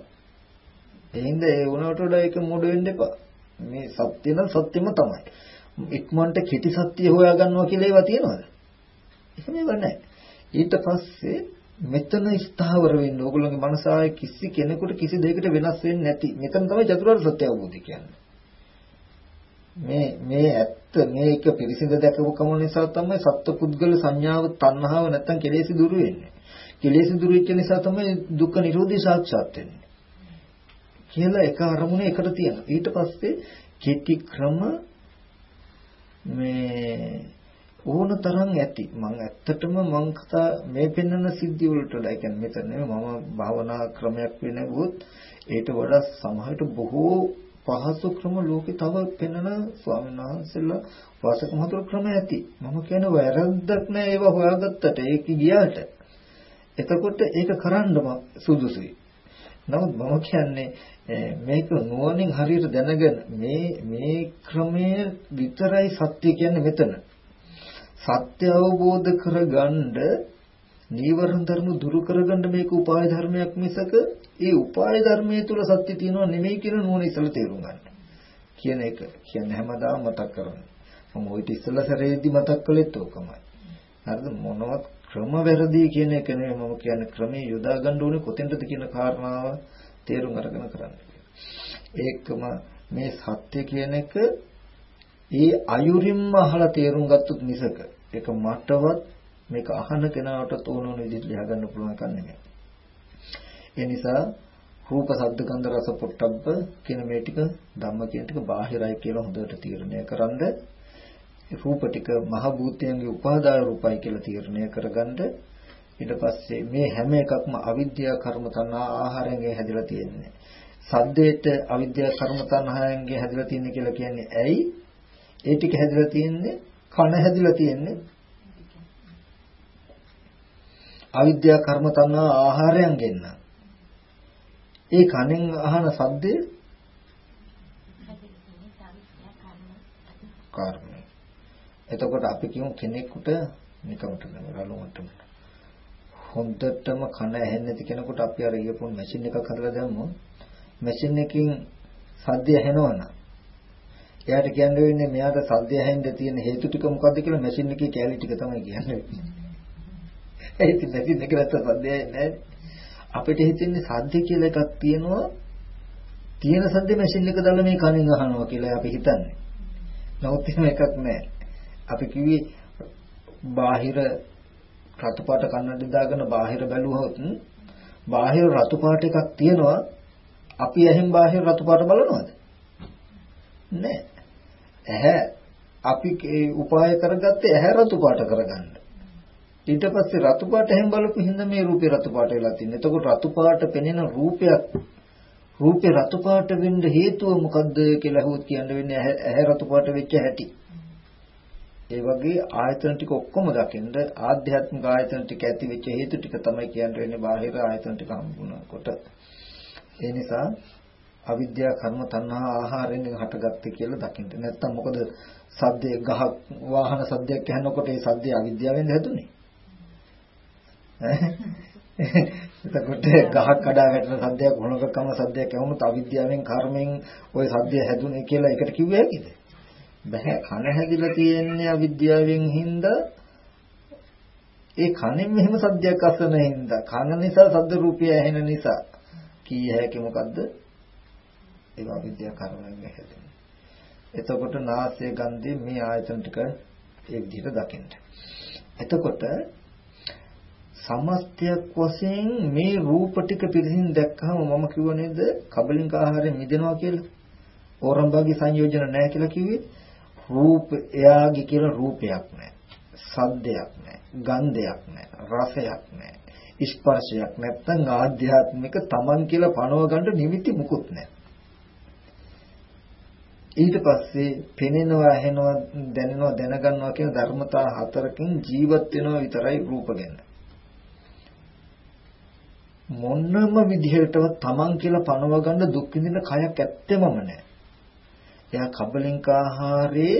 S1: එහෙනම් ඒ වුණාට වඩා ඒක මොඩ වෙන්න එපා. මේ සත්‍ය නම් සත්‍යම තමයි. ඉක්මනට කෙටි සත්‍ය හොයා ගන්නවා කියලා ඒවා තියනවද? එහෙම ඒවා නැහැ. ඊට පස්සේ මෙතන ස්ථාවර වෙන්න ඕගොල්ලෝගේ මනස ආයේ කිසි කෙනෙකුට කිසි දෙයකට වෙනස් වෙන්නේ නැති. මෙතන තමයි චතුරාර්ය සත්‍ය අවබෝධය කියන්නේ. මේ මේ ඇත්ත මේක පිරිසිඳ දැකපු කම නිසා තමයි සත්පුද්ගල සංඥාව තණ්හාව නැත්තම් කෙලෙසි දුරු වෙන්නේ. කෙලෙසි දුරු වෙච්ච නිසා තමයි දුක්ඛ නිරෝධය සාක්ෂාත් වෙන්නේ. කියලා එක අරමුණ එකට තියෙනවා. ඊට පස්සේ කෙටි ක්‍රම මේ ඕන තරම් ඇති. මම ඇත්තටම මං කතා මේ පෙන්වන සිද්ධි වලට වඩා කියන්නේ මෙතන මම භාවනා ක්‍රමයක් වෙනවොත් ඒට වඩා සමහරට බොහෝ පහසු ක්‍රම ලෝකේ තව පෙන්වන ස්වාමීන් වහන්සේලා වාසක මහතුරු ක්‍රම ඇති. මම කියන වැරද්දක් නෑ ඒව හොයාගත්තට ඒක ගියාට. එතකොට ඒක කරන්නම සුදුසුයි. නමුත් මම කියන්නේ මේක නුවණින් හරියට දැනගෙන මේ මේ ක්‍රමය විතරයි සත්‍ය කියන්නේ මෙතන. සත්‍ය අවබෝධ කරගන්න නීවරණ ධර්ම දුරු කරගන්න මේක උපාය ධර්මයක් මිසක ඒ උපාය ධර්මයේ තුල සත්‍ය තියෙනව නෙමෙයි කියන නුවණ ඉස්සලා තේරුම් ගන්න. කියන එක කියන්නේ හැමදාම මතක් කරගන්න. මම ওই ඉස්සලා සැරේදී මතක් කළෙත් ඕකමයි. හරිද මොනවත් ක්‍රම වැරදි කියන එක නෙමෙයි මම කියන්නේ ක්‍රමයේ යොදා ගන්න ඕනේ කොතෙන්ද කියන කාරණාව තේරුම් අරගෙන කරන්න. ඒකම මේ සත්‍ය කියන එක ඒ අයුරින්ම අහලා තේරුම් ගත්තොත් මිසක ඒක මටවත් මේක අහන කෙනාට තෝරන විදිහට ලියා ගන්න පුළුවන් එකක් නෙමෙයි. ඒ නිසා රූප ශබ්ද ගන්ධ රස පොට්ටබ්බ කියන මේ ටික ධම්ම කියන ටික බාහිරයි කියලා හොඳට තීරණය කරන්ද රූප ටික මහ භූතයන්ගේ උපාදාය රූපයි කියලා තීරණය කරගන්න ඊට පස්සේ මේ හැම එකක්ම අවිද්‍යා කර්ම තණ්හා ආහාරයෙන් හැදිලා තියෙන්නේ. සද්දේට අවිද්‍යා කර්ම තණ්හායෙන් හැදිලා තියෙන්නේ කියලා කියන්නේ ඇයි? ඒ ටික හැදිලා තියෙන්නේ කන හැදිලා තියෙන්නේ අවිද්‍යා කර්ම තණ්හා ආහාරයෙන් ගෙන්න. ඒ කනෙන් අහන සද්දය කර්ම. එතකොට අපි කියමු කෙනෙකුට නිකමට රළුමට හොඳටම කන ඇහෙන්නේ නැති කෙනෙකුට අපි අර ඉයපොන් මැෂින් එකක් හදලා දැම්මොත් මැෂින් එකකින් සද්දය ඇහෙනවනම් එයාට කියන්න වෙන්නේ මෙයාට සද්දය ඇහෙන්න තියෙන හේතු ටික මොකද්ද කියලා මැෂින් එකේ කැලි ටික තමයි කියන්නේ. ඒ ඉතින් මැෂින් එක නැත්නම් සද්දය නැහැ. අපිට හිතෙන්නේ සද්ද කියලා එකක් තියෙනවා. තියෙන සද්ද මැෂින් එක දාලා මේ කනින් අහනවා කියලා අපි හිතන්නේ. නමුත් එහෙම එකක් නැහැ. අපි කිව්වේ බාහිර රතු පාට කන්නඩි දාගෙන බාහිර බැලුවොත් බාහිර රතු පාට එකක් තියෙනවා. අපි එහෙන් බාහිර රතු පාට බලනවද? නැහැ ඇහැ අපි උපාය කරගත්තේ ඇහැ රතු පාට කරගන්න. ඊට පස්සේ රතු පාට එහෙන් බලපු හින්දා මේ රූපේ රතු පාට වෙලා තින්නේ එතකොට රතු පාට පෙනෙන රූපයක් රූපේ රතු පාට වෙන්න හේතුව මොකද්ද කියලා අහුවොත් කියන්න වෙන්නේ ඇහැ රතු පාට වෙච්ච හැටි. ඒ වගේ ආයතන ටික ඔක්කොම දකින්න ආධ්‍යාත්මික ආයතන ටික ඇති වෙච්ච හේතු ටික තමයි කියන්න වෙන්නේ බාහිර ආයතන ටික හම්බුනකොට. ඒ නිසා අවිද්‍යාව කර්ම තණ්හා ආහාරයෙන් හටගත්තේ කියලා දකින්න. නැත්තම් මොකද සද්දේ ගහ වාහන සද්දයක් ඇහෙනකොට ඒ සද්දේ අවිද්‍යාවෙන් හැදුනේ. එතකොට ගහක් කඩා වැටෙන සද්දයක් වුණක කම සද්දයක් ඇහුනොත් අවිද්‍යාවෙන් කර්මෙන් ওই සද්දය හැදුනේ කියලා එකට කිව්ව හැකිද? බෑ කන හැදිලා තියෙන්නේ අවිද්‍යාවෙන් හින්දා. ඒ කනෙන් මෙහෙම සද්දයක් අසන හින්දා. කන නිසා සද්ද රූපය ඇහෙන නිසා. කී හැකි මොකද්ද? ඒක අවිද්‍යාව කර්මයෙන් හැදෙන්නේ එතකොට නාසය ගන්ධය මේ ආයතන ටික ඒ විදිහට දකින්න. එතකොට සමස්තයක් වශයෙන් මේ රූප ටික පිළිසින් දැක්කම මම කිව්ව නේද? කබලින්ක ආහාරයෙන් මිදෙනවා කියලා. ඕරම්බාගේ සංයෝජන නැහැ කියලා කිව්වේ. රූප එයාගේ කියලා රූපයක් නැහැ. සද්දයක් නැහැ. ගන්ධයක් නැහැ. රසයක් නැහැ. ස්පර්ශයක් නැත්තම් ආධ්‍යාත්මික තමන් කියලා පණව ගන්න නිමිති මුකුත් නැහැ. ඊට පස්සේ පෙනෙනවා ඇහෙනවා දැනෙනවා දැනගන්නවා කියන ධර්මතා හතරකින් ජීවත් වෙනවා විතරයි රූප ගැන. මොන්නම විදිහටවත් තමන් කියලා පනව ගන්න දුක් විඳින කයක් ඇත්තෙමම නැහැ. එයා කබලින්ක ආහාරේ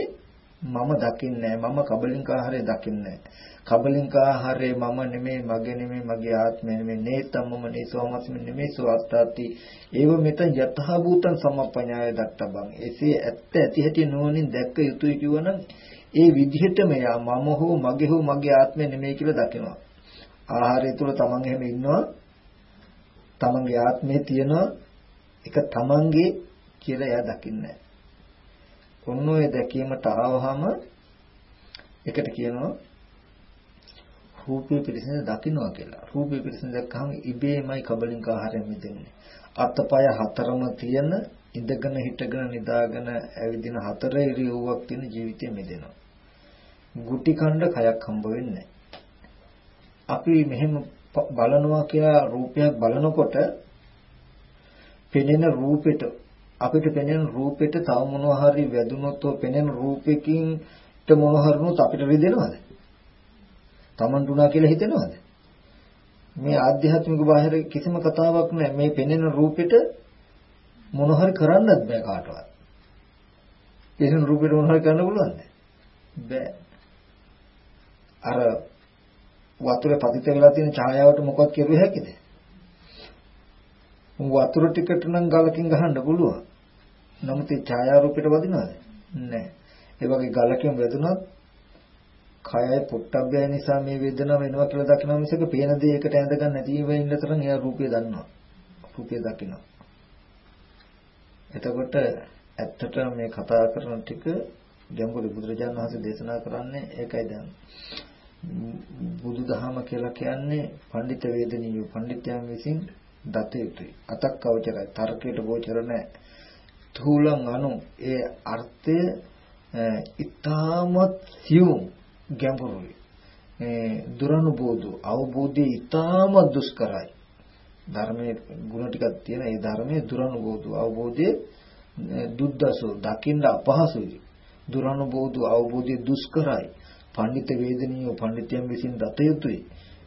S1: මම දකින්නේ මම කබලින්ක ආහාරය දකින්නේ කබලින්ක ආහාරය මම නෙමෙයි මගේ නෙමෙයි මගේ ආත්මය නෙමෙයි නේතම්මම නේසෝමස්ම නෙමෙයි සෝත්තාති ඒව මෙත යතහ භූතං සම්පඤ්ඤාය දක්තබං එසේ ඇත්ත ඇති හැටි නුවණින් දැක්ක යුතුයි කියවනම් ඒ විදිහටම යා මම හෝ මගේ හෝ මගේ ආත්මය නෙමෙයි කියලා දකිනවා. ආහාරය තුල තමන් එහෙම ඉන්නවා. තමන්ගේ ආත්මය තියෙනවා. ඒක තමන්ගේ කියලා එයා දකින්නේ ඔන්න ඔය දැකීමට ආවහම එකට කියනවා රූපේ පිළිසින දකින්නවා කියලා. රූපේ පිළිසින දැක්කහම ඉබේමයි කබලින්ක ආහාරයෙන් මිදෙන්නේ. අතපය හතරම තියෙන ඉඳගෙන හිටගෙන නිදාගෙන ඇවිදින හතර ඉරියව්වක් තියෙන ජීවිතය මිදෙනවා. ගුටි කණ්ඩ කයක් හම්බ වෙන්නේ අපි මෙහෙම බලනවා කියලා රූපයක් බලනකොට පෙනෙන රූපෙට අපිට පෙනෙන රූපෙට තව මොනවා හරි වැදුනොත් පෙනෙන රූපෙකින් මොනවා හරිනොත් අපිට රිදෙනවද? Taman දුනා කියලා හිතෙනවද? මේ ආධ්‍යාත්මික බාහිර කිසිම කතාවක් නැහැ. මේ පෙනෙන රූපෙට මොන හරි කරන්නත් බෑ කාටවත්. පෙනෙන රූපෙට මොන හරි කරන්න පුළුවන්ද? බෑ. අර වතුරේ පතිත වෙලා තියෙන ඡායාවට මොකක්ද කරුවේ හැකිද? වතුර ටිකට නම් ගලකින් ගහන්න පුළුවන්. නමුත් ඒ ඡායාරූපෙට වදිනවද? නැහැ. ඒ වගේ ගලකින් වැදුනොත් කයයි පුට්ටබ්බය නිසා මේ වේදනාව වෙනවා කියලා දකිනවා මිසක පේන දේ එකට ඇඳ ගන්න නැති වෙන ඉන්න තරම් එයා රූපය දන්නවා. රූපය දකිනවා. එතකොට ඇත්තට මේ කතා කරන ටික ගැඹුරු බුදුරජාණන් වහන්සේ දේශනා කරන්නේ ඒකයි දැන්. බුදුදහම කියලා කියන්නේ පඬිත වේදනීය පඬිත්‍යයන් විසින් දත යුතුයි. අතක් අවචරයි. තර්කයට ගෝචර නැහැ. තුලං අනු ඒ අර්ථය ඊටමත් සියුම් ගැඹුරුයි. මේ දුරනුබෝධු අවබෝධය ඊටම දුෂ්කරයි. ධර්මයේ ගුණ ටිකක් තියෙන ඒ ධර්මයේ දුරනුබෝධු අවබෝධයේ දුද්දසෝ දකින්න අපහසුයි. දුරනුබෝධු අවබෝධය දුෂ්කරයි. පඬිත වේදනීය පඬිතයන් විසින් දත යුතුයි.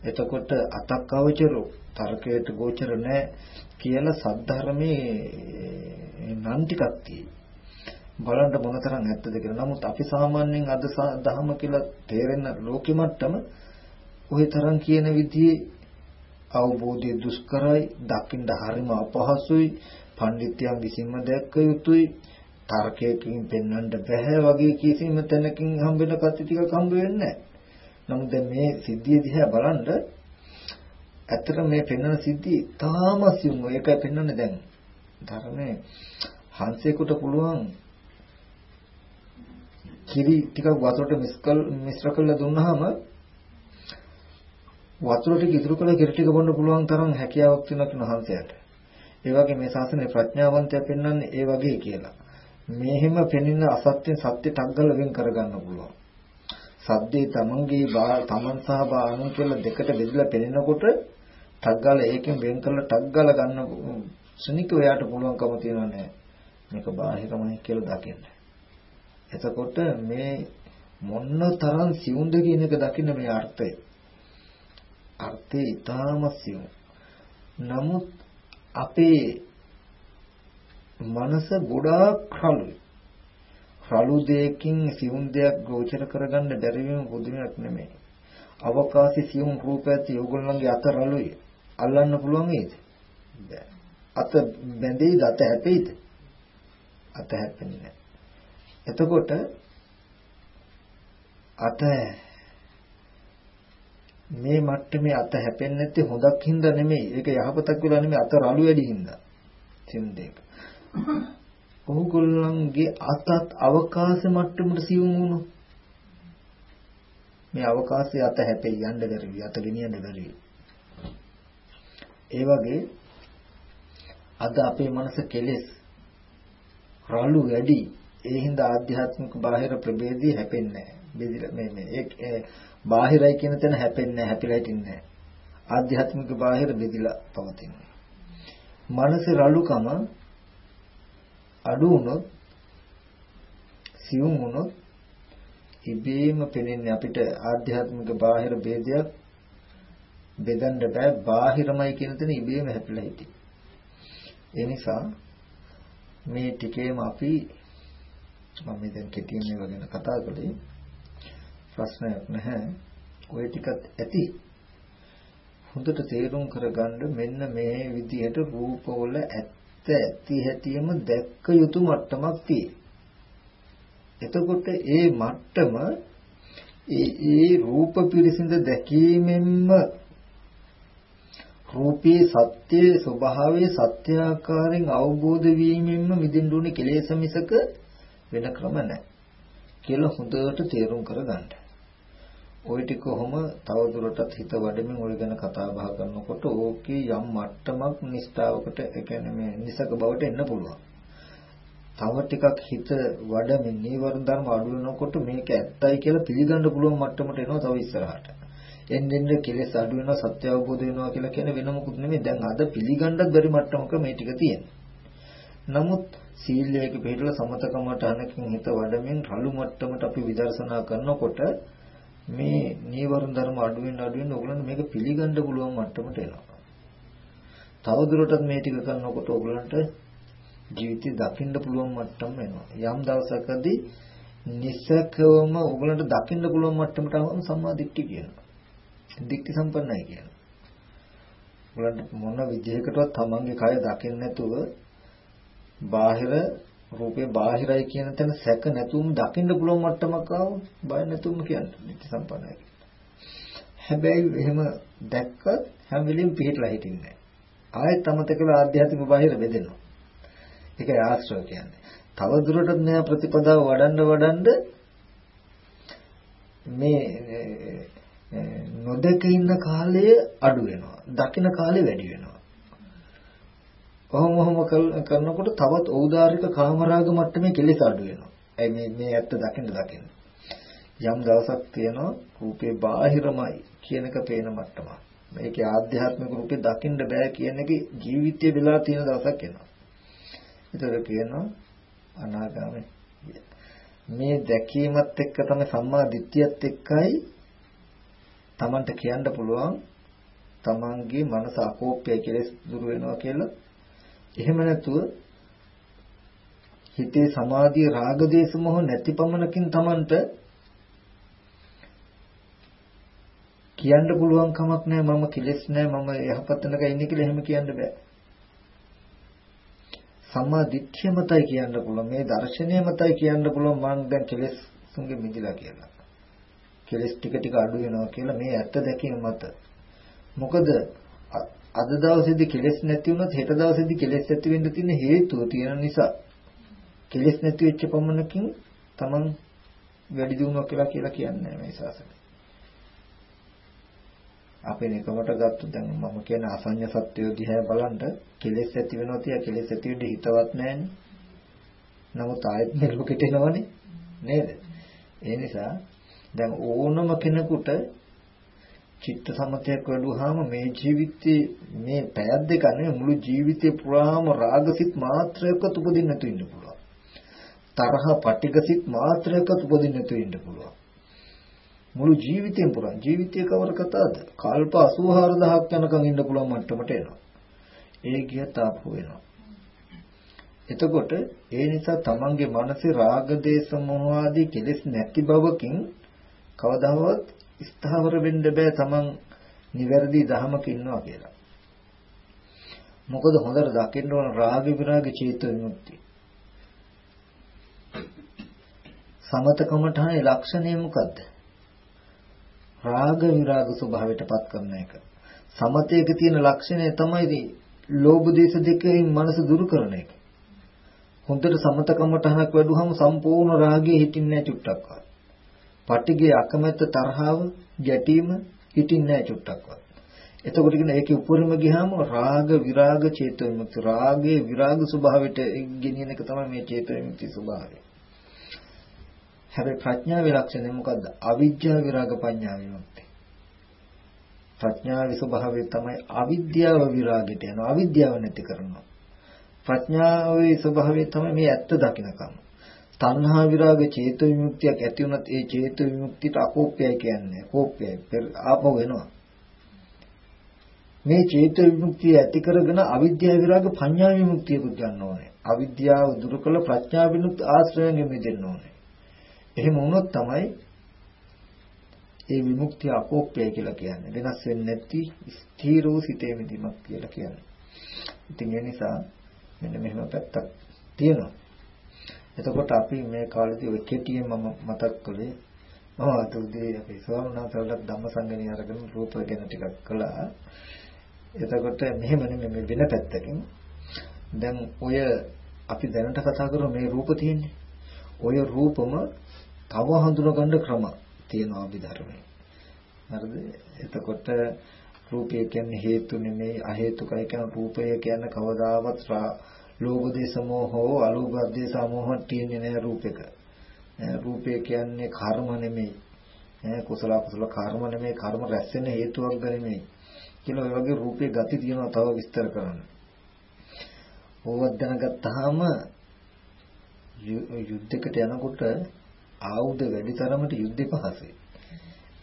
S1: එතකොට අතක් අවචරෝ තර්කයට ගෝචර නැහැ කියලා සද්ධර්මයේ නම් ටිකක් තියෙනවා. බලන්න මොනතරම් ඇත්තද කියලා. නමුත් අපි සාමාන්‍යයෙන් අද දහම කියලා තේරෙන ලෝකෙ මට්ටම ওই තරම් කියන විදිහේ අවබෝධය දුෂ්කරයි, දකින්න හරිම අපහසුයි, පඬිත්‍යයන් විසින්ම දැක්ක යුතුයි, තර්කයකින් පෙන්වන්න බෑ වගේ කිසිම තැනකින් හම්බෙන කති ටිකක් හම්බ වෙන්නේ නැහැ. නමුත් දැන් මේ සිද්ධිය දිහා බලන්න ඇත්තට මේ පෙන්වන සිද්ධිය තාම සියුම් ඒකයි පෙන්වන්නේ දැන් ධර්මයේ හංසේකට පුළුවන් කිරි ටිකක් වතුරට මිස්කල් මිශ්‍ර කරලා දුන්නාම වතුර ටික ඉතුරු කරලා කිරි ටික බොන්න පුළුවන් තරම් හැකියාවක් තියෙනවා කියන හංසයට. ඒ වගේ මේ ශාසනයේ ප්‍රඥාවන්තය පෙන්වන්නේ ඒ වගේ කියලා. මෙහෙම පෙනෙන අසත්‍ය සත්‍ය ටග්ගල වෙන් කරගන්න පුළුවන්. සද්දේ තමන්ගේ තමන් සහ බානුන් කියලා දෙකට බෙදලා පෙනෙනකොට ටග්ගල ඒකෙන් වෙන් කරලා ටග්ගල ගන්න සුනික ඔයාට පුළුවන්කම තියනවා නෑ. මේක බාහිරමයි කියලා දකින්න. එතකොට මේ මොන්න තරම් සිවුම්ද කියන එක දකින්න මේ අර්ථය. අර්ථය ඊටාම සිවුම්. නමුත් අපේ මනස ගොඩාක් රළුයි. රළු දෙයකින් සිවුම් දෙයක් ගෝචර කරගන්න බැරි වීම බුදුමයක් නෙමෙයි. අවකාශයේ සියුම් රූපයත් ඕගොල්ලන්ගේ අත රළුයි. අල්ලන්න පුළුවන් වේද? අත බැඳෙයිද අත හැපෙයිද? අත හැපෙන්නේ නැහැ. එතකොට අත මේ මට්ටමේ අත හැපෙන්නේ නැත්තේ හොදක් හින්දා නෙමෙයි. ඒක යහපතක් වෙලා නෙමෙයි අත රළු වැඩි හින්දා. සින්දේක. ඔහුගොල්ලන්ගේ අතත් අවකාශ මට්ටමට සියුම් වුණු. මේ අවකාශයේ අත හැපෙයි යන්න බැරි අත ගෙනියන්න බැරි. ඒ වගේ අද අපේ මනස කෙලෙස් රළු වැඩි ඒ හින්දා ආධ්‍යාත්මික බාහිර ප්‍රභේදී හැපෙන්නේ නැහැ. මේ මේ ඒ බාහිරයි කියන තැන හැපෙන්නේ නැහැ, හැපිලා හිටින්නේ නැහැ. ආධ්‍යාත්මික බාහිර බෙදිලා පවතිනවා. මනසේ රළුකම අඩු වුණොත් සියුම් වුණොත් ඉබේම පෙනෙන්නේ අපිට ආධ්‍යාත්මික බාහිර ભેදයක් බෙදන්න බෑ බාහිරමයි කියන තැන ඉබේම හැපිලා හිටියේ. ඒ නිසා මේ ටිකේම අපි මම දැන් කෙටියෙන් මේවා ගැන කතා කළේ ප්‍රශ්නයක් නැහැ. ওই ටිකත් ඇති. හොඳට තේරුම් කරගන්න මෙන්න මේ විදිහට රූපවල ඇත්ත ඇති හැටියෙම දැක්ක යුතු මට්ටමක් තියෙනවා. එතකොට ඒ මට්ටම ඒ ඒ රූප පිරිසිඳ දැකීමෙන්ම රූපී සත්‍යයේ ස්වභාවයේ සත්‍ය ආකාරයෙන් අවබෝධ වීමෙන්ම මිදින්න උනේ කෙලෙස මිසක වෙන ක්‍රම නැහැ කියලා හොඳට තේරුම් කරගන්න. ওই ටික කොහොම තවදුරටත් හිත වඩමින් ওই ගැන කතා බහ කරනකොට ඕකේ යම් මට්ටමක් නිස්තාවකට ඒ කියන්නේ මේ නිසක බවට එන්න පුළුවන්. තව ටිකක් හිත වඩමින් නීවරණ ධර්ම අඩු වෙනකොට මේක ඇත්තයි කියලා පිළිගන්න පුළුවන් මට්ටමට එනවා තව ඉස්සරහට. එන්නෙන් කෙලෙස් අඩු වෙනවා සත්‍ය අවබෝධ වෙනවා කියලා කියන්නේ වෙන මොකුත් නෙමෙයි. දැන් අද පිළිගන්නත් බැරි මට්ටමක මේ ටික තියෙනවා. නමුත් සීලයක පිළිපදලා සමතකමට අනකින් හිත වඩමින් රළු මට්ටමට අපි විදර්ශනා කරනකොට මේ නීවරණ ධර්ම අඩු වෙන අඩු වෙන ඕගලන්ට මේක පිළිගන්න පුළුවන් මට්ටමට එනවා. තවදුරටත් මේ ටික කරනකොට ඕගලන්ට ජීවිතය දකින්න පුළුවන් මට්ටම එනවා. යම් දවසකදී නිසකවම ඕගලන්ට දකින්න පුළුවන් මට්ටමට ආවම සම්මා දිට්ඨිය කියනවා. දික්ටි සම්පන්නයි කියනවා. ඔයගලන්ට මොන විදිහකටවත් තමන්ගේ කය දකින්න නැතුව බාහිර රූපේ බාහිරයි කියන තැන සැක නැතුවම දකින්න පුළුවන් මට්ටමක් ආවොත් බය නැතුවම කියන්නේ දික්ටි සම්පන්නයි. හැබැයි එහෙම දැක්කත් හැම වෙලෙම පිළිట్లా හිටින්නේ නැහැ. ආයෙත් අමතකව ආධ්‍යාත්මික බාහිර බෙදෙනවා. ඒකයි ආශ්‍රව කියන්නේ. තව දුරටත් නෑ ප්‍රතිපදාව වඩන්න වඩන්න මේ නොදක ඉන්න කාලය අඩු වෙනවා. දකින කාලය වැඩි වෙනවා. කොහොම කොහොම කරනකොට තවත් ඖදාරික කාමරාග මට්ටමේ කෙලෙස් අඩු වෙනවා. ඒ මේ මේ ඇත්ත දකින්න දකින්න. යම් දවසක් තියෙනවා රූපේ බාහිරමයි කියන එක පේන මට්ටමක්. මේකේ ආධ්‍යාත්මික රූපේ දකින්න බෑ කියන එක ජීවිතය වෙලා තියෙන දවසක් එනවා. ඒතර කියනවා අනාගාමී. මේ දැකීමත් එක්ක තමයි සම්මා දිට්ඨියත් එක්කයි Tamanට කියන්න පුළුවන් Tamanගේ මනස අකෝප්‍යයි කියලා දුර වෙනවා කියලා. එහෙම නැතුව හිතේ සමාධිය රාග දේශ මොහ නැති පමණකින් Tamanට කියන්න පුළුවන් කමක් නැහැ මම කෙලෙස් නැහැ මම යහපත් වෙනක ඉන්නේ කියලා එහෙම කියන්න බෑ. සම්මා දිට්ඨිය මතයි කියන්න පුළුවන් මේ දර්ශනය මතයි කියන්න පුළුවන් මම දැන් කෙලෙස් තුන්ගේ මිදිලා කියලා. කෙලස් ටික ටික අඩු වෙනවා කියලා මේ ඇත්ත දැකීම මත. මොකද අද දවසේදී කෙලස් නැති වුණොත් හෙට දවසේදී කෙලස් ඇති වෙන්න තියෙන හේතුව තියෙන නිසා කෙලස් නැති වෙච්ච පමණකින් Taman වැඩි දියුණුවක් කියලා කියලා කියන්නේ මේ ශාසනය. අපේ නිකමට ගත්තොත් දැන් මම කියන අසඤ්ඤ සත්‍යය දිහා බලනද කෙලෙස් ඇති වෙනවා තියා කෙලෙස් ඇති වෙන්න හිතවත් නැහැනේ. නමුත් ආයෙත් මේ ලෝකෙට එනවනේ නේද? ඒ නිසා දැන් ඕනම කෙනෙකුට චිත්ත සමතයක් වැඩුවාම මේ ජීවිතේ මේ පැයක් දෙක නෙවෙයි මුළු ජීවිතේ පුරාම රාගසිත මාත්‍රයක්වත් උපදින්න නැතු ඉන්න පුළුවන්. තරහ පටිගසිත මාත්‍රයක්වත් උපදින්න නැතු ඉන්න පුළුවන්. මුළු ජීවිතේම පුරා ජීවිතයේ කවර කතාවද? කල්ප 84000ක් යනකම් ඉන්න පුළුවන් මට්ටමට එනවා. ඒ ගිය තාපු වෙනවා. එතකොට ඒ නිසා තමන්ගේ මනසේ රාග දේශ මොහ ආදී කෙලෙස් නැති බවකින් කවදාවත් ස්ථාවර වෙන්න බෑ තමන් නිවැරදි ධහමක ඉන්නවා කියලා. මොකද හොඳට දකින්න ඕන රාග විරාග චේතෝ විමුක්තිය. සමතකමඨානේ ලක්ෂණය මොකද්ද? රාග විරාග ස්වභාවයටපත් කරන එක. සමතයක තියෙන ලක්ෂණය තමයි ලෝභ දේශ දෙකෙන් මනස දුරු කරන එක. හොඳට සමතකමඨහනක් වැඩුවහම සම්පූර්ණ රාගයේ හිටින්නේ නැහැ චුට්ටක්වත්. පටිගේ අකමැත්ත තරහව ගැටීම හිටින්නේ නැහැ චුට්ටක්වත්. එතකොට කියන ඒකේ උපරිම ගියාම රාග විරාග චේතෝ විමුක්ති රාගයේ විරාග ස්වභාවයට ගෙනියන එක තමයි මේ චේතෝ විමුක්ති ස්වභාවය. හැබැයි ප්‍රඥාවේ ලක්ෂණය මොකද්ද? අවිජ්ජා විරාග පඤ්ඤා විමුක්ති. ප්‍රඥාවේ ස්වභාවය තමයි අවිද්‍යාව විරාගයට යනවා. අවිද්‍යාව නැති කරනවා. ප්‍රඥාවේ ස්වභාවය තමයි මේ ඇත්ත දකින්නකම. තණ්හා විරාග චේතු විමුක්තියක් ඇති වුණත් ඒ චේතු විමුක්තියට අකෝප්‍යයි කියන්නේ. කෝප්‍යයි ආපහු වෙනවා මේ චේතු විමුක්තිය ඇති කරගෙන අවිද්‍යාව විරාග පඤ්ඤා විමුක්තියකුත් ගන්න ඕනේ. අවිද්‍යාව දුරු කළ ප්‍රඥා විමුක්ති ආශ්‍රයෙන් මිදෙන්න ඕනේ. එහෙම වුණොත් තමයි ඒ විමුක්තිය අකෝප්‍යයි කියලා කියන්නේ. වෙනස් වෙන්නේ නැති ස්ථීර වූ සිතේ මිදීමක් කියලා කියන්නේ. ඉතින් ඒ නිසා මෙන්න මෙහෙම පැත්තක් තියෙනවා. එතකොට අපි මේ කාලේදී ඔය කෙටියෙන් මම මතක් කළේ මම අද උදේ අපේ ස්වාමීන් වහන්සේලාට ධම්මසංගණී අරගෙන රූප ගැන ටිකක් කළා. එතකොට මෙහෙම නෙමෙයි මේ වෙන පැත්තකින් දැන් ඔය අපි දැනට කතා කරන මේ රූප තියෙන්නේ. ඔය රූපම තව හඳුනගන්න ක්‍රම තියෙනවා අභිධර්මයේ. හරිද? එතකොට රූපය කියන්නේ හේතු නෙමෙයි අහේතුකයි කියන රූපය කියන්නේ කවදාවත් ලෝභ දේශ මොහෝ අලෝභ දේශ මොහ තියෙන්නේ නෑ රූපෙක. රූපය කියන්නේ කර්ම නෙමෙයි. කුසල කුසල කර්ම නෙමෙයි කර්ම රැස් වෙන හේතුවක් නෙමෙයි. කියලා ඔය වගේ රූපේ ගති තියෙනවා තව විස්තර කරන්න. ඕවත් දැනගත්තාම යුද්ධයකට යනකොට ආයුධ වැඩි තරමට යුද්ධේ පහසුයි.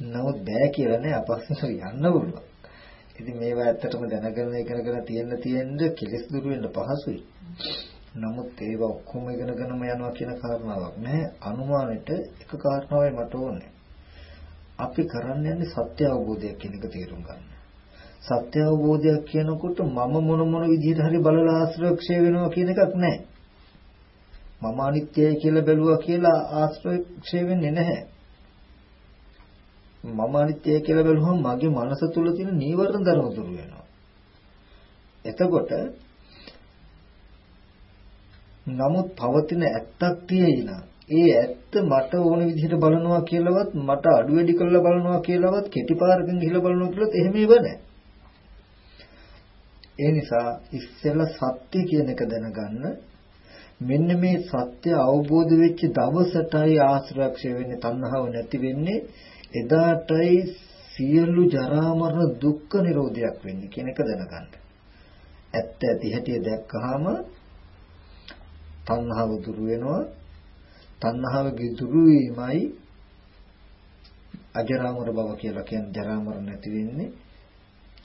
S1: නමුත් බෑ කියලා නෑ අපස්සට යන්න පුළුවන්. ඉතින් මේවා ඇත්තටම දැනගෙන ඉගෙනගෙන තියෙන්න තියෙන්න කෙලස් දුරු වෙන්න පහසුයි. නමුත් ඒවා ඔක්කොම ඉගෙනගෙනම යනවා කියන කාරණාවක් නෑ. අනුමානෙට එක කාරණාවයි මට ඕනේ. අපි කරන්න යන්නේ සත්‍ය අවබෝධයක් කියන එක තේරුම් ගන්න. සත්‍ය අවබෝධයක් කියනකොට මම මොන මොන විදිහට හරි බලලා ආශ්‍රය ක්ෂය වෙනවා කියන එකක් නෑ. මම අනිත්‍යයි කියලා බැලුවා කියලා ආශ්‍රය ක්ෂය වෙන්නේ නැහැ. මම අනිත්‍යයි කියලා බැලුවම මගේ මනස තුල තියෙන නීවරණ ධර්ම දුරු වෙනවා. එතකොට නමුත් පවතින ඇත්තක් තියෙයිනා ඒ ඇත්ත මට ඕන විදිහට බලනවා කියලාවත් මට අඩු වැඩි කරලා බලනවා කියලාවත් කෙටි පාරකින් ගිහිල්ලා බලනවා කියලාත් එහෙම ඒව නැහැ. ඒ නිසා ඉස්සෙල්ලා සත්‍ය කියන එක දැනගන්න මෙන්න මේ සත්‍ය අවබෝධ වෙච්ච දවසටයි ආශ්‍රක්ෂය වෙන්නේ තණ්හාව නැති වෙන්නේ එදාටයි සියලු ජරා මරණ දුක්ඛ නිරෝධයක් වෙන්නේ කියන එක දැනගන්න. ඇත්ත ඇති හැටි දැක්කහම තණ්හාව දුරු වෙනවා. තණ්හාවගේ දුරු වීමයි අජරාමර බව කියලා කියන්නේ ජරා මරණ නැති වෙන්නේ.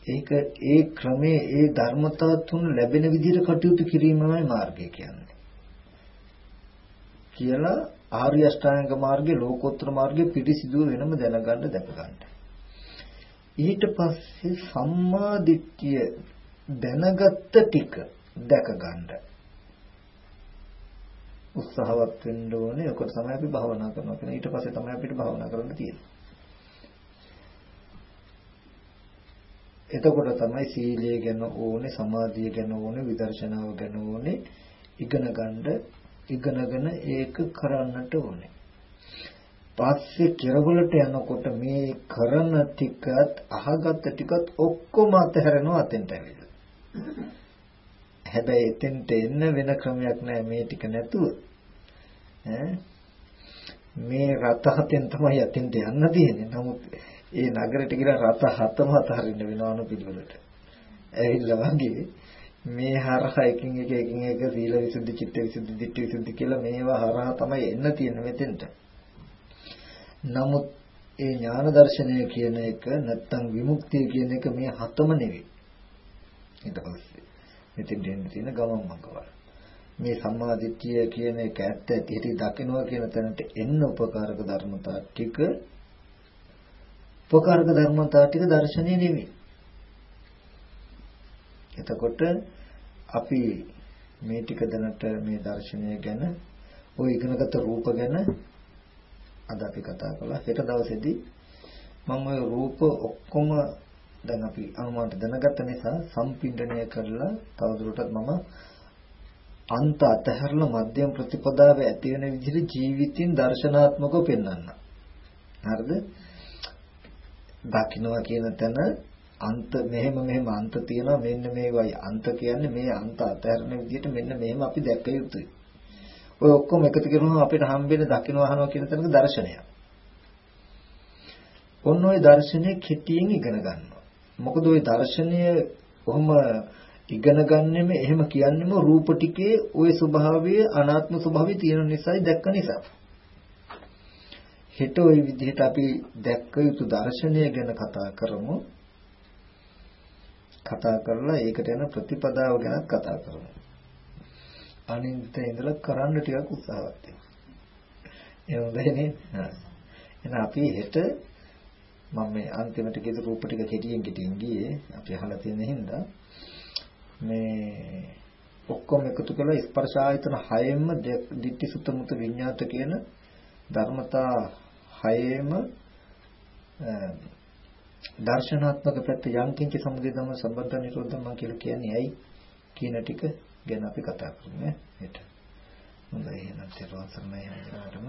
S1: ඒක ඒ ක්‍රමයේ ඒ ධර්මතා තුන ලැබෙන විදිහට කටයුතු කිරීමමයි මාර්ගය කියන්නේ. කියලා ආර්ය අෂ්ටාංග මාර්ගයේ ලෝකෝත්තර මාර්ගයේ පිරිසිදු වෙනම දැනගන්න දැකගන්න. ඊට පස්සේ සම්මා දිට්ඨිය දැනගත්ත ටික දැකගන්න. උත්සාහවත් වෙන්න ඕනේ. ඒකට තමයි අපි භාවනා කරනවා කියන්නේ. ඊට පස්සේ තමයි අපිට භාවනා කරන්න තියෙන්නේ. එතකොට තමයි සීලය ගැන ඕනේ, සමාධිය ගැන ඕනේ, විදර්ශනාව ගැන ඕනේ ඉගෙන ගන්න ඉගෙනගෙන ඒක කරන්නට ඕනේ. පස්සේ කෙරවලට යනකොට මේ කරන ටිකත් අහගත්ත ටිකත් ඔක්කොම අතහැරෙනවා අතෙන්ට ඇවිල්ලා. හැබැයි එතෙන්ට එන්න වෙන ක්‍රමයක් නැහැ මේ ටික නැතුව. මේ රත හතෙන් තමයි අතෙන්ට යන්න තියෙන්නේ. නමුත් ඒ නගරෙට ගිහලා රත හතම අතහරින්න වෙනවා අනුපිළිවෙලට. ඇවිල්ලා වගේ මේ හරහා එකින් එක එකින් එක සීල විසුද්ධි, චිත්ත විසුද්ධි, ධිට්ඨි විසුද්ධි කියලා මේවා හරහා තමයි එන්න තියෙන්නේ මෙතෙන්ට. නමුත් ඒ ඥාන දර්ශනය කියන එක නැත්තම් විමුක්තිය කියන එක මේ හතම නෙවෙයි. ඊට පස්සේ මෙතෙන් දෙන්න තියෙන ගමන් මඟවල. මේ සම්මාදිට්ඨිය කියන එක ඇත්ත ඇටි දකිනවා කියන තැනට එන්න උපකාරක ධර්මතා ටික උපකාරක ධර්මතා ටික දර්ශනය නෙවෙයි. එතකොට අපි මේ ටික දැනට මේ දර්ශනය ගැන ওই ඉගෙනගත්ත රූප ගැන අද අපි කතා කළා. හෙට දවසේදී මම ওই රූප ඔක්කොම දැන් අපි අනුමානට දැනගත්ත නිසා සම්පින්ඩණය කරලා තවදුරටත් මම අන්ත අතහැරලා මධ්‍යම ප්‍රතිපදාව ඇති වෙන විදිහට ජීවිතින් දර්ශනාත්මකව පෙන්වන්න. හරිද? දකින්නවා කියන තැන අන්ත මෙහෙම මෙහෙම අන්ත තියෙනවා මෙන්න මේවයි අන්ත කියන්නේ මේ අන්ත අතහැරන විදිහට මෙන්න මෙහෙම අපි දැක්ක යුතුයි. ඔය ඔක්කොම එකතු කරනවා අපිට හම්බෙන දකින්න අහනවා කියන තැනක දර්ශනයක්. ඔන්න ඔය දර්ශනය කෙටියෙන් ඉගෙන ගන්නවා. මොකද ওই දර්ශනය කොහොම ඉගෙන ගන්නෙම එහෙම කියන්නෙම රූප ටිකේ ওই ස්වභාවයේ අනාත්ම ස්වභාවය තියෙන නිසායි දැක්ක නිසා. හෙට ওই විදිහට අපි දැක්ක යුතු දර්ශනය ගැන කතා කරමු. කතා කරලා ඒකට යන ප්‍රතිපදාව ගැන කතා කරමු. අනින්ත ඉඳලා කරන්න ටිකක් උත්සාහවත් නේ. එහෙනම් අපි හෙට මම මේ අන්තිමට කිව්ව රූප ටික කෙටියෙන් කෙටියෙන් ගියේ අපි අහලා තියෙන හින්දා මේ ඔක්කොම එකතු කරලා ස්පර්ශ ආයතන හයෙම ditthi sutta muta විඤ්ඤාත කියන ධර්මතා හයේම දර්ශනාත්මක පැත්ත යම්කින්ච සමුදය ධම සම්බන්ධ නිරෝධ මම කියලා කියන්නේ ඇයි කියන ටික ගැන අපි කතා කරමු හෙට. හොඳයි එහෙනම් තේරුම් ගන්න හැමෝටම